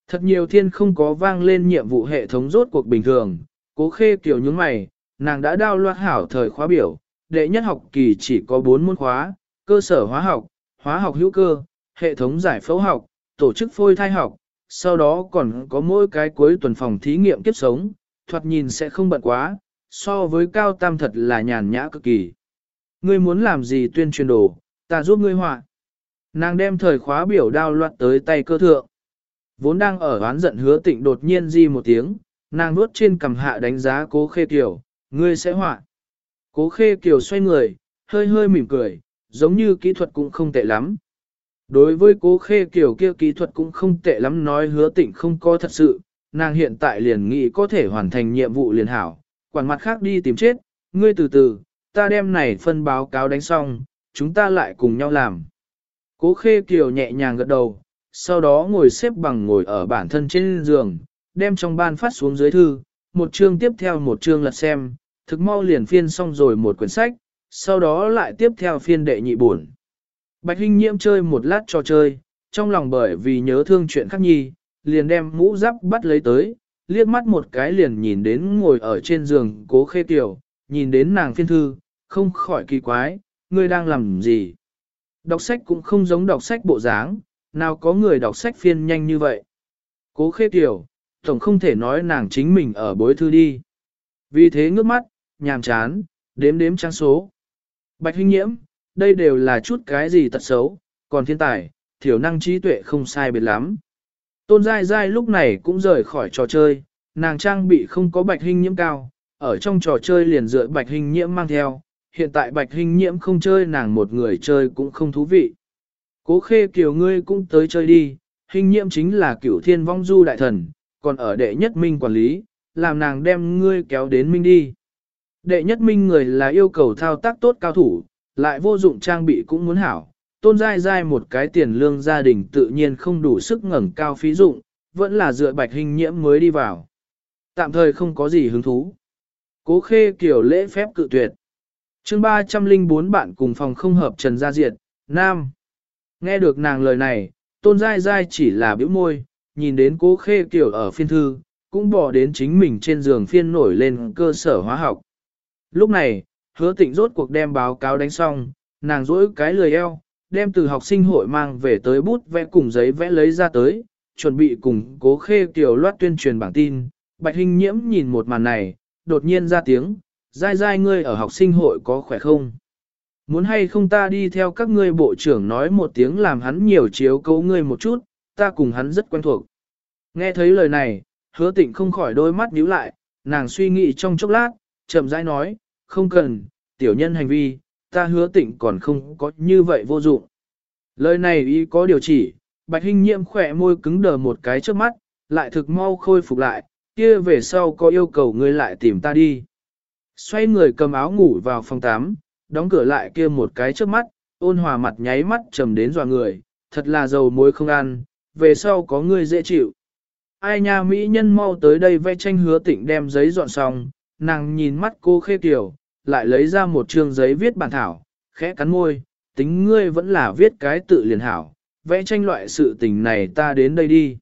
Thật nhiều thiên không có vang lên nhiệm vụ hệ thống rốt cuộc bình thường, cố khê kiểu những mày, nàng đã đao loạt hảo thời khóa biểu, đệ nhất học kỳ chỉ có 4 môn khóa, cơ sở hóa học, hóa học hữu cơ, hệ thống giải phẫu học, tổ chức phôi thai học, sau đó còn có mỗi cái cuối tuần phòng thí nghiệm kiếp sống, thoạt nhìn sẽ không bận quá, so với cao tam thật là nhàn nhã cực kỳ. Ngươi muốn làm gì tuyên truyền đồ, ta giúp ngươi họa. Nàng đem thời khóa biểu đao loạt tới tay cơ thượng. Vốn đang ở oán giận hứa tịnh đột nhiên di một tiếng, nàng nuốt trên cầm hạ đánh giá cố khê kiều, ngươi sẽ họa. Cố khê kiều xoay người, hơi hơi mỉm cười, giống như kỹ thuật cũng không tệ lắm. Đối với cố khê kiều kia kỹ thuật cũng không tệ lắm nói hứa tịnh không có thật sự, nàng hiện tại liền nghĩ có thể hoàn thành nhiệm vụ liền hảo, quản mặt khác đi tìm chết, ngươi từ từ, ta đem này phân báo cáo đánh xong, chúng ta lại cùng nhau làm. Cố khê kiều nhẹ nhàng gật đầu, sau đó ngồi xếp bằng ngồi ở bản thân trên giường, đem trong ban phát xuống dưới thư, một chương tiếp theo một chương lật xem, thực mau liền phiên xong rồi một quyển sách, sau đó lại tiếp theo phiên đệ nhị buồn. Bạch Hinh Nhiễm chơi một lát trò chơi, trong lòng bởi vì nhớ thương chuyện khác nhi, liền đem mũ giáp bắt lấy tới, liếc mắt một cái liền nhìn đến ngồi ở trên giường cố khê tiểu, nhìn đến nàng phiên thư, không khỏi kỳ quái, ngươi đang làm gì? Đọc sách cũng không giống đọc sách bộ dáng, nào có người đọc sách phiên nhanh như vậy. Cố khê tiểu, tổng không thể nói nàng chính mình ở bối thư đi. Vì thế ngước mắt, nhàm chán, đếm đếm trang số. Bạch Hinh nhiễm, đây đều là chút cái gì tật xấu, còn thiên tài, thiểu năng trí tuệ không sai biệt lắm. Tôn Giai Giai lúc này cũng rời khỏi trò chơi, nàng trang bị không có bạch hình nhiễm cao, ở trong trò chơi liền dựa bạch hình nhiễm mang theo, hiện tại bạch hình nhiễm không chơi nàng một người chơi cũng không thú vị. Cố khê kiều ngươi cũng tới chơi đi, hình nhiễm chính là cửu thiên vong du đại thần, còn ở đệ nhất minh quản lý, làm nàng đem ngươi kéo đến minh đi. Đệ nhất minh người là yêu cầu thao tác tốt cao thủ, lại vô dụng trang bị cũng muốn hảo, tôn dai dai một cái tiền lương gia đình tự nhiên không đủ sức ngẩng cao phí dụng, vẫn là dựa bạch hình nhiễm mới đi vào. Tạm thời không có gì hứng thú. Cố khê kiểu lễ phép cự tuyệt. chương 304 bạn cùng phòng không hợp Trần Gia Diệt, Nam. Nghe được nàng lời này, tôn dai dai chỉ là biểu môi, nhìn đến cố khê kiểu ở phiên thư, cũng bỏ đến chính mình trên giường phiên nổi lên cơ sở hóa học. Lúc này, hứa tịnh rốt cuộc đem báo cáo đánh xong, nàng rỗi cái lười eo, đem từ học sinh hội mang về tới bút vẽ cùng giấy vẽ lấy ra tới, chuẩn bị cùng cố khê tiểu loát tuyên truyền bảng tin. Bạch Hình Nhiễm nhìn một màn này, đột nhiên ra tiếng, dai dai ngươi ở học sinh hội có khỏe không? Muốn hay không ta đi theo các ngươi bộ trưởng nói một tiếng làm hắn nhiều chiếu cố ngươi một chút, ta cùng hắn rất quen thuộc. Nghe thấy lời này, hứa tịnh không khỏi đôi mắt nhíu lại, nàng suy nghĩ trong chốc lát, chậm rãi nói, không cần, tiểu nhân hành vi, ta hứa tịnh còn không có như vậy vô dụng. Lời này ý có điều chỉ, bạch hình nhiễm khỏe môi cứng đờ một cái trước mắt, lại thực mau khôi phục lại, kia về sau có yêu cầu ngươi lại tìm ta đi. Xoay người cầm áo ngủ vào phòng 8, đóng cửa lại kia một cái trước mắt, ôn hòa mặt nháy mắt trầm đến dò người, thật là dầu muối không ăn, về sau có ngươi dễ chịu. Ai nha mỹ nhân mau tới đây vẽ tranh hứa tịnh đem giấy dọn xong, nàng nhìn mắt cô khê kiểu, lại lấy ra một chương giấy viết bản thảo, khẽ cắn môi, tính ngươi vẫn là viết cái tự liền hảo, vẽ tranh loại sự tình này ta đến đây đi.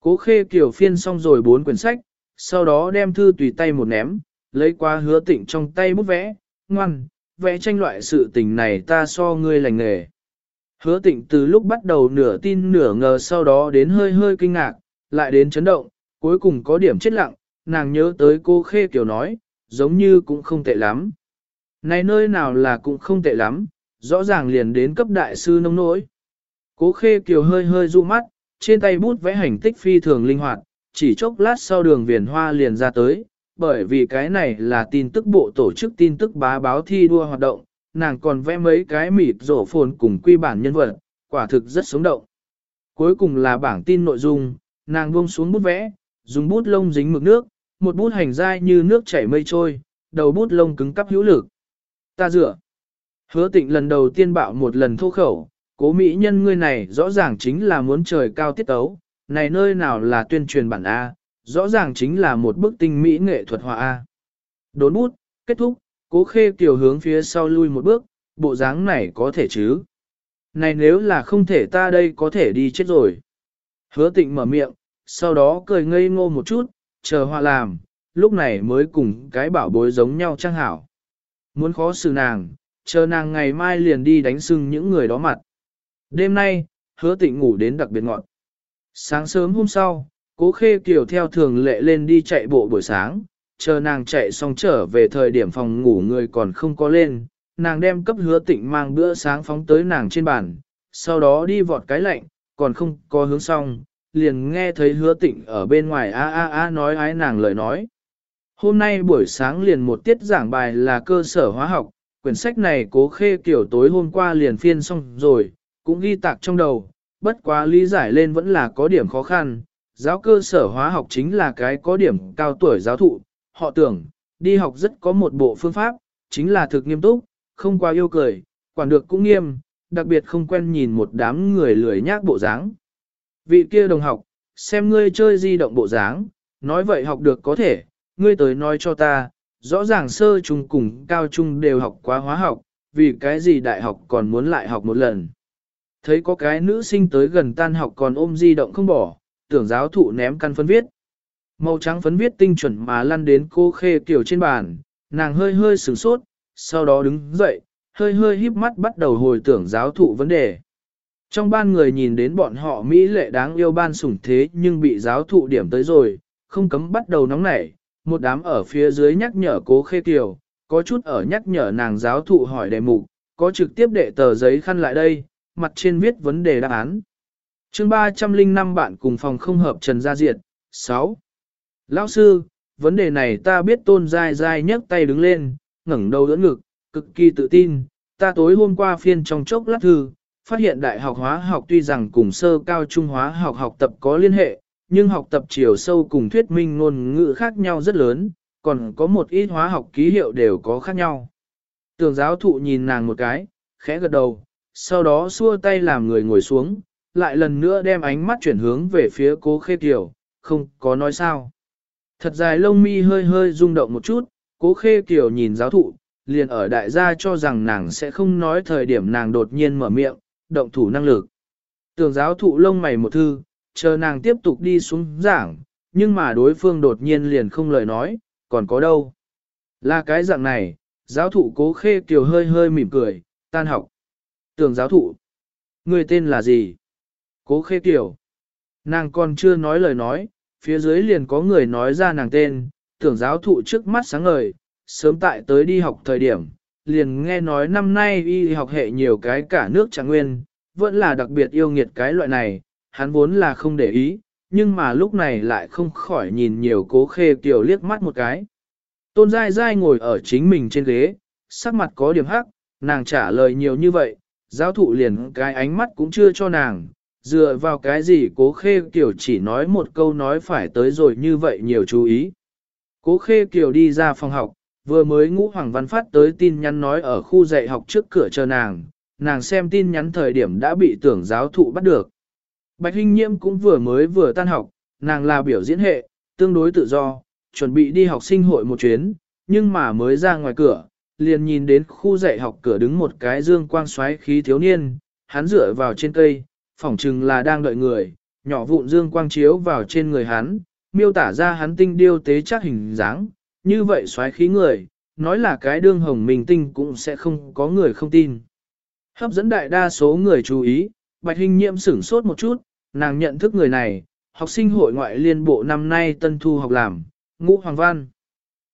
Cố khê kiểu phiên xong rồi bốn quyển sách, sau đó đem thư tùy tay một ném, lấy qua hứa tịnh trong tay bút vẽ, ngoan, vẽ tranh loại sự tình này ta so ngươi lành nghề. Hứa tịnh từ lúc bắt đầu nửa tin nửa ngờ sau đó đến hơi hơi kinh ngạc, lại đến chấn động, cuối cùng có điểm chết lặng, nàng nhớ tới cô Khê Kiều nói, giống như cũng không tệ lắm. Này nơi nào là cũng không tệ lắm, rõ ràng liền đến cấp đại sư nông nỗi. Cố Khê Kiều hơi hơi du mắt, trên tay bút vẽ hành tích phi thường linh hoạt, chỉ chốc lát sau đường viền hoa liền ra tới, bởi vì cái này là tin tức bộ tổ chức tin tức bá báo thi đua hoạt động, nàng còn vẽ mấy cái mịt rổ phồn cùng quy bản nhân vật, quả thực rất sống động. Cuối cùng là bảng tin nội dung, nàng buông xuống bút vẽ, dùng bút lông dính mực nước, một bút hành dai như nước chảy mây trôi, đầu bút lông cứng cắp hữu lực. Ta dựa. Hứa tịnh lần đầu tiên bạo một lần thô khẩu, cố mỹ nhân ngươi này rõ ràng chính là muốn trời cao tiết tấu, này nơi nào là tuyên truyền bản A, rõ ràng chính là một bức tinh mỹ nghệ thuật họa A. Đốn bút, kết thúc, cố khê kiều hướng phía sau lui một bước, bộ dáng này có thể chứ. Này nếu là không thể ta đây có thể đi chết rồi. Hứa tịnh mở miệng, sau đó cười ngây ngô một chút, chờ họa làm, lúc này mới cùng cái bảo bối giống nhau trang hảo. Muốn khó xử nàng, chờ nàng ngày mai liền đi đánh sưng những người đó mặt. Đêm nay, hứa tịnh ngủ đến đặc biệt ngọn. Sáng sớm hôm sau, cố khê kiều theo thường lệ lên đi chạy bộ buổi sáng, chờ nàng chạy xong trở về thời điểm phòng ngủ người còn không có lên, nàng đem cấp hứa tịnh mang bữa sáng phóng tới nàng trên bàn, sau đó đi vọt cái lạnh, còn không có hướng xong, liền nghe thấy hứa tịnh ở bên ngoài a a a nói ái nàng lời nói. Hôm nay buổi sáng liền một tiết giảng bài là cơ sở hóa học, quyển sách này cố khê kiểu tối hôm qua liền phiên xong rồi, cũng ghi tạc trong đầu, bất quá lý giải lên vẫn là có điểm khó khăn. Giáo cơ sở hóa học chính là cái có điểm cao tuổi giáo thụ, họ tưởng, đi học rất có một bộ phương pháp, chính là thực nghiêm túc, không qua yêu cười, quản được cũng nghiêm, đặc biệt không quen nhìn một đám người lười nhác bộ dáng. Vị kia đồng học, xem ngươi chơi di động bộ dáng, nói vậy học được có thể, ngươi tới nói cho ta, rõ ràng sơ trung cùng cao trung đều học quá hóa học, vì cái gì đại học còn muốn lại học một lần. Thấy có cái nữ sinh tới gần tan học còn ôm di động không bỏ, tưởng giáo thụ ném căn phấn viết. Màu trắng phấn viết tinh chuẩn mà lăn đến cô khê kiểu trên bàn, nàng hơi hơi sửng sốt, sau đó đứng dậy, hơi hơi híp mắt bắt đầu hồi tưởng giáo thụ vấn đề. Trong ban người nhìn đến bọn họ Mỹ lệ đáng yêu ban sủng thế nhưng bị giáo thụ điểm tới rồi, không cấm bắt đầu nóng nảy, một đám ở phía dưới nhắc nhở cố khê kiều, có chút ở nhắc nhở nàng giáo thụ hỏi đề mục, có trực tiếp đệ tờ giấy khăn lại đây, mặt trên viết vấn đề đáp án. chương 305 bạn cùng phòng không hợp Trần Gia Diệt, 6. Lão sư, vấn đề này ta biết tôn dai dai nhấc tay đứng lên, ngẩng đầu đỡ ngực, cực kỳ tự tin, ta tối hôm qua phiên trong chốc lát thư, phát hiện đại học hóa học tuy rằng cùng sơ cao trung hóa học học tập có liên hệ, nhưng học tập chiều sâu cùng thuyết minh ngôn ngữ khác nhau rất lớn, còn có một ít hóa học ký hiệu đều có khác nhau. Tường giáo thụ nhìn nàng một cái, khẽ gật đầu, sau đó xua tay làm người ngồi xuống, lại lần nữa đem ánh mắt chuyển hướng về phía cố khê kiểu, không có nói sao. Thật dài lông mi hơi hơi rung động một chút, cố khê kiểu nhìn giáo thụ, liền ở đại gia cho rằng nàng sẽ không nói thời điểm nàng đột nhiên mở miệng, động thủ năng lực. Tường giáo thụ lông mày một thư, chờ nàng tiếp tục đi xuống giảng, nhưng mà đối phương đột nhiên liền không lời nói, còn có đâu. Là cái dạng này, giáo thụ cố khê kiều hơi hơi mỉm cười, tan học. Tường giáo thụ, người tên là gì? Cố khê kiều. Nàng còn chưa nói lời nói, phía dưới liền có người nói ra nàng tên, tưởng giáo thụ trước mắt sáng ngời, sớm tại tới đi học thời điểm, liền nghe nói năm nay y học hệ nhiều cái cả nước trạng nguyên, vẫn là đặc biệt yêu nghiệt cái loại này, hắn vốn là không để ý, nhưng mà lúc này lại không khỏi nhìn nhiều cố khê kiều liếc mắt một cái. Tôn dai dai ngồi ở chính mình trên ghế, sắc mặt có điểm hắc, nàng trả lời nhiều như vậy, giáo thụ liền cái ánh mắt cũng chưa cho nàng, dựa vào cái gì cố khê kiều chỉ nói một câu nói phải tới rồi như vậy nhiều chú ý. Cố khê kiều đi ra phòng học, vừa mới ngũ hoàng văn phát tới tin nhắn nói ở khu dạy học trước cửa chờ nàng, nàng xem tin nhắn thời điểm đã bị tưởng giáo thụ bắt được. Bạch Hinh Nhiễm cũng vừa mới vừa tan học, nàng là biểu diễn hệ, tương đối tự do, chuẩn bị đi học sinh hội một chuyến, nhưng mà mới ra ngoài cửa, liền nhìn đến khu dạy học cửa đứng một cái dương quang xoáy khí thiếu niên, hắn dựa vào trên cây, phỏng chừng là đang đợi người, nhỏ vụn dương quang chiếu vào trên người hắn, miêu tả ra hắn tinh điêu tế chắc hình dáng, như vậy xoáy khí người, nói là cái đương hồng mình tinh cũng sẽ không có người không tin. Hấp dẫn đại đa số người chú ý, Bạch Hình Nhiễm sửng sốt một chút, nàng nhận thức người này, học sinh hội ngoại liên bộ năm nay tân thu học làm, ngũ hoàng văn.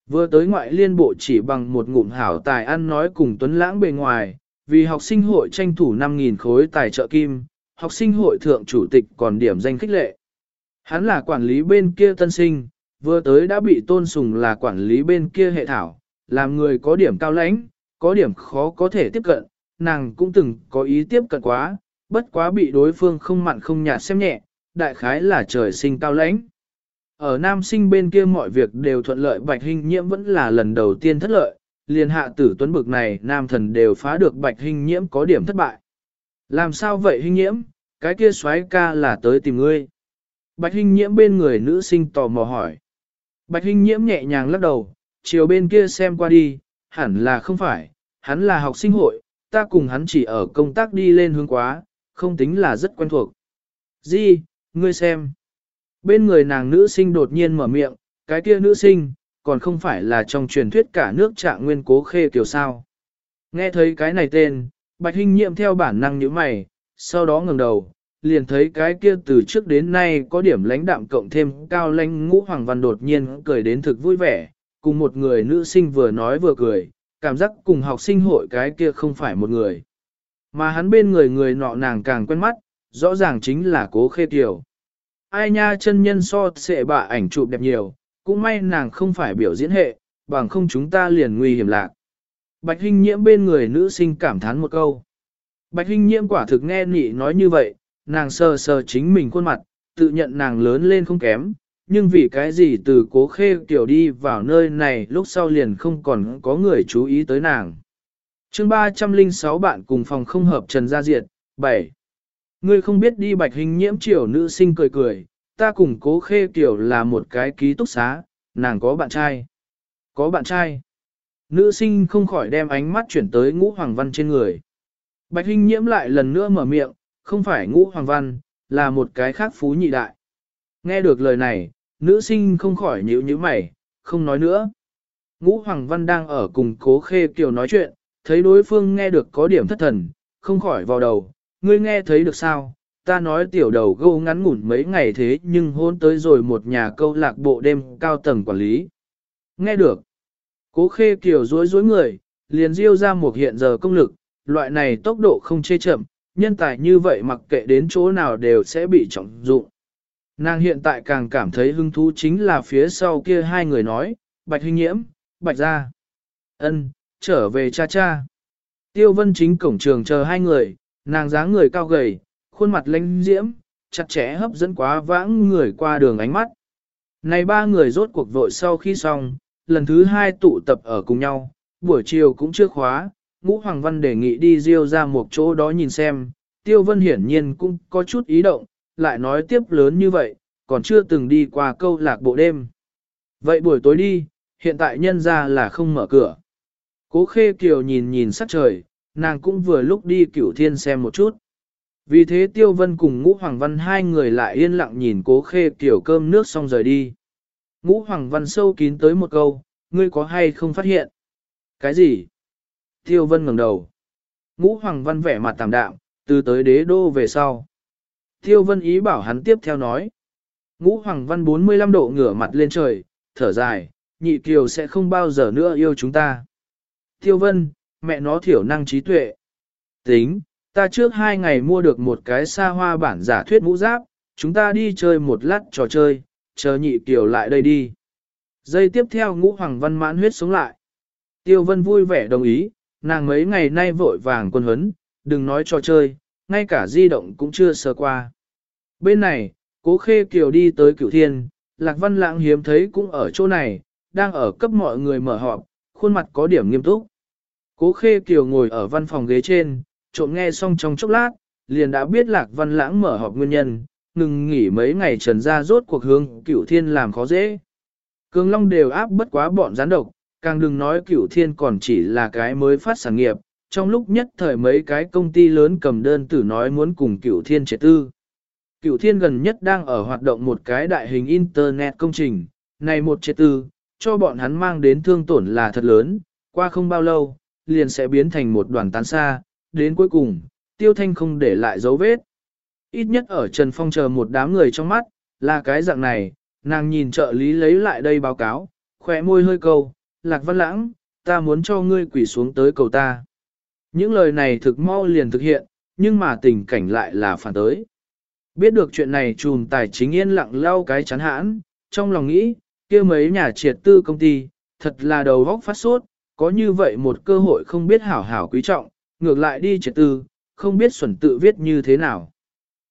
Vừa tới ngoại liên bộ chỉ bằng một ngụm hảo tài ăn nói cùng tuấn lãng bề ngoài, vì học sinh hội tranh thủ 5.000 khối tài trợ kim, học sinh hội thượng chủ tịch còn điểm danh khích lệ. Hắn là quản lý bên kia tân sinh, vừa tới đã bị tôn sùng là quản lý bên kia hệ thảo, làm người có điểm cao lãnh, có điểm khó có thể tiếp cận, nàng cũng từng có ý tiếp cận quá, bất quá bị đối phương không mặn không nhạt xem nhẹ, đại khái là trời sinh cao lãnh. Ở nam sinh bên kia mọi việc đều thuận lợi bạch hình nhiễm vẫn là lần đầu tiên thất lợi, liền hạ tử tuấn bực này nam thần đều phá được bạch hình nhiễm có điểm thất bại. Làm sao vậy hình nhiễm, cái kia xoáy ca là tới tìm ngươi. Bạch hình nhiễm bên người nữ sinh tò mò hỏi. Bạch Hinh nhiễm nhẹ nhàng lắc đầu, chiều bên kia xem qua đi, hẳn là không phải, hắn là học sinh hội, ta cùng hắn chỉ ở công tác đi lên hướng quá, không tính là rất quen thuộc. Di, ngươi xem. Bên người nàng nữ sinh đột nhiên mở miệng, cái kia nữ sinh, còn không phải là trong truyền thuyết cả nước trạng nguyên cố khê kiểu sao. Nghe thấy cái này tên, Bạch Hinh nhiệm theo bản năng nhíu mày, sau đó ngẩng đầu, liền thấy cái kia từ trước đến nay có điểm lãnh đạm cộng thêm cao lãnh ngũ hoàng văn đột nhiên cười đến thực vui vẻ, cùng một người nữ sinh vừa nói vừa cười, cảm giác cùng học sinh hội cái kia không phải một người. Mà hắn bên người người nọ nàng càng quen mắt, rõ ràng chính là cố khê tiểu. Ai nha chân nhân so sệ bà ảnh chụp đẹp nhiều, cũng may nàng không phải biểu diễn hệ, bằng không chúng ta liền nguy hiểm lạc. Bạch Hinh Nhiễm bên người nữ sinh cảm thán một câu. Bạch Hinh Nhiễm quả thực nghe nị nói như vậy, nàng sờ sờ chính mình khuôn mặt, tự nhận nàng lớn lên không kém, nhưng vì cái gì từ cố khê tiểu đi vào nơi này lúc sau liền không còn có người chú ý tới nàng. chương 306 bạn cùng phòng không hợp Trần Gia Diệt, 7. Ngươi không biết đi bạch hình nhiễm triều nữ sinh cười cười, ta cùng cố khê tiểu là một cái ký túc xá, nàng có bạn trai. Có bạn trai. Nữ sinh không khỏi đem ánh mắt chuyển tới ngũ hoàng văn trên người. Bạch hình nhiễm lại lần nữa mở miệng, không phải ngũ hoàng văn, là một cái khác phú nhị đại. Nghe được lời này, nữ sinh không khỏi nhíu nhíu mày, không nói nữa. Ngũ Hoàng Văn đang ở cùng cố khê kiều nói chuyện, thấy đối phương nghe được có điểm thất thần, không khỏi vào đầu, ngươi nghe thấy được sao? Ta nói tiểu đầu gâu ngắn ngủn mấy ngày thế nhưng hôn tới rồi một nhà câu lạc bộ đêm cao tầng quản lý. Nghe được. Cố khê kiều dối dối người, liền diêu ra một hiện giờ công lực, loại này tốc độ không chê chậm, nhân tài như vậy mặc kệ đến chỗ nào đều sẽ bị trọng dụng. Nàng hiện tại càng cảm thấy hứng thú chính là phía sau kia hai người nói, bạch hình nhiễm, bạch ra. ân trở về cha cha. Tiêu vân chính cổng trường chờ hai người, nàng dáng người cao gầy, khuôn mặt lãnh diễm, chặt chẽ hấp dẫn quá vãng người qua đường ánh mắt. Này ba người rốt cuộc vội sau khi xong, lần thứ hai tụ tập ở cùng nhau, buổi chiều cũng chưa khóa, ngũ Hoàng Văn đề nghị đi diêu ra một chỗ đó nhìn xem, Tiêu Vân hiển nhiên cũng có chút ý động, lại nói tiếp lớn như vậy, còn chưa từng đi qua câu lạc bộ đêm. Vậy buổi tối đi, hiện tại nhân ra là không mở cửa. Cố khê kiều nhìn nhìn sắc trời, nàng cũng vừa lúc đi cửu thiên xem một chút. Vì thế Tiêu Vân cùng Ngũ Hoàng Văn hai người lại yên lặng nhìn cố khê Kiều cơm nước xong rời đi. Ngũ Hoàng Văn sâu kín tới một câu, ngươi có hay không phát hiện? Cái gì? Tiêu Vân ngẩng đầu. Ngũ Hoàng Văn vẻ mặt tạm đạm, từ tới đế đô về sau. Tiêu Vân ý bảo hắn tiếp theo nói. Ngũ Hoàng Văn 45 độ ngửa mặt lên trời, thở dài, nhị kiều sẽ không bao giờ nữa yêu chúng ta. Tiêu Vân, mẹ nó thiểu năng trí tuệ. Tính, ta trước hai ngày mua được một cái xa hoa bản giả thuyết mũ giáp, chúng ta đi chơi một lát trò chơi, chờ nhị kiều lại đây đi. Giây tiếp theo ngũ hoàng văn mãn huyết sống lại. Tiêu vân vui vẻ đồng ý, nàng mấy ngày nay vội vàng quân huấn, đừng nói trò chơi, ngay cả di động cũng chưa sơ qua. Bên này, cố khê kiều đi tới cửu thiên, lạc văn lãng hiếm thấy cũng ở chỗ này, đang ở cấp mọi người mở họp, khuôn mặt có điểm nghiêm túc. Cố khê kiều ngồi ở văn phòng ghế trên, trộm nghe xong trong chốc lát, liền đã biết lạc văn lãng mở họp nguyên nhân, ngừng nghỉ mấy ngày trần ra rốt cuộc hướng cửu thiên làm khó dễ. Cường Long đều áp bất quá bọn gián độc, càng đừng nói cửu thiên còn chỉ là cái mới phát sản nghiệp, trong lúc nhất thời mấy cái công ty lớn cầm đơn tử nói muốn cùng cửu thiên chế tư. Cửu thiên gần nhất đang ở hoạt động một cái đại hình internet công trình, này một chế tư, cho bọn hắn mang đến thương tổn là thật lớn, qua không bao lâu, liền sẽ biến thành một đoàn tán xa, đến cuối cùng, tiêu thanh không để lại dấu vết. Ít nhất ở Trần Phong chờ một đám người trong mắt, là cái dạng này, nàng nhìn trợ lý lấy lại đây báo cáo, khỏe môi hơi câu, lạc văn lãng, ta muốn cho ngươi quỳ xuống tới cầu ta. Những lời này thực mau liền thực hiện, nhưng mà tình cảnh lại là phản tới. Biết được chuyện này trùm tài chính yên lặng lau cái chán hãn, trong lòng nghĩ, kia mấy nhà triệt tư công ty, thật là đầu góc phát sốt, có như vậy một cơ hội không biết hảo hảo quý trọng, ngược lại đi triệt tư, không biết xuẩn tự viết như thế nào.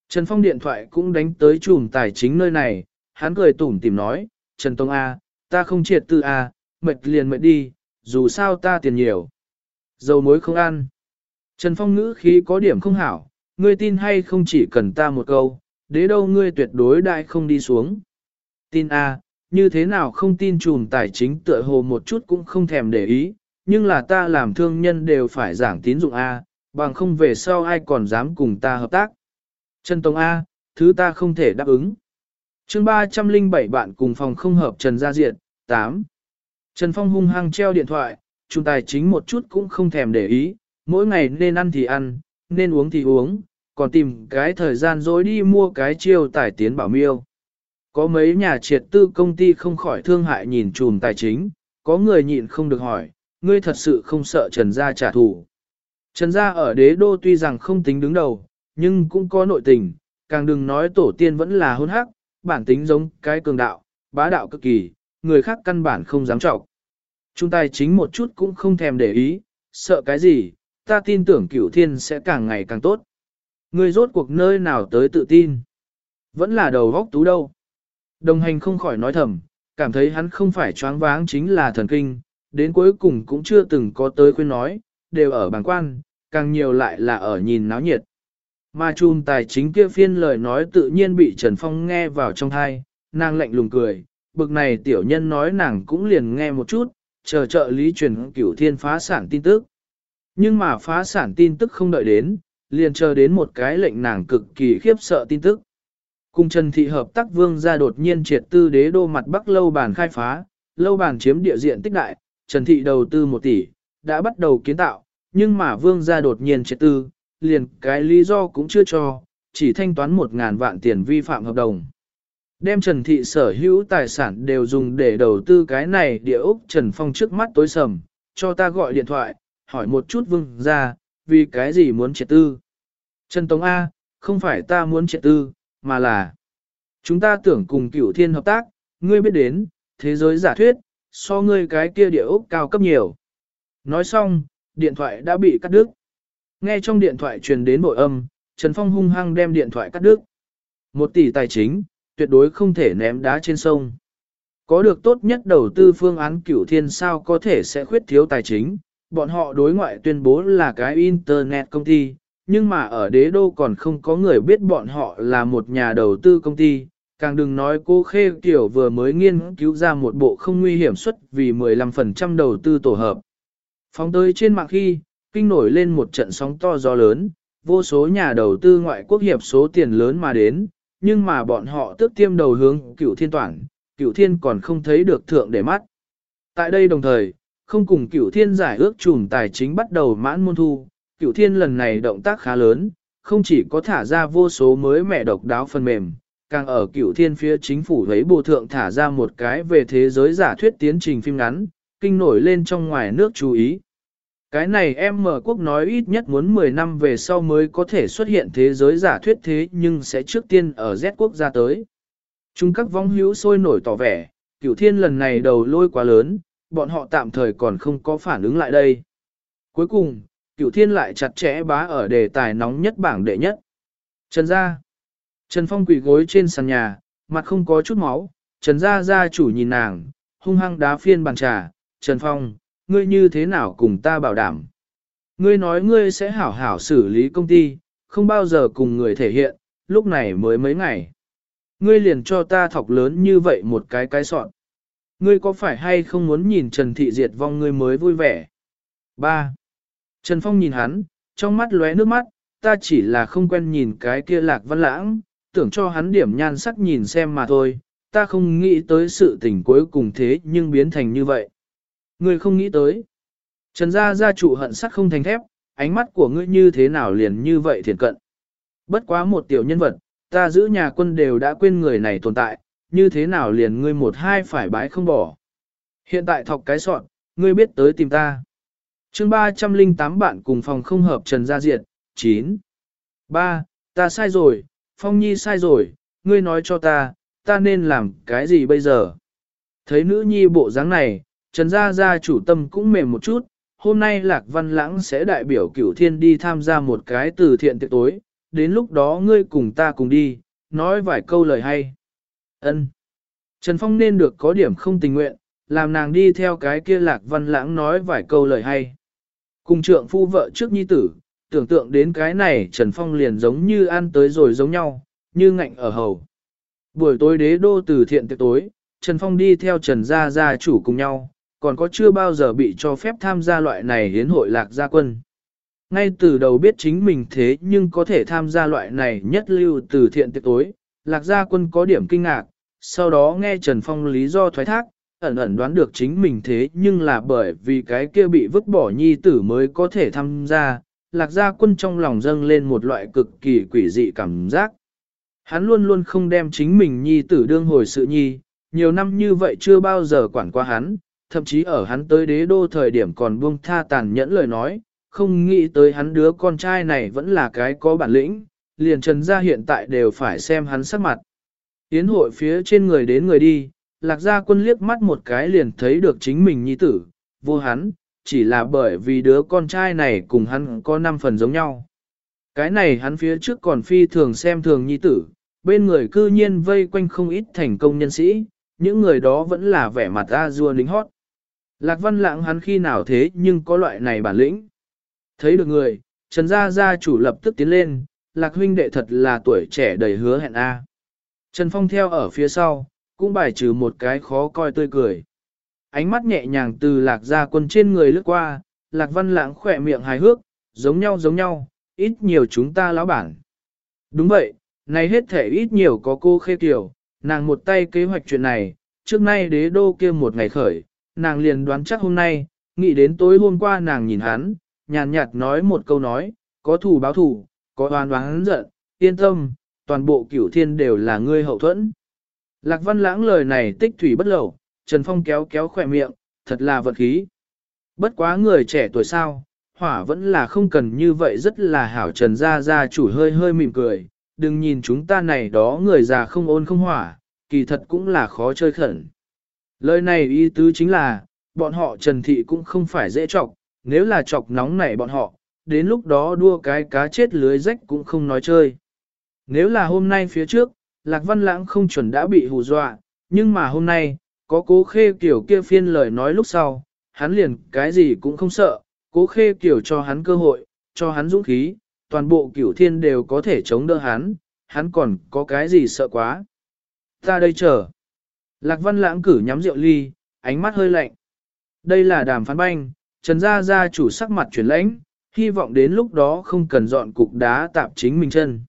Trần Phong điện thoại cũng đánh tới trùm tài chính nơi này, hắn cười tủm tìm nói, Trần Tông A, ta không triệt tư A, mệt liền mệt đi, dù sao ta tiền nhiều. Dầu muối không ăn. Trần Phong ngữ khí có điểm không hảo, ngươi tin hay không chỉ cần ta một câu, đế đâu ngươi tuyệt đối đại không đi xuống. Tin A, như thế nào không tin trùm tài chính tựa hồ một chút cũng không thèm để ý, nhưng là ta làm thương nhân đều phải giảng tín dụng A, bằng không về sau ai còn dám cùng ta hợp tác. Trần Tông A, thứ ta không thể đáp ứng. chương 307 bạn cùng phòng không hợp Trần Gia Diện, 8. Trần Phong hung hăng treo điện thoại, trùm tài chính một chút cũng không thèm để ý, mỗi ngày nên ăn thì ăn, nên uống thì uống, còn tìm cái thời gian dối đi mua cái chiêu tài tiến bảo miêu. Có mấy nhà triệt tư công ty không khỏi thương hại nhìn trùm tài chính, có người nhịn không được hỏi, ngươi thật sự không sợ Trần Gia trả thù. Trần Gia ở đế đô tuy rằng không tính đứng đầu, nhưng cũng có nội tình, càng đừng nói tổ tiên vẫn là hôn hắc, bản tính giống cái cường đạo, bá đạo cực kỳ, người khác căn bản không dám trọng. Trung tài chính một chút cũng không thèm để ý, sợ cái gì, ta tin tưởng cửu thiên sẽ càng ngày càng tốt. Ngươi rốt cuộc nơi nào tới tự tin. Vẫn là đầu góc tú đâu. Đồng hành không khỏi nói thầm, cảm thấy hắn không phải choáng váng chính là thần kinh, đến cuối cùng cũng chưa từng có tới khuyên nói, đều ở bàng quan, càng nhiều lại là ở nhìn náo nhiệt. Mà chùm tài chính kia phiên lời nói tự nhiên bị Trần Phong nghe vào trong thai, nàng lạnh lùng cười, bực này tiểu nhân nói nàng cũng liền nghe một chút, chờ trợ lý truyền cửu thiên phá sản tin tức. Nhưng mà phá sản tin tức không đợi đến, liền chờ đến một cái lệnh nàng cực kỳ khiếp sợ tin tức. Cùng Trần Thị hợp tác vương ra đột nhiên triệt tư đế đô mặt bắc lâu bàn khai phá, lâu bàn chiếm địa diện tích đại, Trần Thị đầu tư 1 tỷ, đã bắt đầu kiến tạo, nhưng mà vương ra đột nhiên triệt tư, liền cái lý do cũng chưa cho, chỉ thanh toán 1.000 vạn tiền vi phạm hợp đồng. Đem Trần Thị sở hữu tài sản đều dùng để đầu tư cái này địa ốc Trần Phong trước mắt tối sầm, cho ta gọi điện thoại, hỏi một chút vương ra, vì cái gì muốn triệt tư. Trần Tống A, không phải ta muốn triệt tư, mà là chúng ta tưởng cùng cửu thiên hợp tác, ngươi biết đến, thế giới giả thuyết, so ngươi cái kia địa ốc cao cấp nhiều. Nói xong, điện thoại đã bị cắt đứt. Nghe trong điện thoại truyền đến bội âm, Trần Phong hung hăng đem điện thoại cắt đứt. Một tỷ tài chính, tuyệt đối không thể ném đá trên sông. Có được tốt nhất đầu tư phương án cửu thiên sao có thể sẽ khuyết thiếu tài chính, bọn họ đối ngoại tuyên bố là cái internet công ty, nhưng mà ở đế đô còn không có người biết bọn họ là một nhà đầu tư công ty, càng đừng nói cô Khê Kiều vừa mới nghiên cứu ra một bộ không nguy hiểm suất vì 15% đầu tư tổ hợp. Phóng tới trên mạng khi, kinh nổi lên một trận sóng to gió lớn, vô số nhà đầu tư ngoại quốc hiệp số tiền lớn mà đến, nhưng mà bọn họ tức tiêm đầu hướng cửu thiên toàn, cửu thiên còn không thấy được thượng để mắt. Tại đây đồng thời, không cùng cửu thiên giải ước trùm tài chính bắt đầu mãn môn thu, cửu thiên lần này động tác khá lớn, không chỉ có thả ra vô số mới mẹ độc đáo phần mềm, càng ở cửu thiên phía chính phủ thấy bộ thượng thả ra một cái về thế giới giả thuyết tiến trình phim ngắn, kinh nổi lên trong ngoài nước chú ý. Cái này em mở quốc nói ít nhất muốn 10 năm về sau mới có thể xuất hiện thế giới giả thuyết thế nhưng sẽ trước tiên ở Z quốc gia tới. chúng các vong hữu sôi nổi tỏ vẻ, cửu thiên lần này đầu lôi quá lớn, bọn họ tạm thời còn không có phản ứng lại đây. Cuối cùng, cửu thiên lại chặt chẽ bá ở đề tài nóng nhất bảng đệ nhất. Trần gia. Trần Phong quỳ gối trên sàn nhà, mặt không có chút máu, Trần gia gia chủ nhìn nàng, hung hăng đá phiên bàn trà, Trần Phong, ngươi như thế nào cùng ta bảo đảm. Ngươi nói ngươi sẽ hảo hảo xử lý công ty, không bao giờ cùng người thể hiện, lúc này mới mấy ngày. Ngươi liền cho ta thọc lớn như vậy một cái cái sọn. Ngươi có phải hay không muốn nhìn Trần Thị diệt vong ngươi mới vui vẻ? 3. Trần Phong nhìn hắn, trong mắt lóe nước mắt, ta chỉ là không quen nhìn cái kia lạc văn lãng, tưởng cho hắn điểm nhan sắc nhìn xem mà thôi, ta không nghĩ tới sự tình cuối cùng thế nhưng biến thành như vậy. Ngươi không nghĩ tới. Trần gia gia chủ hận sắt không thành thép, ánh mắt của ngươi như thế nào liền như vậy thiền cận. Bất quá một tiểu nhân vật, ta giữ nhà quân đều đã quên người này tồn tại, như thế nào liền ngươi một hai phải bái không bỏ. Hiện tại thọc cái soạn, ngươi biết tới tìm ta. chương 308 bạn cùng phòng không hợp Trần Gia Diệt, 9. 3. Ta sai rồi, Phong Nhi sai rồi, ngươi nói cho ta, ta nên làm cái gì bây giờ? Thấy nữ nhi bộ dáng này, Trần Gia Gia chủ tâm cũng mềm một chút, hôm nay Lạc Văn Lãng sẽ đại biểu cửu thiên đi tham gia một cái từ thiện tiệc tối, đến lúc đó ngươi cùng ta cùng đi, nói vài câu lời hay. Ân. Trần Phong nên được có điểm không tình nguyện, làm nàng đi theo cái kia Lạc Văn Lãng nói vài câu lời hay. Cùng trượng phu vợ trước nhi tử, tưởng tượng đến cái này Trần Phong liền giống như ăn tới rồi giống nhau, như ngạnh ở hầu. Buổi tối đế đô từ thiện tiệc tối, Trần Phong đi theo Trần Gia Gia chủ cùng nhau, còn có chưa bao giờ bị cho phép tham gia loại này hiến hội lạc gia quân. Ngay từ đầu biết chính mình thế nhưng có thể tham gia loại này nhất lưu từ thiện tiệc tối, lạc gia quân có điểm kinh ngạc, sau đó nghe Trần Phong lý do thoái thác, ẩn ẩn đoán được chính mình thế nhưng là bởi vì cái kia bị vứt bỏ nhi tử mới có thể tham gia, lạc gia quân trong lòng dâng lên một loại cực kỳ quỷ dị cảm giác. Hắn luôn luôn không đem chính mình nhi tử đương hồi sự nhi, nhiều năm như vậy chưa bao giờ quản qua hắn, thậm chí ở hắn tới đế đô thời điểm còn buông tha tàn nhẫn lời nói, không nghĩ tới hắn đứa con trai này vẫn là cái có bản lĩnh, liền trần gia hiện tại đều phải xem hắn sắc mặt. Yến hội phía trên người đến người đi, lạc gia quân liếc mắt một cái liền thấy được chính mình nhi tử, vô hắn, chỉ là bởi vì đứa con trai này cùng hắn có năm phần giống nhau. Cái này hắn phía trước còn phi thường xem thường nhi tử, bên người cư nhiên vây quanh không ít thành công nhân sĩ, những người đó vẫn là vẻ mặt a dua lính hót. Lạc văn lãng hắn khi nào thế nhưng có loại này bản lĩnh. Thấy được người, Trần Gia Gia chủ lập tức tiến lên, Lạc huynh đệ thật là tuổi trẻ đầy hứa hẹn A. Trần Phong theo ở phía sau, cũng bài trừ một cái khó coi tươi cười. Ánh mắt nhẹ nhàng từ Lạc Gia quân trên người lướt qua, Lạc văn lãng khỏe miệng hài hước, giống nhau giống nhau, ít nhiều chúng ta lão bản. Đúng vậy, này hết thể ít nhiều có cô khê tiểu, nàng một tay kế hoạch chuyện này, trước nay đế đô kia một ngày khởi, nàng liền đoán chắc hôm nay, nghĩ đến tối hôm qua nàng nhìn hắn, nhàn nhạt nói một câu nói, có thù báo thù, có oan oán giận, yên tâm, toàn bộ cửu thiên đều là ngươi hậu thuẫn. Lạc văn lãng lời này tích thủy bất lẩu, Trần Phong kéo kéo khỏe miệng, thật là vật khí. Bất quá người trẻ tuổi sao, hỏa vẫn là không cần như vậy rất là hảo Trần gia gia chủ hơi hơi mỉm cười, đừng nhìn chúng ta này đó người già không ôn không hỏa, kỳ thật cũng là khó chơi khẩn. Lời này ý tứ chính là, bọn họ Trần Thị cũng không phải dễ chọc, nếu là chọc nóng nảy bọn họ, đến lúc đó đua cái cá chết lưới rách cũng không nói chơi. Nếu là hôm nay phía trước, Lạc Văn Lãng không chuẩn đã bị hù dọa, nhưng mà hôm nay, có cố khê kiểu kia phiên lời nói lúc sau, hắn liền cái gì cũng không sợ, cố khê kiểu cho hắn cơ hội, cho hắn dũng khí, toàn bộ cửu thiên đều có thể chống đỡ hắn, hắn còn có cái gì sợ quá. Ta đây chờ. Lạc Văn Lãng cử nhắm rượu ly, ánh mắt hơi lạnh. Đây là đàm phán banh, Trần Gia Gia chủ sắc mặt chuyển lãnh, hy vọng đến lúc đó không cần dọn cục đá tạp chính mình chân.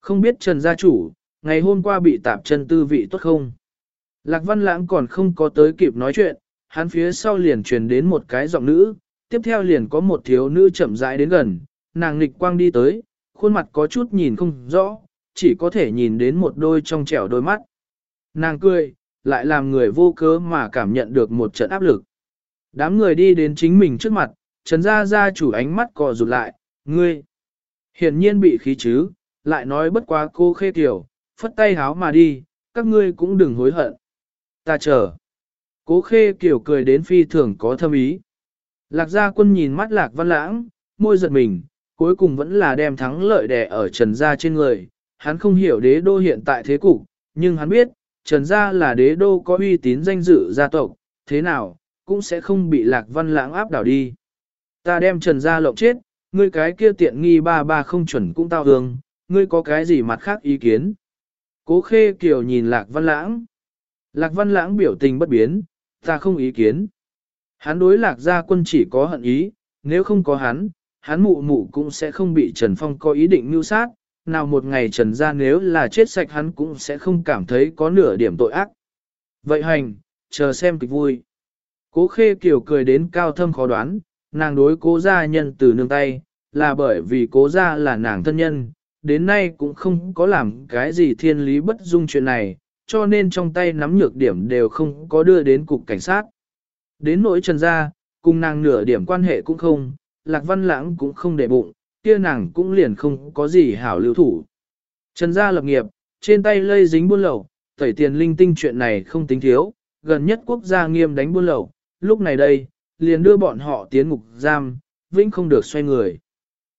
Không biết Trần Gia chủ, ngày hôm qua bị tạp chân tư vị tốt không? Lạc Văn Lãng còn không có tới kịp nói chuyện, hắn phía sau liền truyền đến một cái giọng nữ, tiếp theo liền có một thiếu nữ chậm rãi đến gần, nàng nghịch quang đi tới, khuôn mặt có chút nhìn không rõ, chỉ có thể nhìn đến một đôi trong trẻo đôi mắt. Nàng cười, lại làm người vô cớ mà cảm nhận được một trận áp lực. Đám người đi đến chính mình trước mặt, Trần Gia Gia chủ ánh mắt cò rụt lại, ngươi. Hiển nhiên bị khí chứ, lại nói bất quá cô khê tiểu, phất tay háo mà đi, các ngươi cũng đừng hối hận. Ta chờ. Cố khê kiểu cười đến phi thường có thâm ý. Lạc gia quân nhìn mắt lạc văn lãng, môi giật mình, cuối cùng vẫn là đem thắng lợi đè ở trần gia trên người. Hắn không hiểu đế đô hiện tại thế cục, nhưng hắn biết, trần gia là đế đô có uy tín danh dự gia tộc, thế nào, cũng sẽ không bị lạc văn lãng áp đảo đi. Ta đem trần gia lộng chết, ngươi cái kia tiện nghi ba ba không chuẩn cũng tao hương, ngươi có cái gì mặt khác ý kiến. Cố khê kiều nhìn lạc văn lãng. Lạc văn lãng biểu tình bất biến, ta không ý kiến. Hắn đối lạc gia quân chỉ có hận ý, nếu không có hắn, hắn mụ mụ cũng sẽ không bị Trần Phong có ý định mưu sát, nào một ngày Trần gia nếu là chết sạch hắn cũng sẽ không cảm thấy có nửa điểm tội ác. Vậy hành, chờ xem kịch vui. Cố khê kiểu cười đến cao thâm khó đoán, nàng đối cố gia nhân từ nương tay, là bởi vì cố gia là nàng thân nhân, đến nay cũng không có làm cái gì thiên lý bất dung chuyện này, cho nên trong tay nắm nhược điểm đều không có đưa đến cục cảnh sát. Đến nỗi trần gia, cùng nàng nửa điểm quan hệ cũng không, lạc văn lãng cũng không để bụng, kia nàng cũng liền không có gì hảo lưu thủ. Trần gia lập nghiệp, trên tay lây dính buôn lậu, tẩy tiền linh tinh chuyện này không tính thiếu, gần nhất quốc gia nghiêm đánh buôn lậu, lúc này đây, liền đưa bọn họ tiến ngục giam, vĩnh không được xoay người.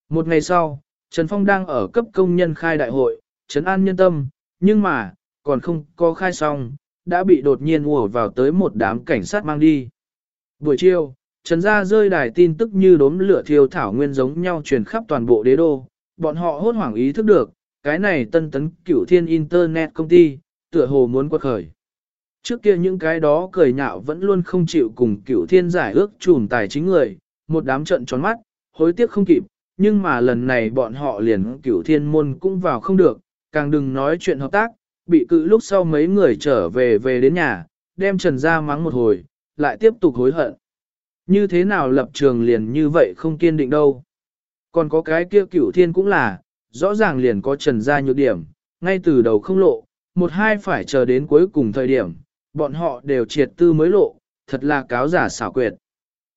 Một ngày sau, Trần Phong đang ở cấp công nhân khai đại hội, trấn an nhân tâm, nhưng mà, còn không có khai xong, đã bị đột nhiên ùa vào tới một đám cảnh sát mang đi. Buổi chiều, Trần Gia rơi đài tin tức như đốm lửa thiêu thảo nguyên giống nhau truyền khắp toàn bộ đế đô, bọn họ hốt hoảng ý thức được, cái này tân tấn cửu thiên internet công ty, tựa hồ muốn quật khởi. Trước kia những cái đó cười nhạo vẫn luôn không chịu cùng cửu thiên giải ước trùm tài chính người, một đám trận tròn mắt, hối tiếc không kịp, nhưng mà lần này bọn họ liền cửu thiên môn cũng vào không được, càng đừng nói chuyện hợp tác, bị cự lúc sau mấy người trở về về đến nhà, đem trần ra mắng một hồi, lại tiếp tục hối hận. Như thế nào lập trường liền như vậy không kiên định đâu. Còn có cái kia cửu thiên cũng là, rõ ràng liền có trần gia nhược điểm, ngay từ đầu không lộ, một hai phải chờ đến cuối cùng thời điểm, bọn họ đều triệt tư mới lộ, thật là cáo giả xảo quyệt.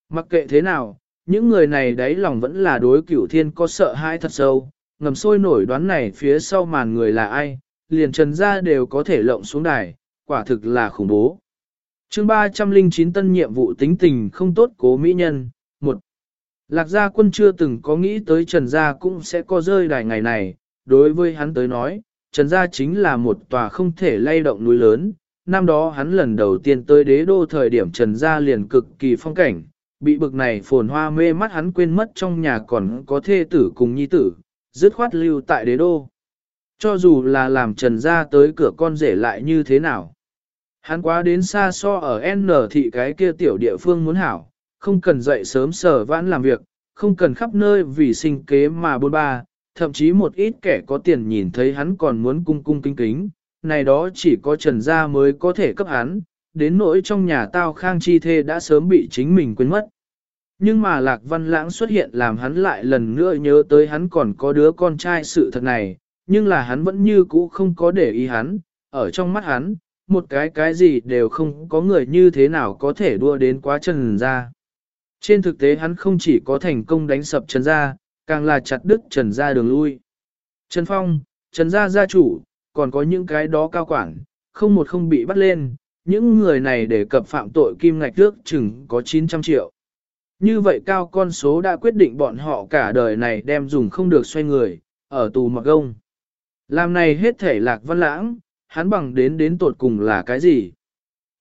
Mặc kệ thế nào, những người này đáy lòng vẫn là đối cửu thiên có sợ hãi thật sâu, ngầm sôi nổi đoán này phía sau màn người là ai, liền trần ra đều có thể lộng xuống đài, quả thực là khủng bố chương 309 tân nhiệm vụ tính tình không tốt cố mỹ nhân, một Lạc gia quân chưa từng có nghĩ tới trần gia cũng sẽ có rơi đài ngày này, đối với hắn tới nói, trần gia chính là một tòa không thể lay động núi lớn. Năm đó hắn lần đầu tiên tới đế đô thời điểm trần gia liền cực kỳ phong cảnh, bị bực này phồn hoa mê mắt hắn quên mất trong nhà còn có thê tử cùng nhi tử, dứt khoát lưu tại đế đô. Cho dù là làm trần gia tới cửa con rể lại như thế nào. Hắn quá đến xa so ở N thị cái kia tiểu địa phương muốn hảo, không cần dậy sớm sở vãn làm việc, không cần khắp nơi vì sinh kế mà bôn ba, thậm chí một ít kẻ có tiền nhìn thấy hắn còn muốn cung cung kính kính, này đó chỉ có trần gia mới có thể cấp hắn, đến nỗi trong nhà tao khang chi thê đã sớm bị chính mình quên mất. Nhưng mà Lạc Văn Lãng xuất hiện làm hắn lại lần nữa nhớ tới hắn còn có đứa con trai sự thật này, nhưng là hắn vẫn như cũ không có để ý hắn, ở trong mắt hắn, một cái cái gì đều không có người như thế nào có thể đua đến quá trần gia. Trên thực tế hắn không chỉ có thành công đánh sập trần gia, càng là chặt đứt trần gia đường lui. Trần Phong, trần gia gia chủ, còn có những cái đó cao quản, không một không bị bắt lên, những người này để cập phạm tội kim ngạch trước chừng có 900 triệu. Như vậy cao con số đã quyết định bọn họ cả đời này đem dùng không được xoay người, ở tù mặc gông. Làm này hết thể lạc văn lãng, hắn bằng đến đến tột cùng là cái gì?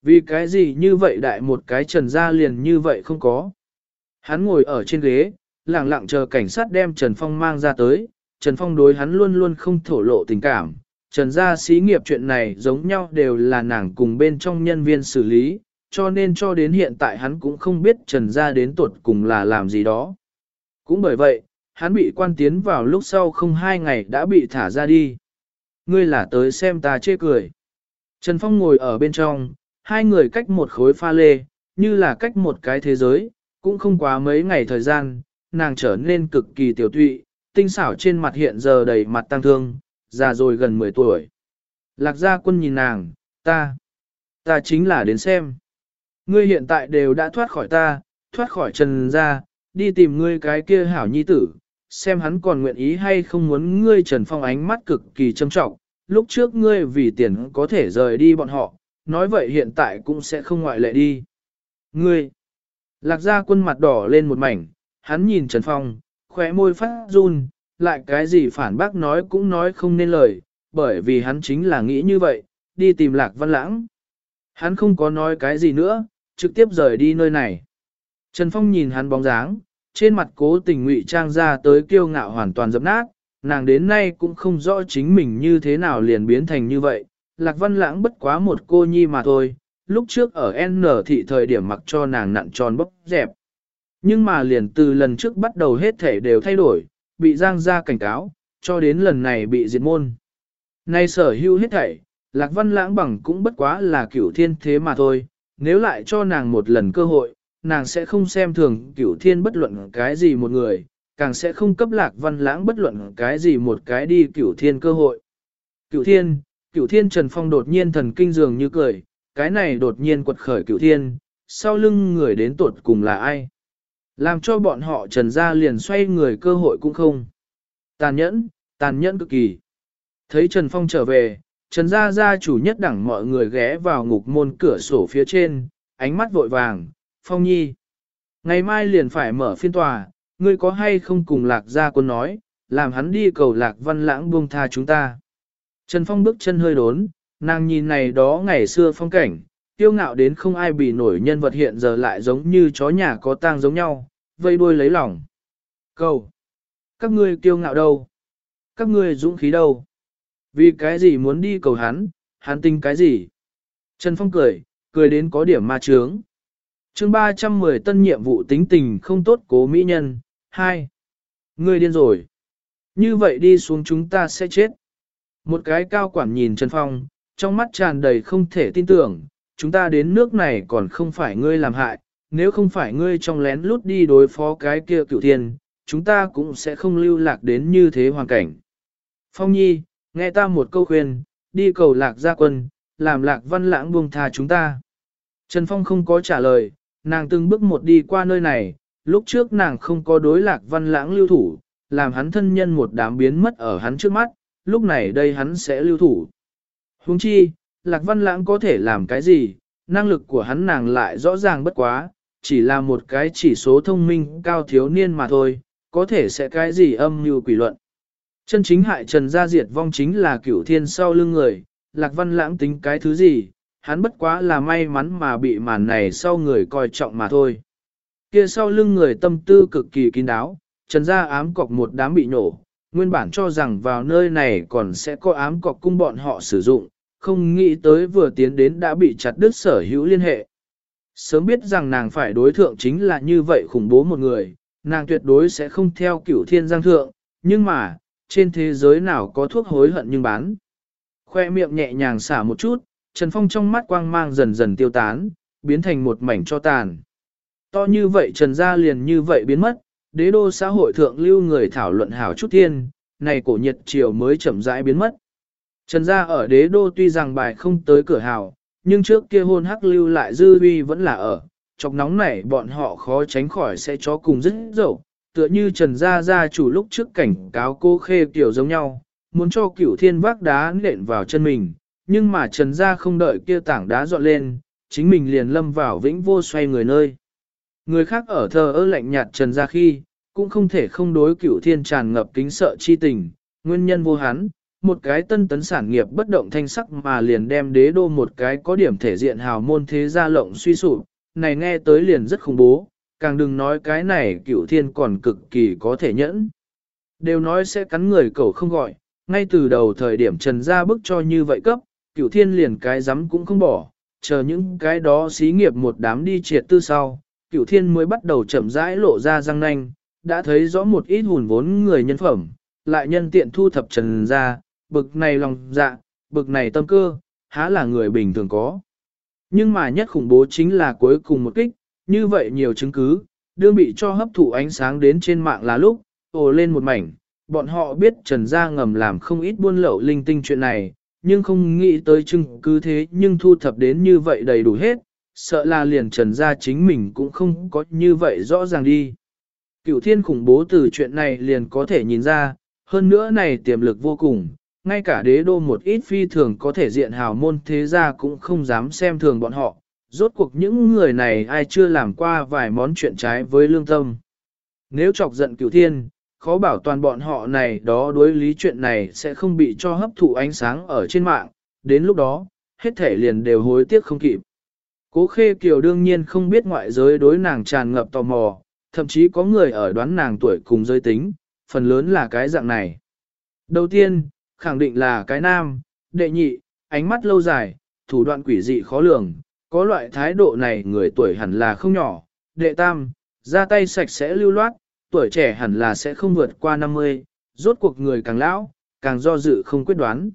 Vì cái gì như vậy đại một cái trần gia liền như vậy không có. Hắn ngồi ở trên ghế, lặng lặng chờ cảnh sát đem Trần Phong mang ra tới, Trần Phong đối hắn luôn luôn không thổ lộ tình cảm. Trần gia xí nghiệp chuyện này giống nhau đều là nàng cùng bên trong nhân viên xử lý, cho nên cho đến hiện tại hắn cũng không biết Trần gia đến tuột cùng là làm gì đó. Cũng bởi vậy, hắn bị quan tiến vào lúc sau không hai ngày đã bị thả ra đi. Ngươi là tới xem ta chê cười. Trần Phong ngồi ở bên trong, hai người cách một khối pha lê, như là cách một cái thế giới, cũng không quá mấy ngày thời gian, nàng trở nên cực kỳ tiểu tụy, tinh xảo trên mặt hiện giờ đầy mặt tăng thương, già rồi gần 10 tuổi. Lạc gia quân nhìn nàng, ta, ta chính là đến xem. Ngươi hiện tại đều đã thoát khỏi ta, thoát khỏi trần gia, đi tìm ngươi cái kia hảo nhi tử, xem hắn còn nguyện ý hay không muốn ngươi trần phong ánh mắt cực kỳ trâm trọng. Lúc trước ngươi vì tiền có thể rời đi bọn họ, nói vậy hiện tại cũng sẽ không ngoại lệ đi. Ngươi, lạc ra quân mặt đỏ lên một mảnh, hắn nhìn Trần Phong, khóe môi phát run, lại cái gì phản bác nói cũng nói không nên lời, bởi vì hắn chính là nghĩ như vậy, đi tìm lạc văn lãng. Hắn không có nói cái gì nữa, trực tiếp rời đi nơi này. Trần Phong nhìn hắn bóng dáng, trên mặt cố tình ngụy trang ra tới kiêu ngạo hoàn toàn dập nát, nàng đến nay cũng không rõ chính mình như thế nào liền biến thành như vậy. Lạc Văn Lãng bất quá một cô nhi mà thôi, lúc trước ở N thị thời điểm mặc cho nàng nặn tròn bốc dẹp. Nhưng mà liền từ lần trước bắt đầu hết thể đều thay đổi, bị giang ra cảnh cáo, cho đến lần này bị diệt môn. Nay sở hữu hết thảy, Lạc Văn Lãng bằng cũng bất quá là cửu thiên thế mà thôi, nếu lại cho nàng một lần cơ hội, nàng sẽ không xem thường cửu thiên bất luận cái gì một người, càng sẽ không cấp Lạc Văn Lãng bất luận cái gì một cái đi cửu thiên cơ hội. Cửu thiên, cửu thiên Trần Phong đột nhiên thần kinh dường như cười, cái này đột nhiên quật khởi cửu thiên, sau lưng người đến tuột cùng là ai? Làm cho bọn họ trần ra liền xoay người cơ hội cũng không. Tàn nhẫn, tàn nhẫn cực kỳ. Thấy Trần Phong trở về, Trần Gia Gia chủ nhất đẳng mọi người ghé vào ngục môn cửa sổ phía trên, ánh mắt vội vàng, Phong Nhi. Ngày mai liền phải mở phiên tòa, ngươi có hay không cùng Lạc Gia quân nói, làm hắn đi cầu Lạc Văn Lãng buông tha chúng ta. Trần Phong bước chân hơi đốn, nàng nhìn này đó ngày xưa phong cảnh, tiêu ngạo đến không ai bị nổi nhân vật hiện giờ lại giống như chó nhà có tang giống nhau, vây đuôi lấy lòng. Cầu! Các ngươi kiêu ngạo đâu? Các ngươi dũng khí đâu? Vì cái gì muốn đi cầu hắn, hắn tinh cái gì? Trần Phong cười, cười đến có điểm ma trướng chương 310 tân nhiệm vụ tính tình không tốt cố mỹ nhân, 2. người điên rồi. Như vậy đi xuống chúng ta sẽ chết. Một cái cao quản nhìn Trần Phong, trong mắt tràn đầy không thể tin tưởng, chúng ta đến nước này còn không phải ngươi làm hại, nếu không phải ngươi trong lén lút đi đối phó cái kia cựu thiên, chúng ta cũng sẽ không lưu lạc đến như thế hoàn cảnh. Phong Nhi, nghe ta một câu khuyên, đi cầu lạc gia quân, làm lạc văn lãng buông tha chúng ta. Trần Phong không có trả lời, nàng từng bước một đi qua nơi này, lúc trước nàng không có đối lạc văn lãng lưu thủ, làm hắn thân nhân một đám biến mất ở hắn trước mắt, lúc này đây hắn sẽ lưu thủ. Huống chi, lạc văn lãng có thể làm cái gì, năng lực của hắn nàng lại rõ ràng bất quá, chỉ là một cái chỉ số thông minh cao thiếu niên mà thôi, có thể sẽ cái gì âm như quỷ luận. Chân chính hại trần gia diệt vong chính là cửu thiên sau lưng người, lạc văn lãng tính cái thứ gì, hắn bất quá là may mắn mà bị màn này sau người coi trọng mà thôi. Kia sau lưng người tâm tư cực kỳ kín đáo, trần gia ám cọc một đám bị nổ, nguyên bản cho rằng vào nơi này còn sẽ có ám cọc cung bọn họ sử dụng, không nghĩ tới vừa tiến đến đã bị chặt đứt sở hữu liên hệ. Sớm biết rằng nàng phải đối thượng chính là như vậy khủng bố một người, nàng tuyệt đối sẽ không theo cửu thiên giang thượng, nhưng mà, trên thế giới nào có thuốc hối hận nhưng bán. Khoe miệng nhẹ nhàng xả một chút, Trần Phong trong mắt quang mang dần dần tiêu tán, biến thành một mảnh cho tàn. To như vậy Trần Gia liền như vậy biến mất, đế đô xã hội thượng lưu người thảo luận hảo chút thiên, này cổ nhiệt triều mới chậm rãi biến mất. Trần Gia ở đế đô tuy rằng bài không tới cửa hào, nhưng trước kia hôn hắc lưu lại dư uy vẫn là ở, chọc nóng này bọn họ khó tránh khỏi sẽ chó cùng rất dậu, tựa như Trần Gia Gia chủ lúc trước cảnh cáo cô khê tiểu giống nhau, muốn cho cửu thiên vác đá nện vào chân mình, nhưng mà Trần Gia không đợi kia tảng đá dọn lên, chính mình liền lâm vào vĩnh vô xoay người nơi. Người khác ở thờ ơ lạnh nhạt Trần Gia khi, cũng không thể không đối cửu thiên tràn ngập kính sợ chi tình, nguyên nhân vô hắn, một cái tân tấn sản nghiệp bất động thanh sắc mà liền đem đế đô một cái có điểm thể diện hào môn thế gia lộng suy sụp, này nghe tới liền rất khủng bố, càng đừng nói cái này cửu thiên còn cực kỳ có thể nhẫn. Đều nói sẽ cắn người cậu không gọi, ngay từ đầu thời điểm trần gia bức cho như vậy cấp, cửu thiên liền cái rắm cũng không bỏ, chờ những cái đó xí nghiệp một đám đi triệt tư sau, cửu thiên mới bắt đầu chậm rãi lộ ra răng nanh, đã thấy rõ một ít hùn vốn người nhân phẩm, lại nhân tiện thu thập trần gia, bực này lòng dạ, bực này tâm cơ, há là người bình thường có. Nhưng mà nhất khủng bố chính là cuối cùng một kích, như vậy nhiều chứng cứ, đương bị cho hấp thụ ánh sáng đến trên mạng là lúc, ồ lên một mảnh, bọn họ biết Trần Gia ngầm làm không ít buôn lậu linh tinh chuyện này, nhưng không nghĩ tới chứng cứ thế nhưng thu thập đến như vậy đầy đủ hết, sợ là liền Trần Gia chính mình cũng không có như vậy rõ ràng đi. Cựu thiên khủng bố từ chuyện này liền có thể nhìn ra, hơn nữa này tiềm lực vô cùng, ngay cả đế đô một ít phi thường có thể diện hào môn thế gia cũng không dám xem thường bọn họ, rốt cuộc những người này ai chưa làm qua vài món chuyện trái với lương tâm. Nếu chọc giận cửu thiên, khó bảo toàn bọn họ này đó đối lý chuyện này sẽ không bị cho hấp thụ ánh sáng ở trên mạng, đến lúc đó, hết thể liền đều hối tiếc không kịp. Cố khê kiều đương nhiên không biết ngoại giới đối nàng tràn ngập tò mò, thậm chí có người ở đoán nàng tuổi cùng giới tính, phần lớn là cái dạng này. Đầu tiên, khẳng định là cái nam, đệ nhị, ánh mắt lâu dài, thủ đoạn quỷ dị khó lường, có loại thái độ này người tuổi hẳn là không nhỏ, đệ tam, ra tay sạch sẽ lưu loát, tuổi trẻ hẳn là sẽ không vượt qua 50, rốt cuộc người càng lão, càng do dự không quyết đoán.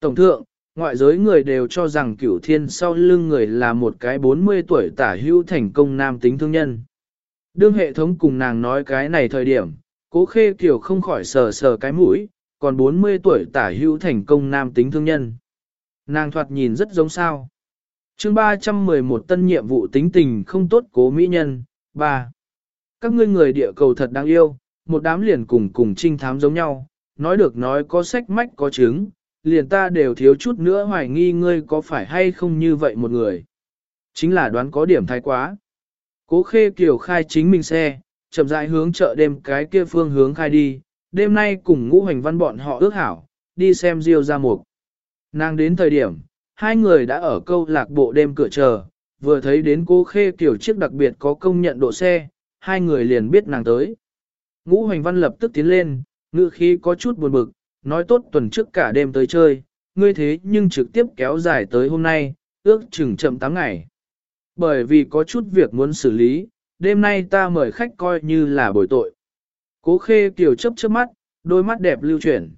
Tổng thượng, ngoại giới người đều cho rằng cửu thiên sau lưng người là một cái 40 tuổi tả hữu thành công nam tính thương nhân. Đương hệ thống cùng nàng nói cái này thời điểm, cố khê kiểu không khỏi sờ sờ cái mũi, còn 40 tuổi tả hữu thành công nam tính thương nhân. Nàng thoạt nhìn rất giống sao. chương 311 tân nhiệm vụ tính tình không tốt cố mỹ nhân, 3. Các ngươi người địa cầu thật đáng yêu, một đám liền cùng cùng trinh thám giống nhau, nói được nói có sách mách có chứng, liền ta đều thiếu chút nữa hoài nghi ngươi có phải hay không như vậy một người. Chính là đoán có điểm thái quá. Cố khê kiều khai chính mình xe, chậm rãi hướng chợ đêm cái kia phương hướng khai đi, đêm nay cùng ngũ hành văn bọn họ ước hảo, đi xem Diêu ra mục. Nàng đến thời điểm, hai người đã ở câu lạc bộ đêm cửa chờ, vừa thấy đến cố khê kiểu chiếc đặc biệt có công nhận độ xe, hai người liền biết nàng tới. Ngũ Hoành văn lập tức tiến lên, ngữ khí có chút buồn bực, nói tốt tuần trước cả đêm tới chơi, ngươi thế nhưng trực tiếp kéo dài tới hôm nay, ước chừng chậm 8 ngày. Bởi vì có chút việc muốn xử lý, đêm nay ta mời khách coi như là bồi tội. Cố khê kiều chấp chớp mắt, đôi mắt đẹp lưu chuyển.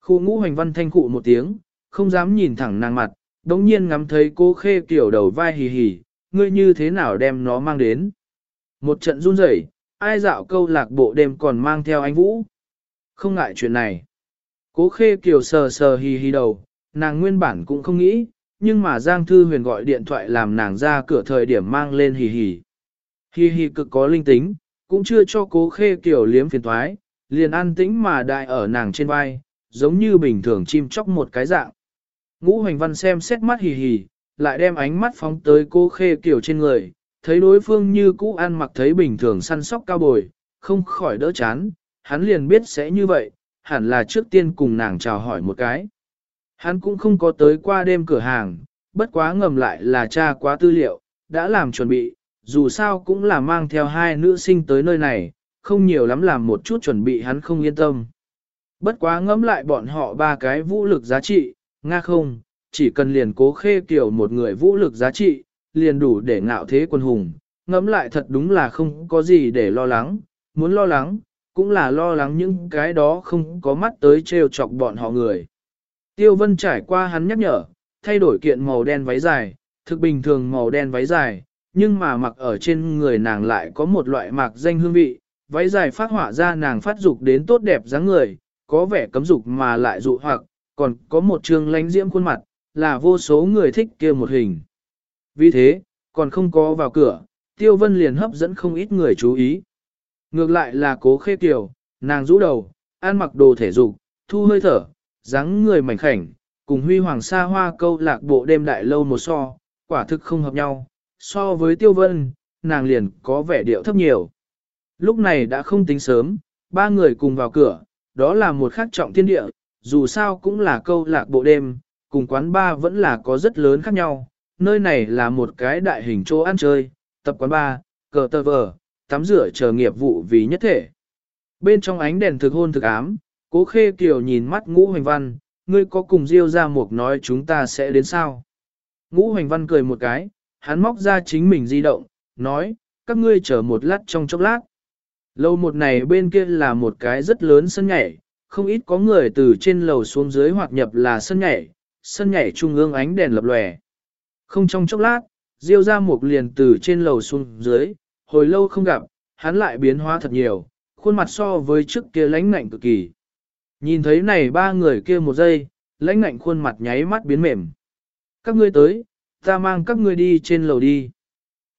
Khu ngũ hoành văn thanh cụ một tiếng, không dám nhìn thẳng nàng mặt, đống nhiên ngắm thấy cố khê kiều đầu vai hì hì, ngươi như thế nào đem nó mang đến. Một trận run rẩy, ai dạo câu lạc bộ đêm còn mang theo anh Vũ. Không ngại chuyện này. Cố khê kiều sờ sờ hì hì đầu, nàng nguyên bản cũng không nghĩ, nhưng mà Giang Thư Huyền gọi điện thoại làm nàng ra cửa thời điểm mang lên hì hì. Hì hì cực có linh tính, cũng chưa cho cố khê kiểu liếm phiền thoái, liền an tĩnh mà đại ở nàng trên vai, giống như bình thường chim chóc một cái dạng. Ngũ Hoành Văn xem xét mắt hì hì, lại đem ánh mắt phóng tới cô khê kiểu trên người, thấy đối phương như cũ ăn mặc thấy bình thường săn sóc cao bồi, không khỏi đỡ chán, hắn liền biết sẽ như vậy, hẳn là trước tiên cùng nàng chào hỏi một cái. Hắn cũng không có tới qua đêm cửa hàng, bất quá ngầm lại là cha quá tư liệu, đã làm chuẩn bị, dù sao cũng là mang theo hai nữ sinh tới nơi này, không nhiều lắm làm một chút chuẩn bị hắn không yên tâm. Bất quá ngẫm lại bọn họ ba cái vũ lực giá trị, nga không, chỉ cần liền cố khê kiểu một người vũ lực giá trị, liền đủ để ngạo thế quân hùng, ngẫm lại thật đúng là không có gì để lo lắng, muốn lo lắng, cũng là lo lắng những cái đó không có mắt tới trêu chọc bọn họ người. Tiêu vân trải qua hắn nhắc nhở, thay đổi kiện màu đen váy dài, thực bình thường màu đen váy dài, nhưng mà mặc ở trên người nàng lại có một loại mạc danh hương vị, váy dài phát hỏa ra nàng phát dục đến tốt đẹp dáng người, có vẻ cấm dục mà lại dụ hoặc, còn có một trường lánh diễm khuôn mặt, là vô số người thích kia một hình. Vì thế, còn không có vào cửa, Tiêu Vân liền hấp dẫn không ít người chú ý. Ngược lại là cố khê kiều, nàng rũ đầu, ăn mặc đồ thể dục, thu hơi thở, dáng người mảnh khảnh, cùng huy hoàng sa hoa câu lạc bộ đêm đại lâu một so, quả thực không hợp nhau. So với Tiêu Vân, nàng liền có vẻ điệu thấp nhiều. Lúc này đã không tính sớm, ba người cùng vào cửa, đó là một khắc trọng thiên địa, dù sao cũng là câu lạc bộ đêm, cùng quán ba vẫn là có rất lớn khác nhau. Nơi này là một cái đại hình chỗ ăn chơi, tập quán ba, cờ tơ vờ, tắm rửa chờ nghiệp vụ vì nhất thể. Bên trong ánh đèn thực hôn thực ám, cố khê kiều nhìn mắt ngũ hoành văn, ngươi có cùng Diêu ra một nói chúng ta sẽ đến sao. Ngũ hoành văn cười một cái, hắn móc ra chính mình di động, nói, các ngươi chờ một lát trong chốc lát. Lầu một này bên kia là một cái rất lớn sân nhảy, không ít có người từ trên lầu xuống dưới hoặc nhập là sân nhảy, sân nhảy trung ương ánh đèn lập lòe. Không trong chốc lát, Diêu ra một liền từ trên lầu xuống dưới, hồi lâu không gặp, hắn lại biến hóa thật nhiều, khuôn mặt so với trước kia lãnh ngạnh cực kỳ. Nhìn thấy này ba người kia một giây, lãnh ngạnh khuôn mặt nháy mắt biến mềm. Các ngươi tới, ta mang các ngươi đi trên lầu đi.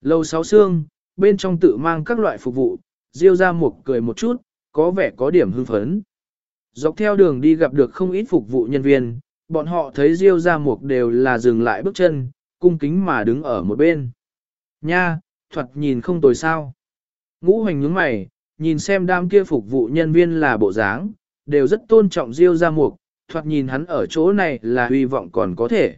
Lầu sáu xương, bên trong tự mang các loại phục vụ, Diêu ra một cười một chút, có vẻ có điểm hưng phấn. Dọc theo đường đi gặp được không ít phục vụ nhân viên, bọn họ thấy Diêu ra một đều là dừng lại bước chân, cung kính mà đứng ở một bên. Nha, thuật nhìn không tồi sao. Ngũ hoành nhướng mày, nhìn xem đám kia phục vụ nhân viên là bộ dáng, đều rất tôn trọng Diêu ra mục, thoạt nhìn hắn ở chỗ này là hy vọng còn có thể.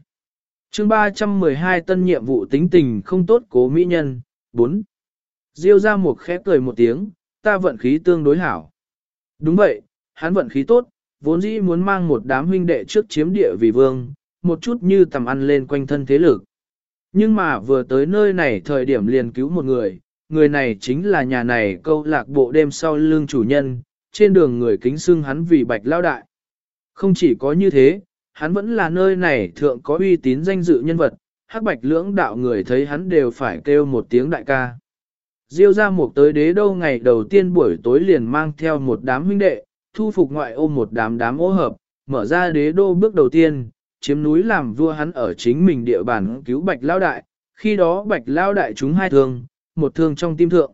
chương 312 tân nhiệm vụ tính tình không tốt cố mỹ nhân, 4. Diêu ra mục khẽ cười một tiếng, ta vận khí tương đối hảo. Đúng vậy, hắn vận khí tốt, vốn dĩ muốn mang một đám huynh đệ trước chiếm địa vì vương, một chút như tầm ăn lên quanh thân thế lực. Nhưng mà vừa tới nơi này thời điểm liền cứu một người, người này chính là nhà này câu lạc bộ đêm sau lương chủ nhân, trên đường người kính xưng hắn vì bạch lao đại. Không chỉ có như thế, hắn vẫn là nơi này thượng có uy tín danh dự nhân vật, hắc bạch lưỡng đạo người thấy hắn đều phải kêu một tiếng đại ca. Diêu ra một tới đế đâu ngày đầu tiên buổi tối liền mang theo một đám huynh đệ, thu phục ngoại ôm một đám đám ô hợp, mở ra đế đô bước đầu tiên, chiếm núi làm vua hắn ở chính mình địa bàn cứu bạch lao đại, khi đó bạch lao đại chúng hai thương, một thương trong tim thượng.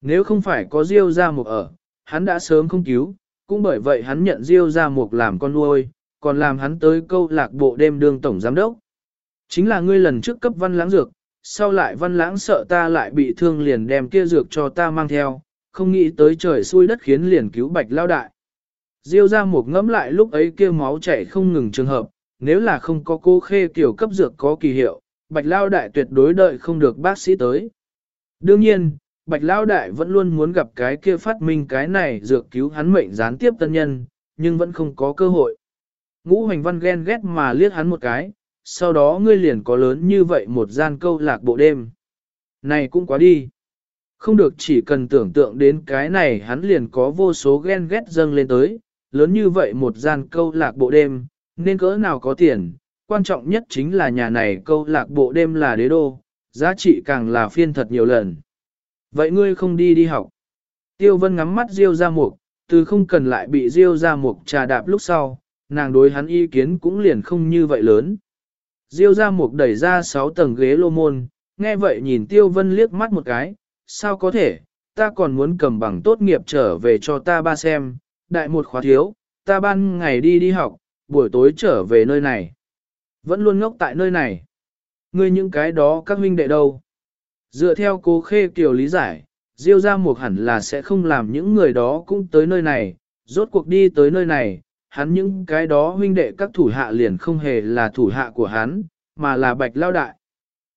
Nếu không phải có Diêu ra một ở, hắn đã sớm không cứu, cũng bởi vậy hắn nhận Diêu ra một làm con nuôi, còn làm hắn tới câu lạc bộ đêm đương tổng giám đốc. Chính là ngươi lần trước cấp văn lãng dược, sau lại văn lãng sợ ta lại bị thương liền đem kia dược cho ta mang theo, không nghĩ tới trời xui đất khiến liền cứu bạch lao đại. Diêu ra một ngẫm lại lúc ấy kia máu chảy không ngừng trường hợp, nếu là không có cô khê kiểu cấp dược có kỳ hiệu, bạch lao đại tuyệt đối đợi không được bác sĩ tới. Đương nhiên, bạch lao đại vẫn luôn muốn gặp cái kia phát minh cái này dược cứu hắn mệnh gián tiếp tân nhân, nhưng vẫn không có cơ hội. Ngũ hoành văn ghen ghét mà liếc hắn một cái, sau đó ngươi liền có lớn như vậy một gian câu lạc bộ đêm. Này cũng quá đi. Không được chỉ cần tưởng tượng đến cái này hắn liền có vô số ghen ghét dâng lên tới, lớn như vậy một gian câu lạc bộ đêm, nên cỡ nào có tiền, quan trọng nhất chính là nhà này câu lạc bộ đêm là đế đô, giá trị càng là phiên thật nhiều lần. Vậy ngươi không đi đi học. Tiêu vân ngắm mắt Diêu ra mục, từ không cần lại bị Diêu ra mục trà đạp lúc sau, nàng đối hắn ý kiến cũng liền không như vậy lớn. Diêu ra mục đẩy ra 6 tầng ghế lô môn, nghe vậy nhìn Tiêu Vân liếc mắt một cái, sao có thể, ta còn muốn cầm bằng tốt nghiệp trở về cho ta ba xem, đại một khóa thiếu, ta ban ngày đi đi học, buổi tối trở về nơi này. Vẫn luôn ngốc tại nơi này. Ngươi những cái đó các huynh đệ đâu? Dựa theo cố khê kiều lý giải, Diêu ra một hẳn là sẽ không làm những người đó cũng tới nơi này, rốt cuộc đi tới nơi này, hắn những cái đó huynh đệ các thủ hạ liền không hề là thủ hạ của hắn, mà là bạch lao đại.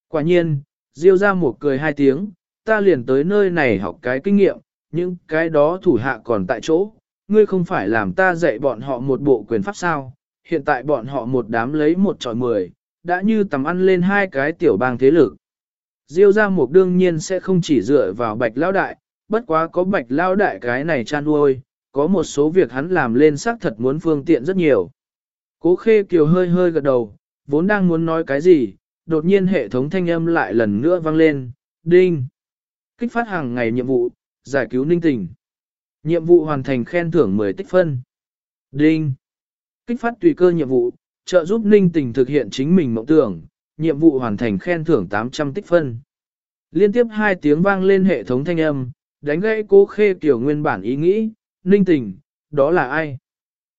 Quả nhiên, Diêu ra một cười hai tiếng, ta liền tới nơi này học cái kinh nghiệm, những cái đó thủ hạ còn tại chỗ, ngươi không phải làm ta dạy bọn họ một bộ quyền pháp sao, hiện tại bọn họ một đám lấy một trọi mười, đã như tầm ăn lên hai cái tiểu bang thế lực. Diêu ra một đương nhiên sẽ không chỉ dựa vào bạch lao đại, bất quá có bạch lao đại cái này chan nuôi, có một số việc hắn làm lên xác thật muốn phương tiện rất nhiều. Cố khê kiều hơi hơi gật đầu, vốn đang muốn nói cái gì, đột nhiên hệ thống thanh âm lại lần nữa vang lên, đinh. Kích phát hàng ngày nhiệm vụ, giải cứu ninh tình. Nhiệm vụ hoàn thành khen thưởng 10 tích phân. Đinh. Kích phát tùy cơ nhiệm vụ, trợ giúp ninh tình thực hiện chính mình mộng tưởng, nhiệm vụ hoàn thành khen thưởng 800 tích phân. Liên tiếp hai tiếng vang lên hệ thống thanh âm, đánh gãy cố khê kiểu nguyên bản ý nghĩ, ninh tình, đó là ai?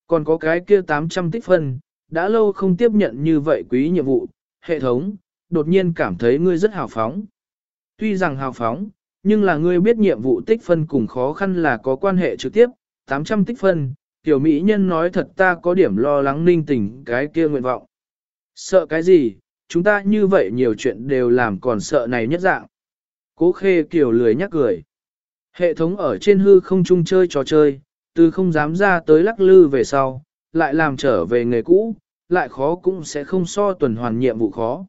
Còn có cái kia 800 tích phân, đã lâu không tiếp nhận như vậy quý nhiệm vụ, hệ thống, đột nhiên cảm thấy ngươi rất hào phóng. Tuy rằng hào phóng, nhưng là ngươi biết nhiệm vụ tích phân cùng khó khăn là có quan hệ trực tiếp, 800 tích phân, tiểu mỹ nhân nói thật ta có điểm lo lắng ninh tình cái kia nguyện vọng. Sợ cái gì, chúng ta như vậy nhiều chuyện đều làm còn sợ này nhất dạng. Cố khê kiểu lười nhắc cười. Hệ thống ở trên hư không chung chơi trò chơi, từ không dám ra tới lắc lư về sau, lại làm trở về nghề cũ, lại khó cũng sẽ không so tuần hoàn nhiệm vụ khó.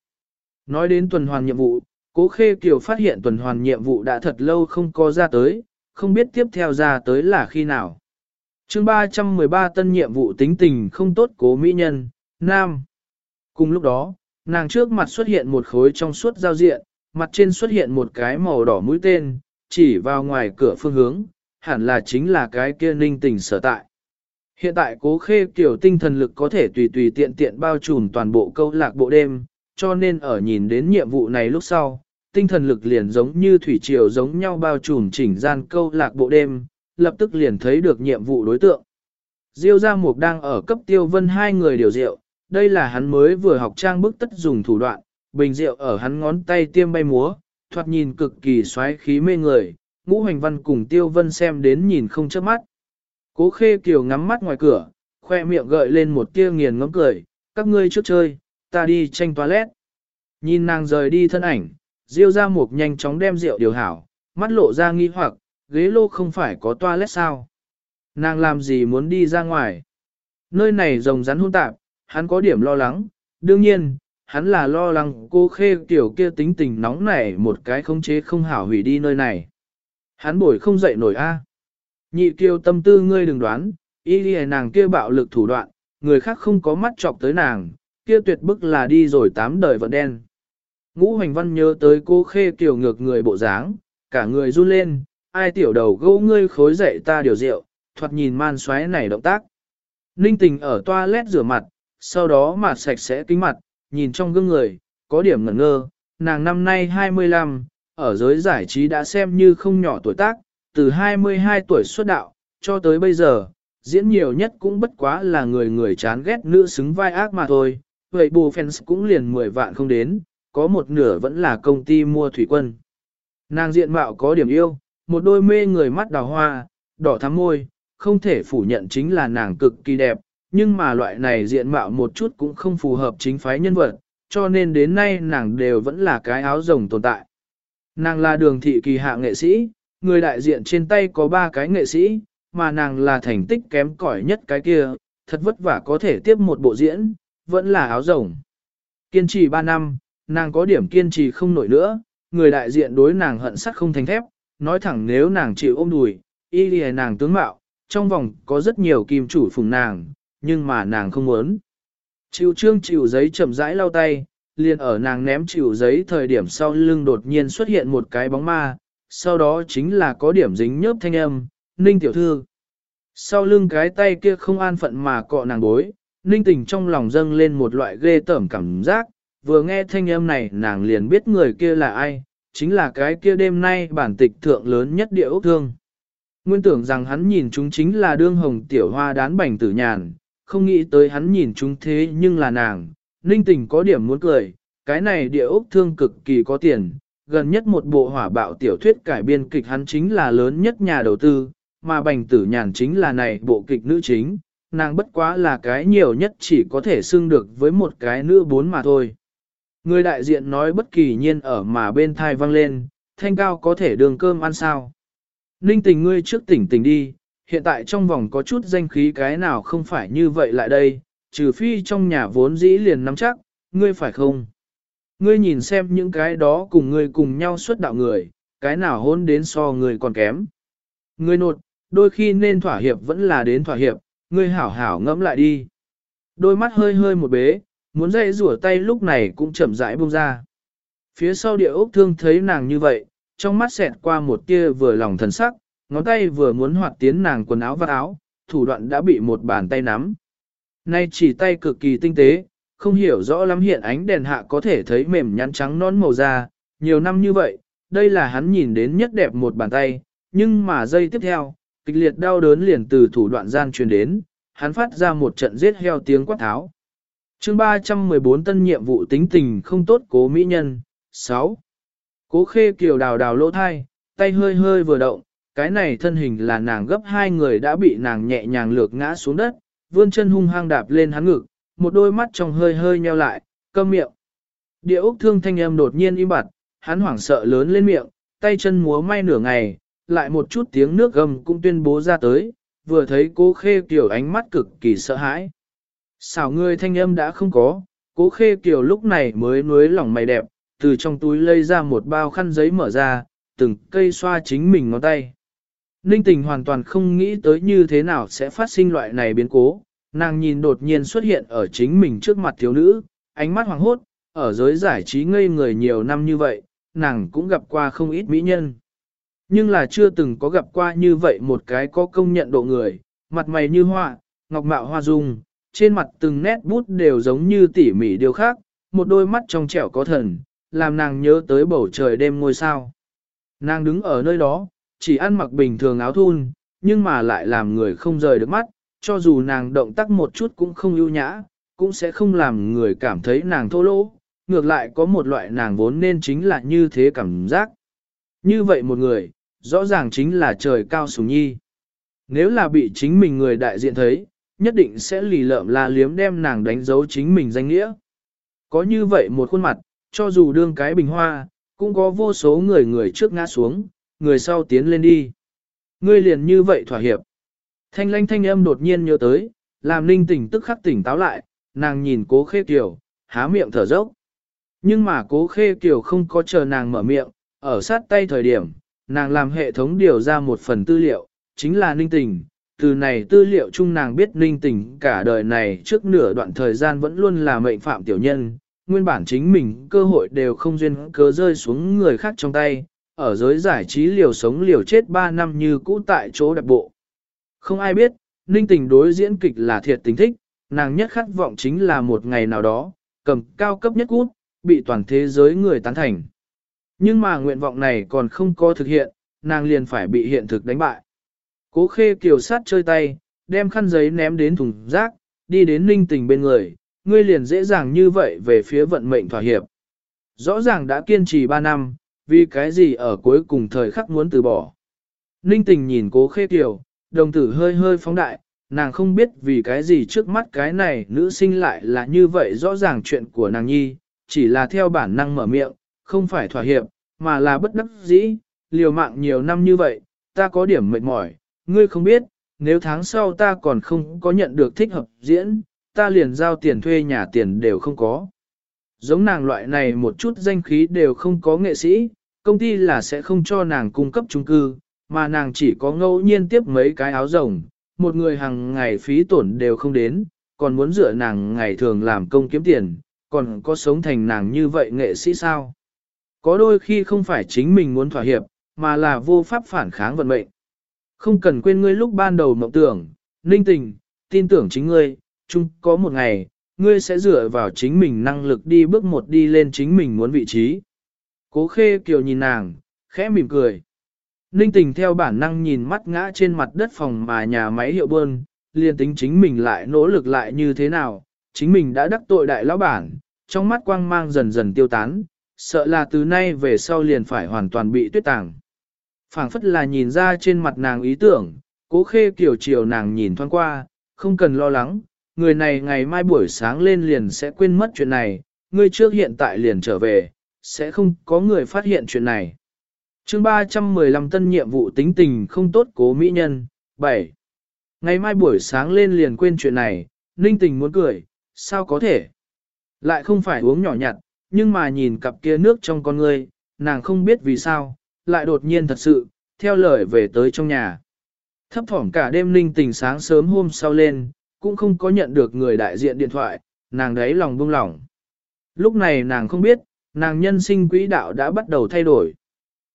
Nói đến tuần hoàn nhiệm vụ, cố khê kiểu phát hiện tuần hoàn nhiệm vụ đã thật lâu không có ra tới, không biết tiếp theo ra tới là khi nào chương 313 tân nhiệm vụ tính tình không tốt cố mỹ nhân, Nam. Cùng lúc đó, nàng trước mặt xuất hiện một khối trong suốt giao diện, mặt trên xuất hiện một cái màu đỏ mũi tên, chỉ vào ngoài cửa phương hướng, hẳn là chính là cái kia ninh tình sở tại. Hiện tại cố khê kiểu tinh thần lực có thể tùy tùy tiện tiện bao trùm toàn bộ câu lạc bộ đêm, cho nên ở nhìn đến nhiệm vụ này lúc sau, tinh thần lực liền giống như thủy triều giống nhau bao trùm chỉnh gian câu lạc bộ đêm, lập tức liền thấy được nhiệm vụ đối tượng. Diêu Gia Mục đang ở cấp tiêu vân hai người điều rượu, đây là hắn mới vừa học trang bức tất dùng thủ đoạn, bình rượu ở hắn ngón tay tiêm bay múa, thoạt nhìn cực kỳ xoáy khí mê người, ngũ hành văn cùng tiêu vân xem đến nhìn không chớp mắt. Cố khê kiều ngắm mắt ngoài cửa, khoe miệng gợi lên một tia nghiền ngẫm cười, các ngươi trước chơi, ta đi tranh toilet. Nhìn nàng rời đi thân ảnh, Diêu Gia Mục nhanh chóng đem rượu điều hảo, mắt lộ ra nghi hoặc, ghế lô không phải có toilet sao? Nàng làm gì muốn đi ra ngoài? Nơi này rồng rắn hôn tạp, hắn có điểm lo lắng, đương nhiên, hắn là lo lắng cô khê tiểu kia tính tình nóng nảy một cái không chế không hảo hủy đi nơi này. Hắn bổi không dậy nổi a. Nhị kiều tâm tư ngươi đừng đoán, y đi nàng kia bạo lực thủ đoạn, người khác không có mắt chọc tới nàng, kia tuyệt bức là đi rồi tám đời vận đen. Ngũ Hoành Văn nhớ tới cô khê kiểu ngược người bộ dáng, cả người run lên, ai tiểu đầu gỗ ngươi khối dậy ta điều rượu, thoạt nhìn man xoáy này động tác. Ninh tình ở toilet rửa mặt, sau đó mặt sạch sẽ kính mặt, nhìn trong gương người, có điểm ngẩn ngơ, nàng năm nay 25, ở giới giải trí đã xem như không nhỏ tuổi tác, từ 22 tuổi xuất đạo, cho tới bây giờ, diễn nhiều nhất cũng bất quá là người người chán ghét nữ xứng vai ác mà thôi, vậy bù fans cũng liền 10 vạn không đến, có một nửa vẫn là công ty mua thủy quân. Nàng diện mạo có điểm yêu, một đôi mê người mắt đào hoa, đỏ thắm môi, không thể phủ nhận chính là nàng cực kỳ đẹp, nhưng mà loại này diện mạo một chút cũng không phù hợp chính phái nhân vật, cho nên đến nay nàng đều vẫn là cái áo rồng tồn tại. Nàng là đường thị kỳ hạ nghệ sĩ, người đại diện trên tay có ba cái nghệ sĩ, mà nàng là thành tích kém cỏi nhất cái kia, thật vất vả có thể tiếp một bộ diễn, vẫn là áo rồng. Kiên trì ba năm, nàng có điểm kiên trì không nổi nữa, người đại diện đối nàng hận sắt không thành thép, nói thẳng nếu nàng chịu ôm đùi, y lìa nàng tướng mạo, trong vòng có rất nhiều kim chủ phùng nàng, nhưng mà nàng không muốn. Chịu trương chịu giấy chậm rãi lau tay, liền ở nàng ném chịu giấy thời điểm sau lưng đột nhiên xuất hiện một cái bóng ma, sau đó chính là có điểm dính nhớp thanh âm, ninh tiểu thư. Sau lưng cái tay kia không an phận mà cọ nàng bối, ninh tình trong lòng dâng lên một loại ghê tởm cảm giác, vừa nghe thanh âm này nàng liền biết người kia là ai, chính là cái kia đêm nay bản tịch thượng lớn nhất địa ốc thương. Nguyên tưởng rằng hắn nhìn chúng chính là đương hồng tiểu hoa đán bành tử nhàn, không nghĩ tới hắn nhìn chúng thế nhưng là nàng, ninh tình có điểm muốn cười, cái này địa ốc thương cực kỳ có tiền, gần nhất một bộ hỏa bạo tiểu thuyết cải biên kịch hắn chính là lớn nhất nhà đầu tư, mà bành tử nhàn chính là này bộ kịch nữ chính, nàng bất quá là cái nhiều nhất chỉ có thể xưng được với một cái nữ bốn mà thôi. Người đại diện nói bất kỳ nhiên ở mà bên thai vang lên, thanh cao có thể đường cơm ăn sao. Ninh tình ngươi trước tỉnh tỉnh đi, hiện tại trong vòng có chút danh khí cái nào không phải như vậy lại đây, trừ phi trong nhà vốn dĩ liền nắm chắc, ngươi phải không? Ngươi nhìn xem những cái đó cùng ngươi cùng nhau xuất đạo người, cái nào hôn đến so ngươi còn kém. Ngươi nột, đôi khi nên thỏa hiệp vẫn là đến thỏa hiệp, ngươi hảo hảo ngẫm lại đi. Đôi mắt hơi hơi một bế, muốn dây rủa tay lúc này cũng chậm rãi buông ra. Phía sau địa ốc thương thấy nàng như vậy, trong mắt xẹt qua một tia vừa lòng thần sắc, ngón tay vừa muốn hoạt tiến nàng quần áo và áo, thủ đoạn đã bị một bàn tay nắm. Nay chỉ tay cực kỳ tinh tế, không hiểu rõ lắm hiện ánh đèn hạ có thể thấy mềm nhắn trắng non màu da, nhiều năm như vậy, đây là hắn nhìn đến nhất đẹp một bàn tay, nhưng mà giây tiếp theo, kịch liệt đau đớn liền từ thủ đoạn gian truyền đến, hắn phát ra một trận giết heo tiếng quát tháo chương 314 tân nhiệm vụ tính tình không tốt cố mỹ nhân, 6. Cố khê kiều đào đào lỗ thai, tay hơi hơi vừa động, cái này thân hình là nàng gấp hai người đã bị nàng nhẹ nhàng lược ngã xuống đất, vươn chân hung hăng đạp lên hắn ngực, một đôi mắt trong hơi hơi nheo lại, câm miệng. Địa ốc thương thanh âm đột nhiên im bặt, hắn hoảng sợ lớn lên miệng, tay chân múa may nửa ngày, lại một chút tiếng nước gầm cũng tuyên bố ra tới, vừa thấy cố khê kiểu ánh mắt cực kỳ sợ hãi. Xảo người thanh âm đã không có, cố khê kiều lúc này mới nuối lòng mày đẹp, từ trong túi lấy ra một bao khăn giấy mở ra, từng cây xoa chính mình ngón tay. Ninh tình hoàn toàn không nghĩ tới như thế nào sẽ phát sinh loại này biến cố, nàng nhìn đột nhiên xuất hiện ở chính mình trước mặt thiếu nữ, ánh mắt hoàng hốt, ở giới giải trí ngây người nhiều năm như vậy, nàng cũng gặp qua không ít mỹ nhân. Nhưng là chưa từng có gặp qua như vậy một cái có công nhận độ người, mặt mày như hoa, ngọc mạo hoa dung, trên mặt từng nét bút đều giống như tỉ mỉ điều khác, một đôi mắt trong trẻo có thần, làm nàng nhớ tới bầu trời đêm ngôi sao. Nàng đứng ở nơi đó, chỉ ăn mặc bình thường áo thun, nhưng mà lại làm người không rời được mắt, cho dù nàng động tác một chút cũng không ưu nhã, cũng sẽ không làm người cảm thấy nàng thô lỗ, ngược lại có một loại nàng vốn nên chính là như thế cảm giác. Như vậy một người, rõ ràng chính là trời cao sùng nhi. Nếu là bị chính mình người đại diện thấy, nhất định sẽ lì lợm la liếm đem nàng đánh dấu chính mình danh nghĩa. Có như vậy một khuôn mặt, cho dù đương cái bình hoa, cũng có vô số người người trước ngã xuống, người sau tiến lên đi. Ngươi liền như vậy thỏa hiệp. Thanh lanh thanh âm đột nhiên nhớ tới, làm ninh tỉnh tức khắc tỉnh táo lại, nàng nhìn cố khê kiều, há miệng thở dốc. Nhưng mà cố khê kiều không có chờ nàng mở miệng, ở sát tay thời điểm, nàng làm hệ thống điều ra một phần tư liệu, chính là ninh tình. Từ này tư liệu chung nàng biết ninh tình cả đời này trước nửa đoạn thời gian vẫn luôn là mệnh phạm tiểu nhân, nguyên bản chính mình cơ hội đều không duyên cớ rơi xuống người khác trong tay, ở giới giải trí liều sống liều chết 3 năm như cũ tại chỗ đặc bộ. Không ai biết, ninh tình đối diễn kịch là thiệt tình thích, nàng nhất khát vọng chính là một ngày nào đó, cầm cao cấp nhất cút, bị toàn thế giới người tán thành. Nhưng mà nguyện vọng này còn không có thực hiện, nàng liền phải bị hiện thực đánh bại. Cố khê kiều sát chơi tay, đem khăn giấy ném đến thùng rác, đi đến ninh tình bên người, ngươi liền dễ dàng như vậy về phía vận mệnh thỏa hiệp. Rõ ràng đã kiên trì 3 năm, vì cái gì ở cuối cùng thời khắc muốn từ bỏ. Ninh tình nhìn cố khê kiều, đồng tử hơi hơi phóng đại, nàng không biết vì cái gì trước mắt cái này nữ sinh lại là như vậy rõ ràng chuyện của nàng nhi, chỉ là theo bản năng mở miệng, không phải thỏa hiệp, mà là bất đắc dĩ, liều mạng nhiều năm như vậy, ta có điểm mệt mỏi, ngươi không biết, nếu tháng sau ta còn không có nhận được thích hợp diễn, ta liền giao tiền thuê nhà tiền đều không có. Giống nàng loại này một chút danh khí đều không có nghệ sĩ, công ty là sẽ không cho nàng cung cấp chung cư, mà nàng chỉ có ngẫu nhiên tiếp mấy cái áo rồng, một người hàng ngày phí tổn đều không đến, còn muốn dựa nàng ngày thường làm công kiếm tiền, còn có sống thành nàng như vậy nghệ sĩ sao? Có đôi khi không phải chính mình muốn thỏa hiệp, mà là vô pháp phản kháng vận mệnh. Không cần quên ngươi lúc ban đầu mộng tưởng, ninh tình, tin tưởng chính ngươi, chung có một ngày, ngươi sẽ dựa vào chính mình năng lực đi bước một đi lên chính mình muốn vị trí. Cố khê kiều nhìn nàng, khẽ mỉm cười. Ninh tình theo bản năng nhìn mắt ngã trên mặt đất phòng mà nhà máy hiệu bơn, liền tính chính mình lại nỗ lực lại như thế nào, chính mình đã đắc tội đại lão bản, trong mắt quang mang dần dần tiêu tán, sợ là từ nay về sau liền phải hoàn toàn bị tuyết tàng phảng phất là nhìn ra trên mặt nàng ý tưởng, cố khê kiểu chiều nàng nhìn thoáng qua, không cần lo lắng, người này ngày mai buổi sáng lên liền sẽ quên mất chuyện này, ngươi trước hiện tại liền trở về, sẽ không có người phát hiện chuyện này. chương 315 tân nhiệm vụ tính tình không tốt cố mỹ nhân, 7. Ngày mai buổi sáng lên liền quên chuyện này, ninh tình muốn cười, sao có thể? Lại không phải uống nhỏ nhặt, nhưng mà nhìn cặp kia nước trong con ngươi, nàng không biết vì sao, lại đột nhiên thật sự, theo lời về tới trong nhà. Thấp thỏm cả đêm ninh tình sáng sớm hôm sau lên, cũng không có nhận được người đại diện điện thoại, nàng đấy lòng buông lỏng. Lúc này nàng không biết, nàng nhân sinh quỹ đạo đã bắt đầu thay đổi.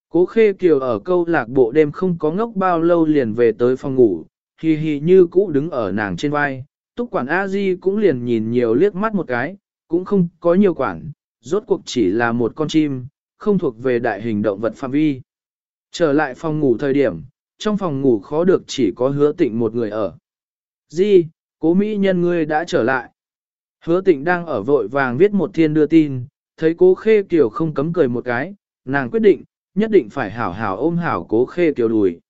Cố khê kiều ở câu lạc bộ đêm không có ngốc bao lâu liền về tới phòng ngủ, hì hì như cũ đứng ở nàng trên vai, túc quản a di cũng liền nhìn nhiều liếc mắt một cái, cũng không có nhiều quản, rốt cuộc chỉ là một con chim, không thuộc về đại hình động vật phạm vi. Trở lại phòng ngủ thời điểm, trong phòng ngủ khó được chỉ có hứa tịnh một người ở. Di, cố mỹ nhân ngươi đã trở lại. Hứa tịnh đang ở vội vàng viết một thiên đưa tin, thấy cố khê kiều không cấm cười một cái, nàng quyết định, nhất định phải hảo hảo ôm hảo cố khê kiều đùi.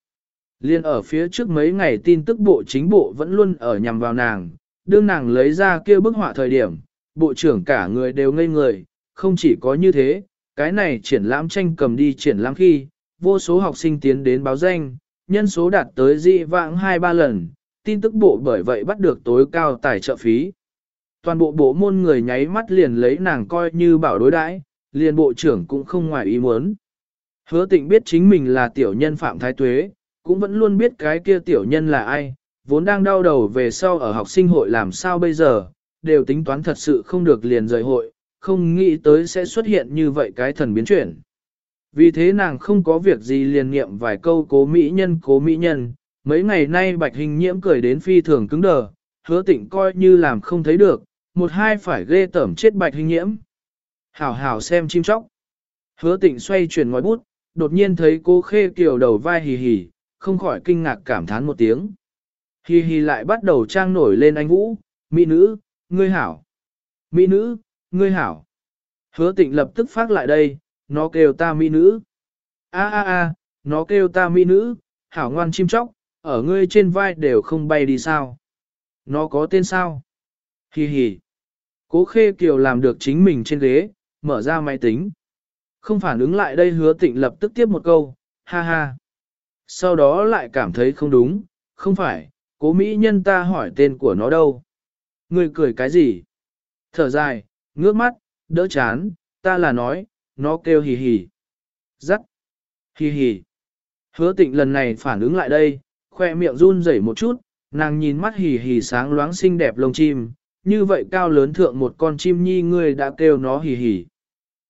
Liên ở phía trước mấy ngày tin tức bộ chính bộ vẫn luôn ở nhằm vào nàng, đương nàng lấy ra kia bức họa thời điểm, bộ trưởng cả người đều ngây người, không chỉ có như thế, cái này triển lãm tranh cầm đi triển lãm khi, vô số học sinh tiến đến báo danh, nhân số đạt tới dị vãng 2-3 lần, tin tức bộ bởi vậy bắt được tối cao tài trợ phí. Toàn bộ bộ môn người nháy mắt liền lấy nàng coi như bảo đối đãi, liền bộ trưởng cũng không ngoài ý muốn. Hứa tịnh biết chính mình là tiểu nhân Phạm Thái Tuế, cũng vẫn luôn biết cái kia tiểu nhân là ai, vốn đang đau đầu về sau ở học sinh hội làm sao bây giờ, đều tính toán thật sự không được liền rời hội, không nghĩ tới sẽ xuất hiện như vậy cái thần biến chuyển. Vì thế nàng không có việc gì liền niệm vài câu cố mỹ nhân cố mỹ nhân, mấy ngày nay bạch hình nhiễm cười đến phi thường cứng đờ, hứa tịnh coi như làm không thấy được, một hai phải ghê tẩm chết bạch hình nhiễm. Hảo hảo xem chim chóc. Hứa tịnh xoay chuyển ngòi bút, đột nhiên thấy cô khê kiều đầu vai hì hì, không khỏi kinh ngạc cảm thán một tiếng. Hì hì lại bắt đầu trang nổi lên anh Vũ, mỹ nữ, ngươi hảo. Mỹ nữ, ngươi hảo. Hứa tịnh lập tức phát lại đây, nó kêu ta mỹ nữ. a a a nó kêu ta mỹ nữ, hảo ngoan chim chóc, ở ngươi trên vai đều không bay đi sao. Nó có tên sao? Hì hì. Cố khê kiều làm được chính mình trên ghế, mở ra máy tính. Không phản ứng lại đây hứa tịnh lập tức tiếp một câu, ha ha. Sau đó lại cảm thấy không đúng, không phải, cố mỹ nhân ta hỏi tên của nó đâu. Ngươi cười cái gì? Thở dài, ngước mắt, đỡ chán, ta là nói, nó kêu hì hì. giắt, Hì hì. Hứa tịnh lần này phản ứng lại đây, khoe miệng run rẩy một chút, nàng nhìn mắt hì hì sáng loáng xinh đẹp lông chim, như vậy cao lớn thượng một con chim nhi ngươi đã kêu nó hì hì.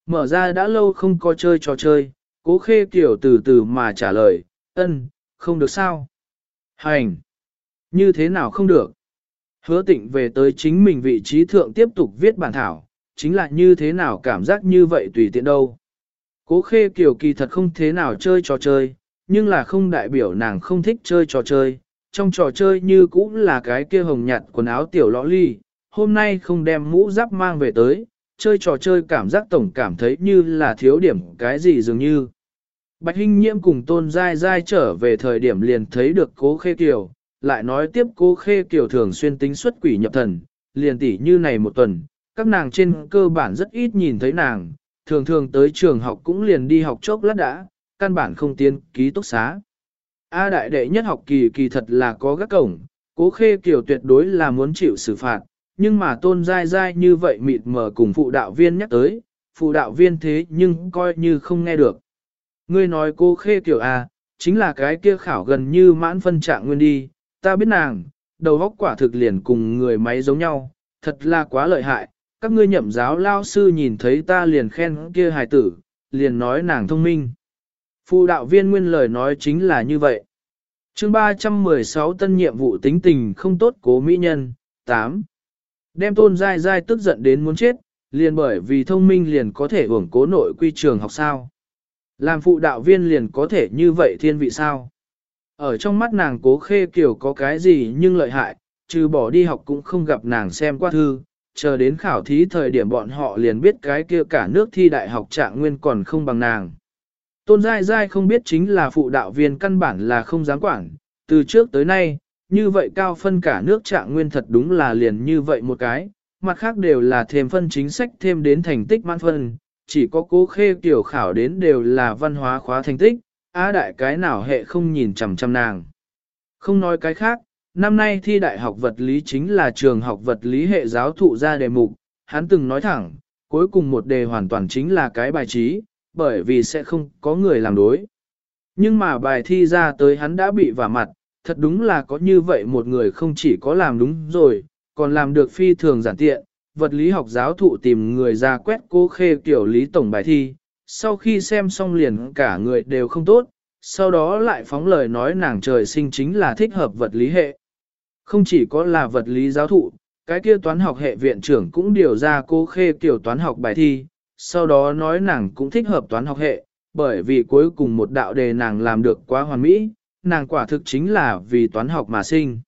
Mở ra đã lâu không có chơi trò chơi, cố khê kiểu từ từ mà trả lời, ân, không được sao. Hành. Như thế nào không được? Hứa tịnh về tới chính mình vị trí thượng tiếp tục viết bản thảo, chính là như thế nào cảm giác như vậy tùy tiện đâu. Cố khê kiểu kỳ thật không thế nào chơi trò chơi, nhưng là không đại biểu nàng không thích chơi trò chơi. Trong trò chơi như cũng là cái kia hồng nhạt quần áo tiểu lõ ly, hôm nay không đem mũ giáp mang về tới, chơi trò chơi cảm giác tổng cảm thấy như là thiếu điểm cái gì dường như. Bạch Hinh Nhiễm cùng Tôn Giai Giai trở về thời điểm liền thấy được cố khê kiều, lại nói tiếp cố khê kiều thường xuyên tính xuất quỷ nhập thần, liền tỉ như này một tuần, các nàng trên cơ bản rất ít nhìn thấy nàng, thường thường tới trường học cũng liền đi học chốc lát đã, căn bản không tiến ký túc xá. A đại đệ nhất học kỳ kỳ thật là có gác cổng, cố khê kiều tuyệt đối là muốn chịu xử phạt, nhưng mà tôn dai dai như vậy mịt mờ cùng phụ đạo viên nhắc tới, phụ đạo viên thế nhưng coi như không nghe được. Ngươi nói cô khê kiểu à, chính là cái kia khảo gần như mãn phân trạng nguyên đi, ta biết nàng, đầu óc quả thực liền cùng người máy giống nhau, thật là quá lợi hại, các ngươi nhậm giáo lao sư nhìn thấy ta liền khen kia hài tử, liền nói nàng thông minh. Phụ đạo viên nguyên lời nói chính là như vậy. chương 316 tân nhiệm vụ tính tình không tốt cố mỹ nhân, 8. Đem tôn dai dai tức giận đến muốn chết, liền bởi vì thông minh liền có thể hưởng cố nội quy trường học sao. Làm phụ đạo viên liền có thể như vậy thiên vị sao. Ở trong mắt nàng cố khê kiểu có cái gì nhưng lợi hại, trừ bỏ đi học cũng không gặp nàng xem qua thư, chờ đến khảo thí thời điểm bọn họ liền biết cái kia cả nước thi đại học trạng nguyên còn không bằng nàng. Tôn Giai Giai không biết chính là phụ đạo viên căn bản là không dám quản, từ trước tới nay, như vậy cao phân cả nước trạng nguyên thật đúng là liền như vậy một cái, mặt khác đều là thêm phân chính sách thêm đến thành tích mãn phân, chỉ có cố khê tiểu khảo đến đều là văn hóa khóa thành tích, á đại cái nào hệ không nhìn chằm chằm nàng. Không nói cái khác, năm nay thi đại học vật lý chính là trường học vật lý hệ giáo thụ ra đề mục, hắn từng nói thẳng, cuối cùng một đề hoàn toàn chính là cái bài trí, bởi vì sẽ không có người làm đối. Nhưng mà bài thi ra tới hắn đã bị vả mặt, thật đúng là có như vậy một người không chỉ có làm đúng rồi, còn làm được phi thường giản tiện, vật lý học giáo thụ tìm người ra quét cô khê kiểu lý tổng bài thi, sau khi xem xong liền cả người đều không tốt, sau đó lại phóng lời nói nàng trời sinh chính là thích hợp vật lý hệ. Không chỉ có là vật lý giáo thụ, cái kia toán học hệ viện trưởng cũng điều ra cô khê kiểu toán học bài thi, sau đó nói nàng cũng thích hợp toán học hệ, bởi vì cuối cùng một đạo đề nàng làm được quá hoàn mỹ, nàng quả thực chính là vì toán học mà sinh.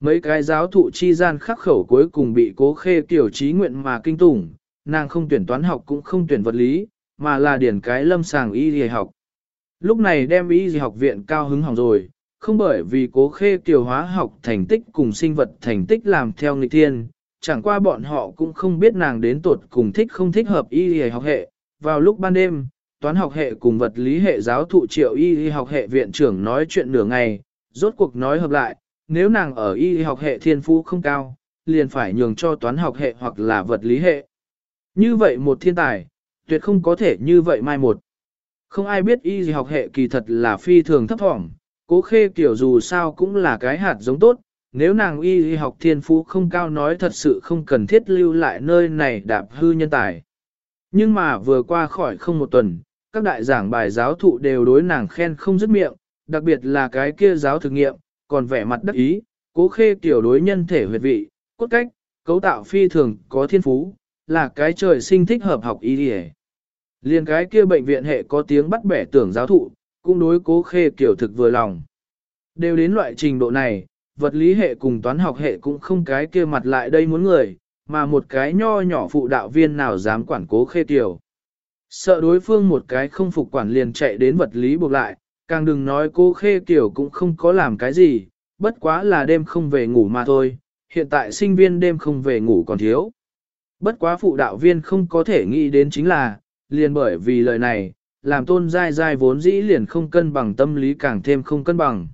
Mấy cái giáo thụ chi gian khắc khẩu cuối cùng bị cố khê kiểu trí nguyện mà kinh tủng, nàng không tuyển toán học cũng không tuyển vật lý, mà là điển cái lâm sàng y y học. Lúc này đem y y học viện cao hứng hỏng rồi, không bởi vì cố khê kiểu hóa học thành tích cùng sinh vật thành tích làm theo nghịch thiên, chẳng qua bọn họ cũng không biết nàng đến tuột cùng thích không thích hợp y y học hệ. Vào lúc ban đêm, toán học hệ cùng vật lý hệ giáo thụ triệu y y học hệ viện trưởng nói chuyện nửa ngày, rốt cuộc nói hợp lại, nếu nàng ở y y học hệ thiên phú không cao, liền phải nhường cho toán học hệ hoặc là vật lý hệ. Như vậy một thiên tài, tuyệt không có thể như vậy mai một. Không ai biết y học hệ kỳ thật là phi thường thấp thỏm, cố khê kiểu dù sao cũng là cái hạt giống tốt, nếu nàng y học thiên phú không cao nói thật sự không cần thiết lưu lại nơi này đạp hư nhân tài. Nhưng mà vừa qua khỏi không một tuần, các đại giảng bài giáo thụ đều đối nàng khen không dứt miệng, đặc biệt là cái kia giáo thực nghiệm, còn vẻ mặt đắc ý, cố khê tiểu đối nhân thể huyệt vị, cốt cách, cấu tạo phi thường có thiên phú, là cái trời sinh thích hợp học y y Liên cái kia bệnh viện hệ có tiếng bắt bẻ tưởng giáo thụ, cũng đối cố khê kiểu thực vừa lòng. Đều đến loại trình độ này, vật lý hệ cùng toán học hệ cũng không cái kia mặt lại đây muốn người, mà một cái nho nhỏ phụ đạo viên nào dám quản cố khê tiểu. Sợ đối phương một cái không phục quản liền chạy đến vật lý buộc lại, càng đừng nói cô khê kiểu cũng không có làm cái gì, bất quá là đêm không về ngủ mà thôi, hiện tại sinh viên đêm không về ngủ còn thiếu. Bất quá phụ đạo viên không có thể nghĩ đến chính là, liền bởi vì lời này, làm tôn dai dai vốn dĩ liền không cân bằng tâm lý càng thêm không cân bằng.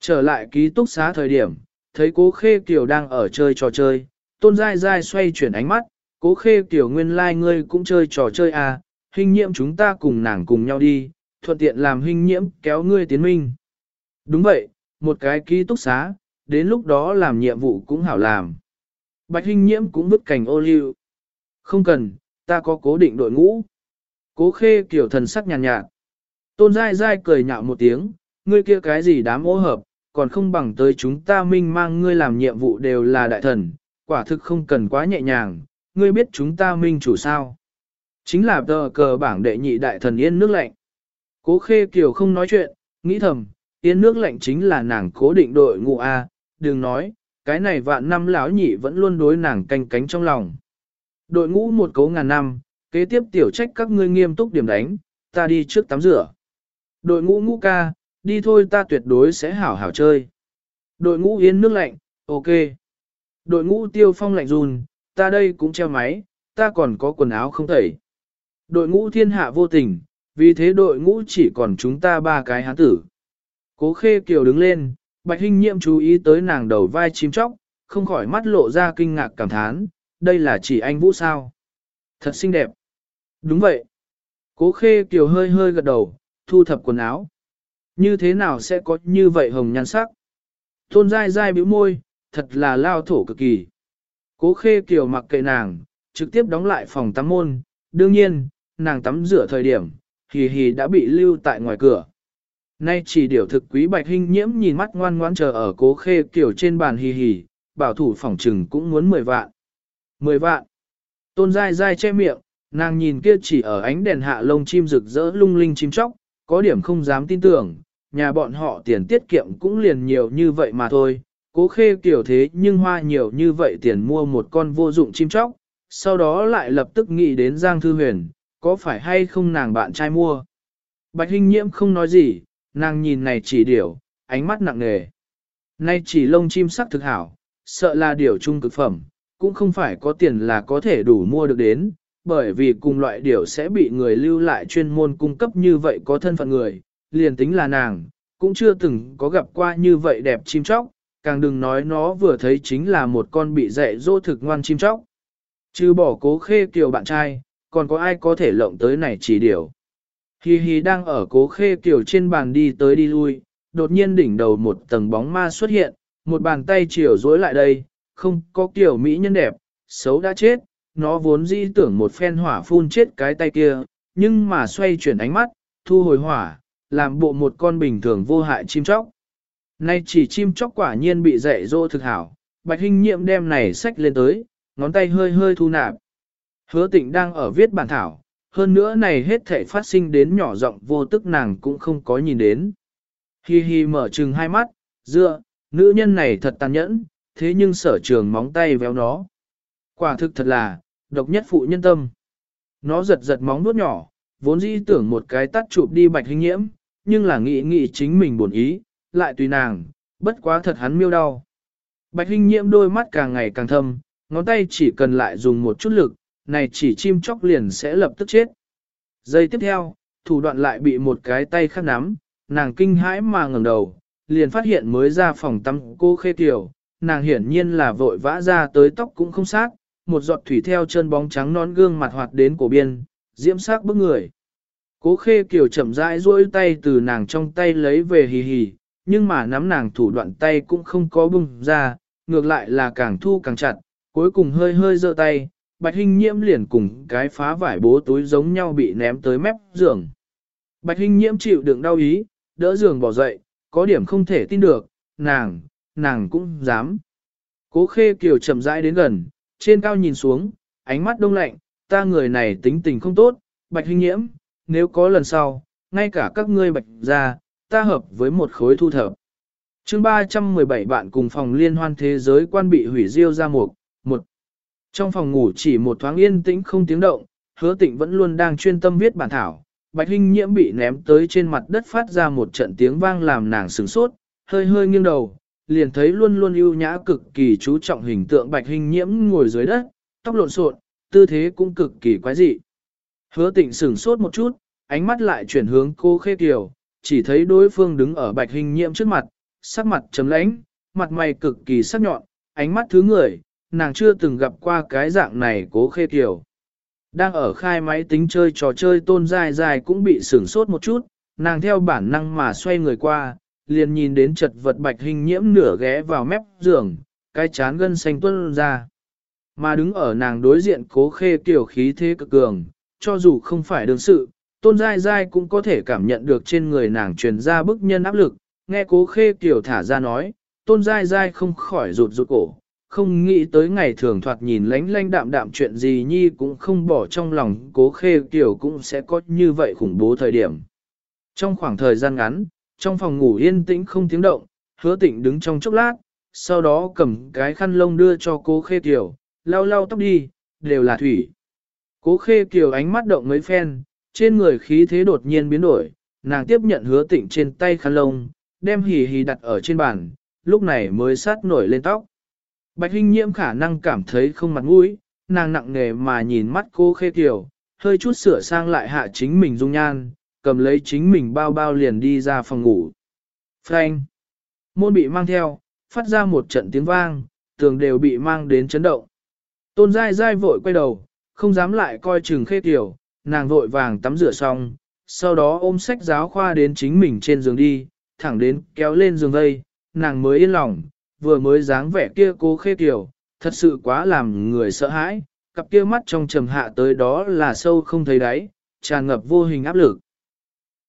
Trở lại ký túc xá thời điểm, thấy cố khê kiều đang ở chơi trò chơi, tôn dai dai xoay chuyển ánh mắt, cố khê kiều nguyên lai like ngươi cũng chơi trò chơi à, hình nhiệm chúng ta cùng nàng cùng nhau đi, thuận tiện làm hình nhiễm kéo ngươi tiến minh. Đúng vậy, một cái ký túc xá, đến lúc đó làm nhiệm vụ cũng hảo làm. Bạch hình nhiễm cũng vứt cảnh ô liu. Không cần, ta có cố định đội ngũ. Cố khê kiểu thần sắc nhàn nhạt, nhạt. Tôn dai dai cười nhạo một tiếng, ngươi kia cái gì đám ô hợp, còn không bằng tới chúng ta minh mang ngươi làm nhiệm vụ đều là đại thần, quả thực không cần quá nhẹ nhàng, ngươi biết chúng ta minh chủ sao. Chính là tờ cờ bảng đệ nhị đại thần yên nước lạnh. Cố khê kiểu không nói chuyện, nghĩ thầm, yên nước lạnh chính là nàng cố định đội ngũ A, đừng nói, cái này vạn năm lão nhị vẫn luôn đối nàng canh cánh trong lòng. Đội ngũ một cấu ngàn năm, kế tiếp tiểu trách các ngươi nghiêm túc điểm đánh, ta đi trước tắm rửa. Đội ngũ ngũ ca, đi thôi ta tuyệt đối sẽ hảo hảo chơi. Đội ngũ yên nước lạnh, ok. Đội ngũ tiêu phong lạnh run, ta đây cũng treo máy, ta còn có quần áo không tẩy. Đội ngũ thiên hạ vô tình, vì thế đội ngũ chỉ còn chúng ta ba cái hán tử. Cố khê kiều đứng lên, bạch hình nhiệm chú ý tới nàng đầu vai chim chóc, không khỏi mắt lộ ra kinh ngạc cảm thán, đây là chỉ anh Vũ sao. Thật xinh đẹp. Đúng vậy. Cố khê kiều hơi hơi gật đầu, thu thập quần áo. Như thế nào sẽ có như vậy hồng nhan sắc? Tôn dai dai bĩu môi, thật là lao thổ cực kỳ. Cố khê kiều mặc kệ nàng, trực tiếp đóng lại phòng tắm môn. Đương nhiên, nàng tắm rửa thời điểm, hì hì đã bị lưu tại ngoài cửa. Nay chỉ điều thực quý bạch hình nhiễm nhìn mắt ngoan ngoan chờ ở cố khê kiều trên bàn hì hì, bảo thủ phòng trừng cũng muốn 10 vạn. Mười vạn. Tôn dai dai che miệng, nàng nhìn kia chỉ ở ánh đèn hạ lông chim rực rỡ lung linh chim chóc, có điểm không dám tin tưởng, nhà bọn họ tiền tiết kiệm cũng liền nhiều như vậy mà thôi. Cố khê kiểu thế nhưng hoa nhiều như vậy tiền mua một con vô dụng chim chóc, sau đó lại lập tức nghĩ đến Giang Thư Huyền, có phải hay không nàng bạn trai mua. Bạch Hinh Nhiễm không nói gì, nàng nhìn này chỉ điểu, ánh mắt nặng nề. Nay chỉ lông chim sắc thực hảo, sợ là điểu trung cực phẩm, cũng không phải có tiền là có thể đủ mua được đến, bởi vì cùng loại điểu sẽ bị người lưu lại chuyên môn cung cấp như vậy có thân phận người, liền tính là nàng, cũng chưa từng có gặp qua như vậy đẹp chim chóc, càng đừng nói nó vừa thấy chính là một con bị dạy dỗ thực ngoan chim chóc. Chứ bỏ cố khê kiều bạn trai, còn có ai có thể lộng tới này chỉ điểu. Hi hi đang ở cố khê kiều trên bàn đi tới đi lui, đột nhiên đỉnh đầu một tầng bóng ma xuất hiện, một bàn tay chiều dối lại đây, không có kiểu mỹ nhân đẹp, xấu đã chết, nó vốn dĩ tưởng một phen hỏa phun chết cái tay kia, nhưng mà xoay chuyển ánh mắt, thu hồi hỏa, làm bộ một con bình thường vô hại chim chóc. Nay chỉ chim chóc quả nhiên bị dạy dỗ thực hảo, bạch hình nhiệm đem này sách lên tới, ngón tay hơi hơi thu nạp. Hứa tịnh đang ở viết bản thảo, hơn nữa này hết thể phát sinh đến nhỏ giọng vô tức nàng cũng không có nhìn đến. Hi hi mở trừng hai mắt, dựa, nữ nhân này thật tàn nhẫn, thế nhưng sở trường móng tay véo nó. Quả thực thật là, độc nhất phụ nhân tâm. Nó giật giật móng nuốt nhỏ, vốn dĩ tưởng một cái tắt chụp đi bạch hình nhiễm, nhưng là nghĩ nghĩ chính mình buồn ý, lại tùy nàng, bất quá thật hắn miêu đau. Bạch hình nhiễm đôi mắt càng ngày càng thâm, ngón tay chỉ cần lại dùng một chút lực, này chỉ chim chóc liền sẽ lập tức chết. Giây tiếp theo, thủ đoạn lại bị một cái tay khác nắm, nàng kinh hãi mà ngẩng đầu, liền phát hiện mới ra phòng tắm cô khê tiểu, nàng hiển nhiên là vội vã ra tới tóc cũng không sát, một giọt thủy theo chân bóng trắng nón gương mặt hoạt đến cổ biên, diễm sắc bức người. Cố khê kiều chậm rãi duỗi tay từ nàng trong tay lấy về hì hì, nhưng mà nắm nàng thủ đoạn tay cũng không có bung ra, ngược lại là càng thu càng chặt, cuối cùng hơi hơi giơ tay, bạch hình nhiễm liền cùng cái phá vải bố túi giống nhau bị ném tới mép giường. Bạch hình nhiễm chịu đựng đau ý, đỡ giường bỏ dậy, có điểm không thể tin được, nàng, nàng cũng dám. Cố khê kiều chậm rãi đến gần, trên cao nhìn xuống, ánh mắt đông lạnh, ta người này tính tình không tốt, bạch hình nhiễm, nếu có lần sau, ngay cả các ngươi bạch ra, ta hợp với một khối thu thập. chương 317 bạn cùng phòng liên hoan thế giới quan bị hủy diêu ra một, một. Trong phòng ngủ chỉ một thoáng yên tĩnh không tiếng động, hứa tịnh vẫn luôn đang chuyên tâm viết bản thảo. Bạch Hinh Nhiễm bị ném tới trên mặt đất phát ra một trận tiếng vang làm nàng sửng sốt, hơi hơi nghiêng đầu, liền thấy luôn luôn ưu nhã cực kỳ chú trọng hình tượng Bạch hình Nhiễm ngồi dưới đất, tóc lộn xộn, tư thế cũng cực kỳ quái dị. Hứa tịnh sửng sốt một chút, ánh mắt lại chuyển hướng cô Khê Kiều, chỉ thấy đối phương đứng ở Bạch hình Nhiễm trước mặt, sắc mặt chấm lãnh, mặt mày cực kỳ sắc nhọn, ánh mắt thứ người, nàng chưa từng gặp qua cái dạng này cố khê kiều. Đang ở khai máy tính chơi trò chơi tôn dài dài cũng bị sửng sốt một chút, nàng theo bản năng mà xoay người qua, liền nhìn đến chật vật bạch hình nhiễm nửa ghé vào mép giường, cái chán gân xanh tuôn ra. Mà đứng ở nàng đối diện cố khê kiểu khí thế cực cường, cho dù không phải đương sự, tôn dai dai cũng có thể cảm nhận được trên người nàng truyền ra bức nhân áp lực, nghe cố khê kiểu thả ra nói, tôn dai dai không khỏi rụt rụt cổ, không nghĩ tới ngày thường thoạt nhìn lánh lánh đạm đạm chuyện gì nhi cũng không bỏ trong lòng cố khê kiểu cũng sẽ có như vậy khủng bố thời điểm. Trong khoảng thời gian ngắn, trong phòng ngủ yên tĩnh không tiếng động, hứa tịnh đứng trong chốc lát, sau đó cầm cái khăn lông đưa cho cố khê Kiều lau lau tóc đi, đều là thủy. Cố khê Kiều ánh mắt động mấy phen, trên người khí thế đột nhiên biến đổi, nàng tiếp nhận hứa tịnh trên tay khăn lông, đem hì hì đặt ở trên bàn, lúc này mới sát nổi lên tóc. Bạch Hinh Nhiễm khả năng cảm thấy không mặt mũi, nàng nặng nề mà nhìn mắt cô khê Kiều hơi chút sửa sang lại hạ chính mình dung nhan, cầm lấy chính mình bao bao liền đi ra phòng ngủ. Frank! Môn bị mang theo, phát ra một trận tiếng vang, tường đều bị mang đến chấn động. Tôn dai dai vội quay đầu, không dám lại coi chừng khê tiểu, nàng vội vàng tắm rửa xong, sau đó ôm sách giáo khoa đến chính mình trên giường đi, thẳng đến kéo lên giường vây, nàng mới yên lòng, vừa mới dáng vẻ kia cố khê tiểu, thật sự quá làm người sợ hãi, cặp kia mắt trong trầm hạ tới đó là sâu không thấy đáy, tràn ngập vô hình áp lực.